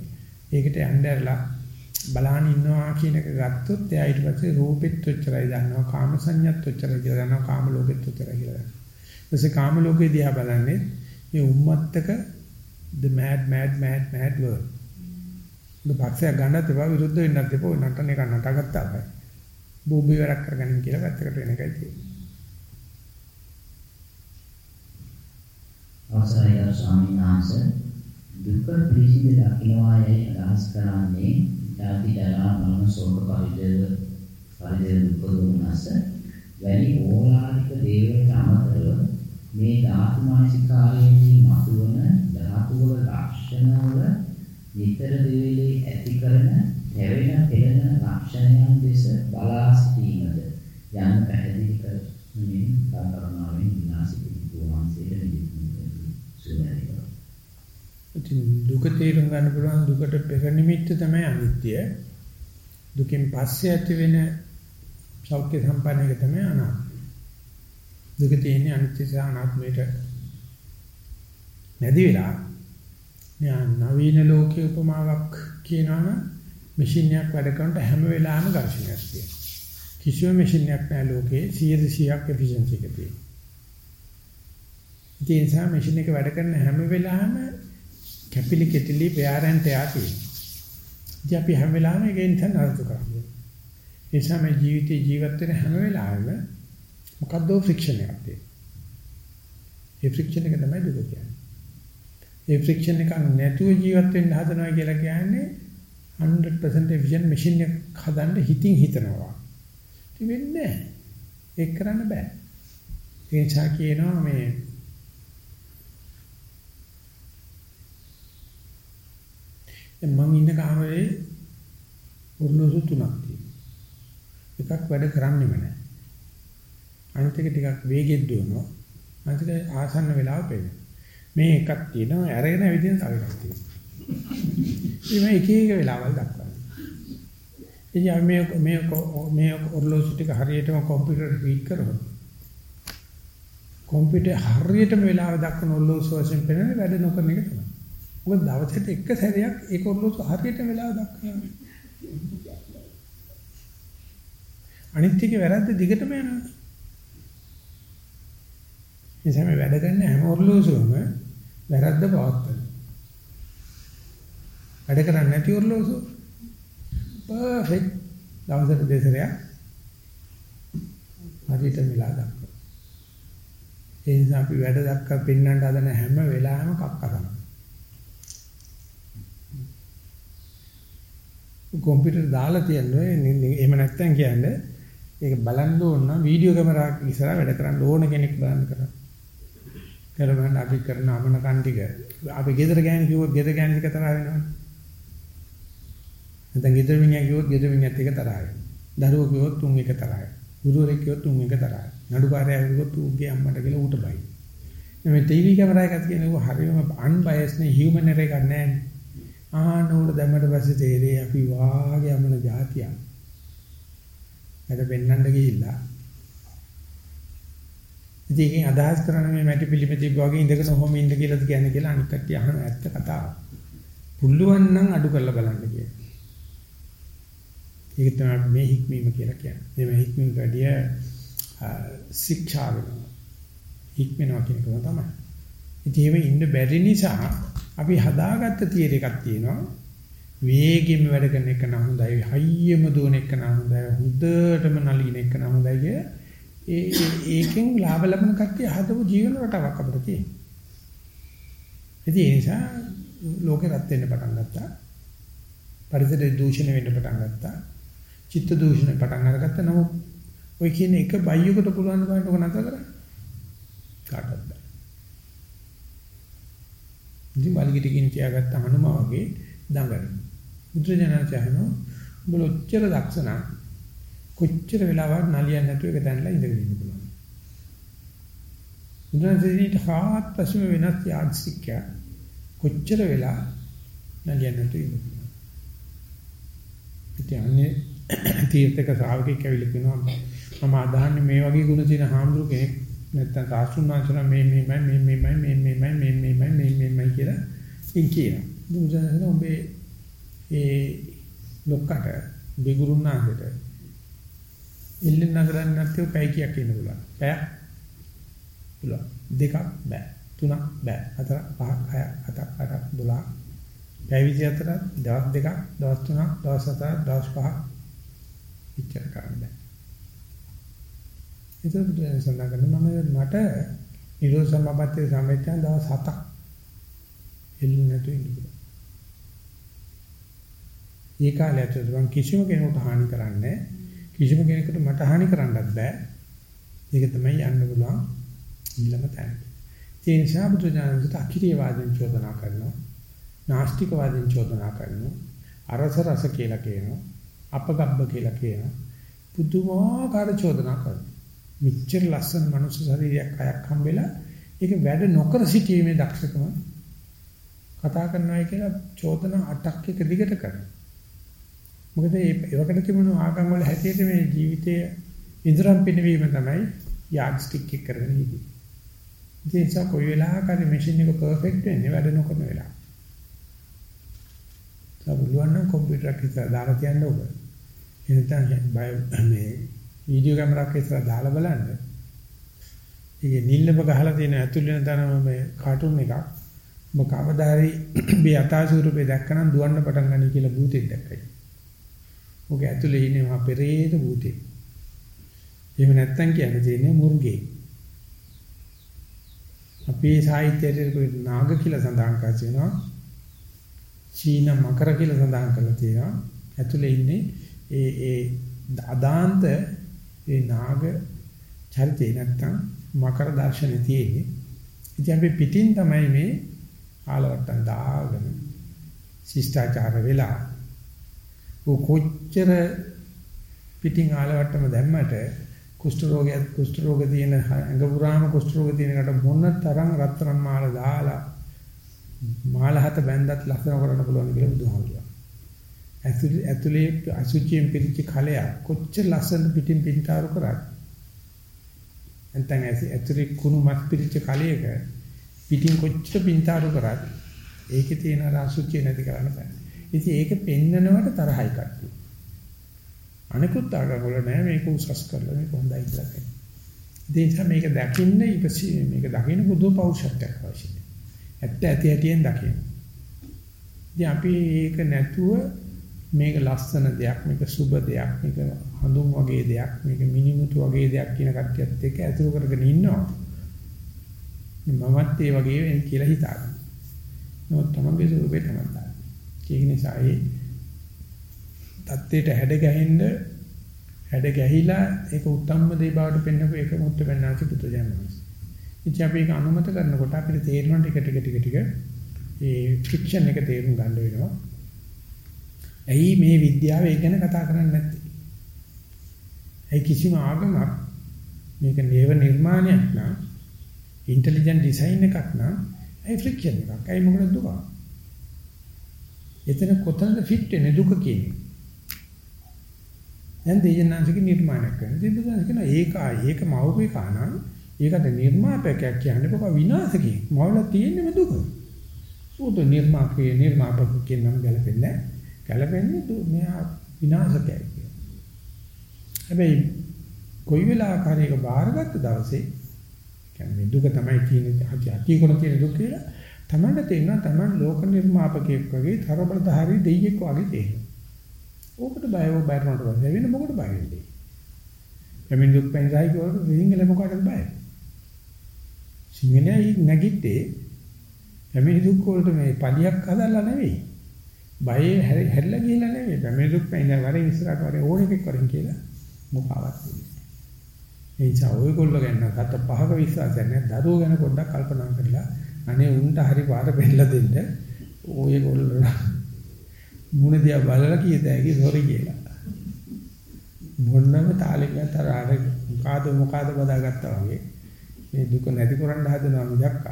ඒකට යnderලා බලාන ඉන්නවා කියන එක ගත්තොත් එයා ඊට පස්සේ රූපෙත් ඔච්චරයි දන්නවා කාම සංඥාත් ඔච්චරයි කියලා දන්නවා කාම ලෝකෙත් ඔච්චරයි කියලා දන්නවා. ඊපස්සේ කාම ලෝකේ දිහා බලන්නේ මේ උම්මත්තක the mad mad mad mad world. දුපක්ෂය ගන්නත් එපා විරුද්ධ වෙන්නත් එපා නටන එක නටගත්තා බයි. බෝබේ වැඩක් කරගන්න කියලා පැත්තකට වෙන එකයි තියෙන්නේ. අවසරයි ස්වාමීන් වහන්සේ දුක පිළිසිඳ දකින්නවායයි අදහස් කරන්නේ ජාති ජරා මරණ ශෝක පරිදේව පරිදේව දුක් දුන්නස වැනි ඕලාරික දේවයට අමතරව මේ ධාතු මානසිකාරයේදී මතුවන ධාතු වල ලක්ෂණවල නිතර දෙවිලේ ඇති කරන හැවෙන පෙළෙන ලක්ෂණයන් දෙස බලා සිටීමද යන්න පැහැදිලි කරමින් කරුණාවෙන් විනාශිතී වහන්සේට නිදිමත සුවයයි. ඉතින් දුක තේරුම් ගන්න පුළුවන් දුකට පෙර නිමිත්ත තමයි අනිත්‍ය. දුකෙන් පස්සේ ඇති වෙන සෞඛ්‍ය සම්පන්න එක තමයි අනාත්ම. දුක තියෙන්නේ අනිත්‍ය සහ අනාත්මයට නැති වෙලා නවීන ලෝකයේ උපමාවක් කියනවනම් මැෂින් එකක් වැඩ කරනට හැම වෙලාවෙම ඝර්ෂණයක් තියෙනවා. කිසිම මැෂින් එකක් නැහැ ලෝකේ 100%ක් efficiency එක තියෙනවා. ඒ නිසා මැෂින් එක වැඩ කරන හැම වෙලාවෙම කැපිලි කෙටිලි පෙයාරෙන් තයා තියෙනවා. ඉතින් අපි හැම වෙලාවෙම ඒකෙන් තන අර්ථ කරන්නේ. ඒ නිසා මේ ජීවිතේ ජීවත් වෙන හැම වෙලාවෙම මොකද්ද ෆ්‍රික්ෂන් එකක් තියෙනවා. ඒ ෆ්‍රික්ෂන් එක තමයි දුක කියන්නේ. ඒ ෆ්‍රික්ෂන් එකක් නැතුව ජීවත් වෙන්න හදනවා කියලා කියන්නේ 100% efficient machine එකක් හදන්න හිතින් හිතනවා. ඉතින් වෙන්නේ නැහැ. ඒක කරන්න බෑ. ඒ නිසා කියනවා මේ දැන් මම ඉන්න කාමරේ උරුණුසු තුනක් තියෙනවා. එකක් වැඩ කරන්නෙම නැහැ. අනිත් එක ටිකක් වේගෙත් දුවනවා. අනිත් එක ආසන්න වෙලාව පෙන්නනවා. මේ එකක් තියෙනවා අරගෙන ඇවිදින තව එකක් තියෙනවා. මේ එක එක වෙලාවල් දක්වනවා. ඉතින් මේ මේ මේ ඔර්ලෝසු ටික හරියටම කම්පියුටර් ෆීඩ් කරනවා. කම්පියුටර් හරියටම වෙලාව දක්වන ඔර්ලෝසු වශයෙන් පෙන්නන වැඩ නොකරන එක තමයි. මොකද දවසට එක සැරයක් ඒක ඔර්ලෝසු හරියට වෙලාව දක්වනවා. අනිත් ටික වැරද්ද දිගටම යනවා. නිසා මේ වැඩ කරන හැම ඔර්ලෝසුවම වැරද්ද පවත්තන. වැඩ කරන්නේ නැති ඔර්ලෝසුව පර්ෆෙක්ට් දවසට දෙසරයක් හරියට වෙලා දක්වනවා. ඒ නිසා අපි වැඩ දක්වා පෙන්වන්න හදන හැම වෙලාවෙම කක්ක තමයි. කම්පියුටර් දාලා තියන්නේ එහෙම නැත්නම් කියන්නේ ඒක බලන්න ඕන නම් වීඩියෝ කැමරාවක් ඉස්සරහ වැඩ කරන්න ඕන කෙනෙක් බලන්න කරා. කරමන්න අපි කරන අමන කන් ටික අපි ගෙදර ගෑණි කිව්වොත් ගෙදර ගෑණි ටික තරහ වෙනවනේ. නැත්නම් ගෙදර මිනිහා කිව්වොත් ගෙදර මිනිහත් එක තරහ වෙනවා. දරුවෝ කිව්වොත් තුන් එක තරහ වෙනවා. ගුරුවරයෙක් කිව්වොත් තුන් එක තරහ වෙනවා. නඩුකාරයා කිව්වොත් ඌගේ අම්මට කියලා ඌට බයි. මේ ටීවී කැමරා එකක් කියන්නේ ඌ හරියම අන්බයස් නේ හියුමන් එරර් එකක් නැහැ. ආන උඩ දැම්මට පස්සේ තේරෙයි අපි වාගේ අමන જાතියක්. මට පෙන්වන්න ගිහිල්ලා. ඉතින් ඒකෙන් අදහස් කරන්නේ මේ මැටි පිළිමෙ තිබ්බ වගේ ඉඳගෙන ඔහොම ඉන්න කියලාද කියන්නේ කියලා අනිත් කට්ටිය අහන ඇත්ත කතාව. පුළුවන් නම් අඩු කරලා බලන්න කියන. ඒක තමයි මේ හික්මීම කියලා කියන්නේ. මේ හික්මීම වැඩිය ශික්ෂා වෙනවා. හික්මනවා කියන එක තමයි. ඉතින් මේ ඉන්න බැරි නිසා අපි හදාගත්ත තියර එකක් තියෙනවා. වේගෙම වැඩ කරන එක නම් හොඳයි. හයියෙම දුවන එක නම් හොඳයි. හුදටම නලින එක නම් හොඳයි කිය. ඒ ඒකෙන් ලාභ ලබන කට්ටිය හදපු ජීවන රටාවක් අපිට තියෙනවා. ඉතින් ඒ නිසා ලෝකේ රත් වෙන්න පටන් ගත්තා. පරිසර දූෂණය වෙන්න පටන් ගත්තා. චිත්ත දූෂණය පටන් අරගත්තා. නමුත් ඔය කියන එක බයියකට පුළුවන් බලන්න ඔක නතර කරන්න. කාටවත් බෑ. ඉතින් වලිගිටකින් තියාගත්ත හනුමා වගේ දඟලන. බුදුරජාණන් චහනෝ උඹල ඔච්චර දක්ෂණ කොච්චර වෙලාවක් නලියන්නේ නැතුව එක තැනලා ඉඳගෙන ඉන්න පුළුවන්. බුදුරජාණන්ට හාත්පසම වෙනස් යාන්ත්‍රිකය කොච්චර වෙලා නලියන්නේ නැතුව ඉන්න පුළුවන්. ඉතින් අන්නේ තීර්ථක ශ්‍රාවකෙක් ඇවිල්ලා කියනවා මම අදහන්නේ මේ වගේ ගුණ තියෙන හාමුදුරු කෙනෙක් නැත්තම් සාස්ෘණාචර මේ මේ මේ මේ මේ මේ මේ මේ මේ මේ මේ මේ මේ මේ මේ කියලා ඉන් කියනවා. බුදුසසුන ඔබේ ඒ ලොක්කට බිගුරුනාකට එල්ලෙන් නගරන්න නැත්නම් පැය කීයක් ඉන්න පුළුවන්. පැය පුළුවන්. දෙකක් බෑ. තුනක් බෑ. හතර පහ හය හත අට 12 පැය 24 දවස් දෙකක් දවස් තුනක් දවස් හතරක් දවස් පහක් ඉච්චර කරන්න බෑ. ඒක බුදුන් සඳහන් කරනවා මම මට නිරෝධ සමාපත්තිය සම්පූර්ණ දවස් 7ක් එල්ල නැතු ඉන්න පුළුවන්. ඒ කාලය ඇතුළත මම කිසිම කෙනෙකුට හානි කරන්නේ කිසිම කෙනෙකුට මට හානි කරන්නත් බෑ. ඒක තමයි යන්න පුළුවන් ඊළම තැන. ඒ නිසා බුදුජානකට අකිරිය වාදෙන් චෝදනා කරනවා. නාස්තික වාදෙන් චෝදනා කරනවා. අරස රස කියලා කියනවා. අපගබ්බ කියලා කියනවා. පුදුමාකාර චෝදනා කරනවා. මෙච්චර ලස්සන මනුස්ස ශරීරයක් අයක් හම්බෙලා ඒක වැඩ නොකර සිටීමේ දක්ෂකම කතා කරනවා කියලා චෝදන 8ක් එක දිගට කරනවා. මොකද මේ ඒවකට තිබුණු ආගම් වල හැටියට මේ ජීවිතයේ ඉදරම් පිනවීම තමයි යාඩ් ස්ටික් එක කරගෙන ඉන්නේ. ඒ නිසා කොයි වෙලාවකරි මැෂින් එක පර්ෆෙක්ට් වෙන්නේ වැඩ නොකරන වෙලාව. සබුලුවන් නම් කම්පියුටර් එකක් ඉස්සරහ දාලා තියන්න ඕක. එනතන මේ වීඩියෝ කැමරාවක් ඉස්සරහ දාලා බලන්න. ඒකේ නිල්ලම ගහලා තියෙන ඇතුළේ තනම මේ කාටුන් එකක්. ඔබ කවදාරි මේ අතාසුරූපේ දැක්කනම් දුවන්න පටන් ගන්නයි කියලා භූතෙක් දැක්කයි. ඔක ඇතුළේ ඉන්නේ මහා පෙරේත භූතෙක්. එහෙම නැත්තම් කියන්නේ තියෙන්නේ මුර්ගේ. අපේ සාහිත්‍යයේ නාග කියලා සඳහන් කරනවා. චීන මකර කියලා සඳහන් කරලා තියෙනවා. ඇතුළේ ඉන්නේ ඒ ඒ අදාන්ත ඒ නාග චරිතේ නැත්තම් මකර දර්ශනේ තියෙන්නේ. ඉතින් අපි පිටින් තමයි මේ ආලවට්ටම් දාගෙන ශිෂ්ටාචාර වෙලා ਉਹ කොච්චර පිටින් ආලවට්ටම දැම්මට කුෂ්ඨ රෝගයක් කුෂ්ඨ රෝග තියෙන ඇඟ පුරාම කුෂ්ඨ රෝග තියෙනකට මොන තරම් රත්තරන් මාල දාලා මාල හත බැන්දත් ලස්සන කරන්න පුළුවන් කියලා බුදුහාමුදුරුවෝ. ඇතුලේ ඇතුලේ අසුචියෙන් පිරිච්ච කලය කොච්චර ලස්සන පිටින් පිටාරු කරාද? නැත්නම් ඇතුලේ කුණු මස් පිරිච්ච කලයක පිටින් කොච්චර පිටාරු කරාද? ඒකේ තියෙන අසුචිය නැති කරන්න බෑ. ඉතින් ඒක පෙන්නනවට තරහයි කට්ටිය. අනිකුත් ආගමවල නෑ මේක උසස් කරලා මේක හොඳයි කියලා කියනවා. ඒ නිසා මේක දකින්න ඉපසී මේක දකින්න බුදු පෞෂත්වයක් අවශ්‍යයි. ඇත්ත ඇති ඇතියෙන් දකින්න. ඉතින් අපි ඒක නැතුව මේක ලස්සන දෙයක් මේක සුබ දෙයක් මේක හඳුන් වගේ දෙයක් මේක මිනිමුතු වගේ දෙයක් කියන කට්ටියත් එක්ක ඇතුළු කරගෙන ඉන්නවා. මමත් ඒ වගේ වෙයි කියලා හිතාගන්න. නමුත් තමන්ගේ ස්වරූපේ තමයි දාන්නේ. ඒක නිසා ඒ தත්ත්වයට හැඩ ගැහෙන්න හැඩ ගැහිලා ඒක උත්තම්ම දේ බවට පෙන්වපු එක මුත්‍ත පෙන්නාචි පුත්‍රයන්වන්ස. ඉතින් අපි ඒක අනුමත කරනකොට අපිට තේරෙනවා ටික ටික ටික ටික ඒ ෆ්‍රික්ෂන් එක තේරුම් ගන්න වෙනවා. ඇයි මේ විද්‍යාව ඒ ගැන කතා කරන්නේ නැත්තේ? ඇයි කිසිම ආගමක් මේක නේව නිර්මාණයක් නා ඉන්ටෙලිජන්ට් ඩිසයින් එකක් නා ඇයි ෆ්‍රික්ෂන් එකක්? ඇයි මොකද දුක? එතන කොතනද ෆිට වෙන්නේ දුක කියන්නේ? දැන් දෙයනාංශික නිර්මාණයක් කරනවා. දෙයනාංශික කියන ඒක ඒක මවුපේ කානම් ඒකට නිර්මාපකයක් කියන්නේ කොහොම විනාශකේ. මවල තියෙන්නේම දුක. උද නිර්මාපකේ නිර්මාපක කියන නම් ගැලපෙන්නේ නැහැ. ගැලපෙන්නේ මෙයා විනාශකයි කියන. හැබැයි කොයි වෙලාවකරයක බාරගත්ත දවසේ කියන්නේ දුක තමයි තියෙන්නේ අති කොන තියෙන දුක කියලා තමන්ට තේරෙනවා තමන් ලෝක නිර්මාපකයෙක් වගේ තරබලධාරී දෙයියෙක් වගේ තේරෙනවා. ඕකට බයව බයරනට පස්සේ වෙන මොකටද බය වෙන්නේ? එමින් දුක් පෙන්සයි කියවල සිංහල මොකටද බය? සිංහලයි නැගිට්ටේ එමින් දුක් වලට මේ පලියක් හදලා නෙවෙයි. බය හැරිලා ගිහලා නෙවෙයි. මේ දුක් පෙන් වරේ ඉස්සරහට වරේ ඕන එකක් කරන් කියලා මොකාවක් ඒ නිසා ඔයගොල්ලෝ ගැන ගත පහක විශ්වාසයක් නැහැ. දරුවෝ ගැන පොඩ්ඩක් කල්පනා කරලා අනේ උන්ට හරි පාර පෙන්නලා දෙන්න. ඔයගොල්ලෝ මුණ දිහා බලලා කියතෑකි සෝරි කියලා. මොන්නම තාලෙකට අර අර මොකාද මොකාද බදාගත්තා වගේ මේ දුක නැති කරන්න හදනවා මිසක්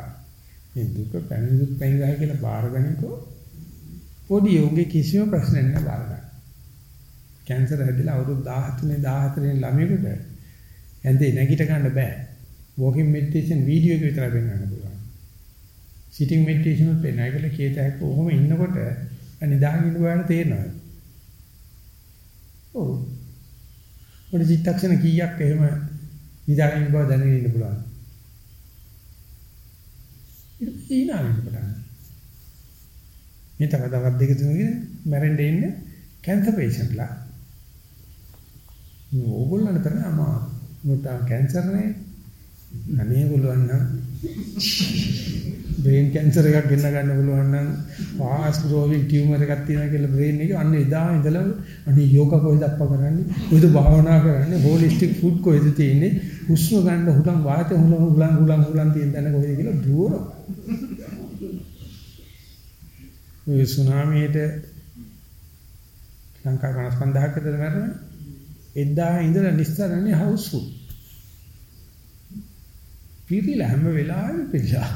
මේ දුක පැමිණි දුක් පැංගහයි කියලා බාරගනිකෝ පොඩි උගේ කිසිම ප්‍රශ්නයක් නැහැ බාරගන්න. කැන්සර් හැදිලා අවුරුදු 13 14 ළමයෙකුට ඇඳේ නැගිට ගන්න බෑ. walking meditation වීඩියෝ එක විතරයි පෙන්වන්න පුළුවන්. sitting meditation උත් පෙන්වයි කියලා කීයට හැක කොහොම ඉන්නකොට නිදාගෙන ඉන්න බෑන තේරෙනවා. ඔව්. පොඩි චිත්තක්ෂණ කීයක් එහෙම නිදාගෙන ඉන්න බව දැනගෙන ඉන්න පුළුවන්. ඊට පස්සේ ඊනාවෙන්න පටන් මේ තව තවත් දෙක තුනකින් මැරෙන්න ඉන්නේ කැන්සර් පේෂන්ට්ලා. ඕගොල්ලන්ට තරම අමාරු. මොකද කැන්සර් නේ. අනේ පුළුවන් නම් බ්‍රේන් කැන්සර් එකක් ගෙන්න ගන්න පුළුවන් නම් ෆාස්ට් ග්‍රෝවිං ටියුමර් එකක් තියෙනවා කියලා බ්‍රේන් එකේ අන්න එදා ඉඳලා අනේ යෝගා කොහෙද අප්ප කරන්නේ? කොහෙද භාවනා කරන්නේ? හෝලිස්ටික් ෆුඩ් කොහෙද තියෙන්නේ? හුස්ම ගන්න හුලං වාතය හුලං හුලං හුලං හුලං තියෙන තැන කොහෙද කියලා දුවර ඔය සුනාමියට ලංකා 55000ක් විතර මැරුණා එදා ඉඳලා නිස්තරන්නේ හවුස්ෆුල් පිරිලා හැම වෙලාවෙම පිරිලා.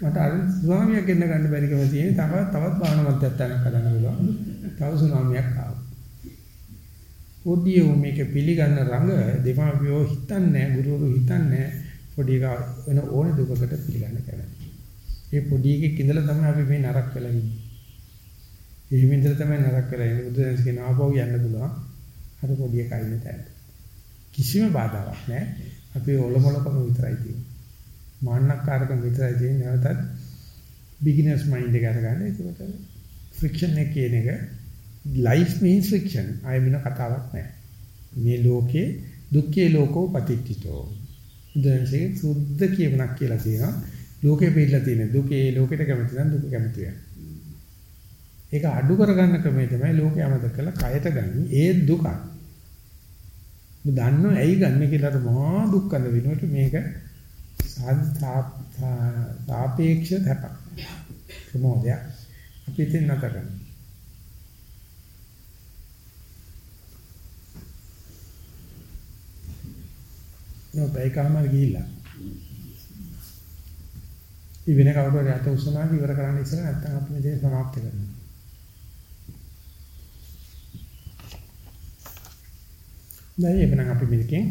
මට අර සුනාමියක් එන්න ගන්න බැරි කම තියෙන තව තවත් භාවනා මධ්‍යස්ථානයක් හදන්න පුළුවන්. තව සුනාමියක් ආවා. පොඩි මේක පිළිගන්න රඟ දෙමාපියෝ හිතන්නේ ගුරුවරු හිතන්නේ පොඩි එක වෙන ඕනේ දුකකට පිළිගන්න කැමති. ඒ පොඩි එකෙක් ඉඳලා තමයි අපි මේ නරක වෙලා ඉන්නේ. එහෙම ඉඳලා තමයි නරක වෙලා ඉන්නේ. බුදුදහම කියන ආපහු යන්න පුළුවන්. අර පොඩි එකයි ඉන්න තැන. කිසිම බාධාවක් නැහැ. අපි ඔලොමලකම විතරයි තියෙන්නේ. මාන්නකාරකම විතරයි තියෙන්නේ. නැවතත් බිග්ිනර්ස් මයින්ඩ් එක අරගන්න. ඒකට ෆ්‍රික්ෂන් එක කියන එක. Life means friction. අය වෙන කතාවක් නෑ. මේ ලෝකේ දුක්ඛේ ලෝකෝ පතිච්චිතෝ දැන්සේ සුද්ධ කියවනක් කියලා තියෙනවා. ලෝකේ පිළිලා තියෙන දුකේ ලෝකෙට කැමති නම් දුක කැමති වෙනවා. ඒක අඩු කරගන්න ක්‍රමය තමයි ලෝකේ අමතක කරලා කයට ගන්න. ඒ දුක ඔබ දන්නව ඇයි ගන්න කියලා අර මහා දුක් අඳ වෙනකොට මේක සාපේක්ෂ තප ප්‍රමෝදය. අපි ඉතින් නැත කරන්නේ නෝ බයිකාමර ගිහිල්ලා. ඉවෙන කවුරු හරි අත උස්සනවා ඉවර කරන්න ඉස්සර නැත්නම් අපි මේ දේ සමාප්ත කරනවා දැන් එබනම් අපි මේකෙන්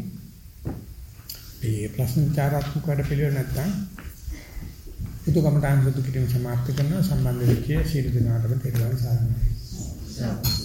මේ ප්‍රශ්න විචාරාත්මක වැඩ පිළිවෙල නැත්නම් යුතුයකමට අනුසුතු කිරීම සමාප්ත කරනවා. සම්බන්ධ වෙච්ච සියලු දෙනාටම තෙරුවන් සරණයි.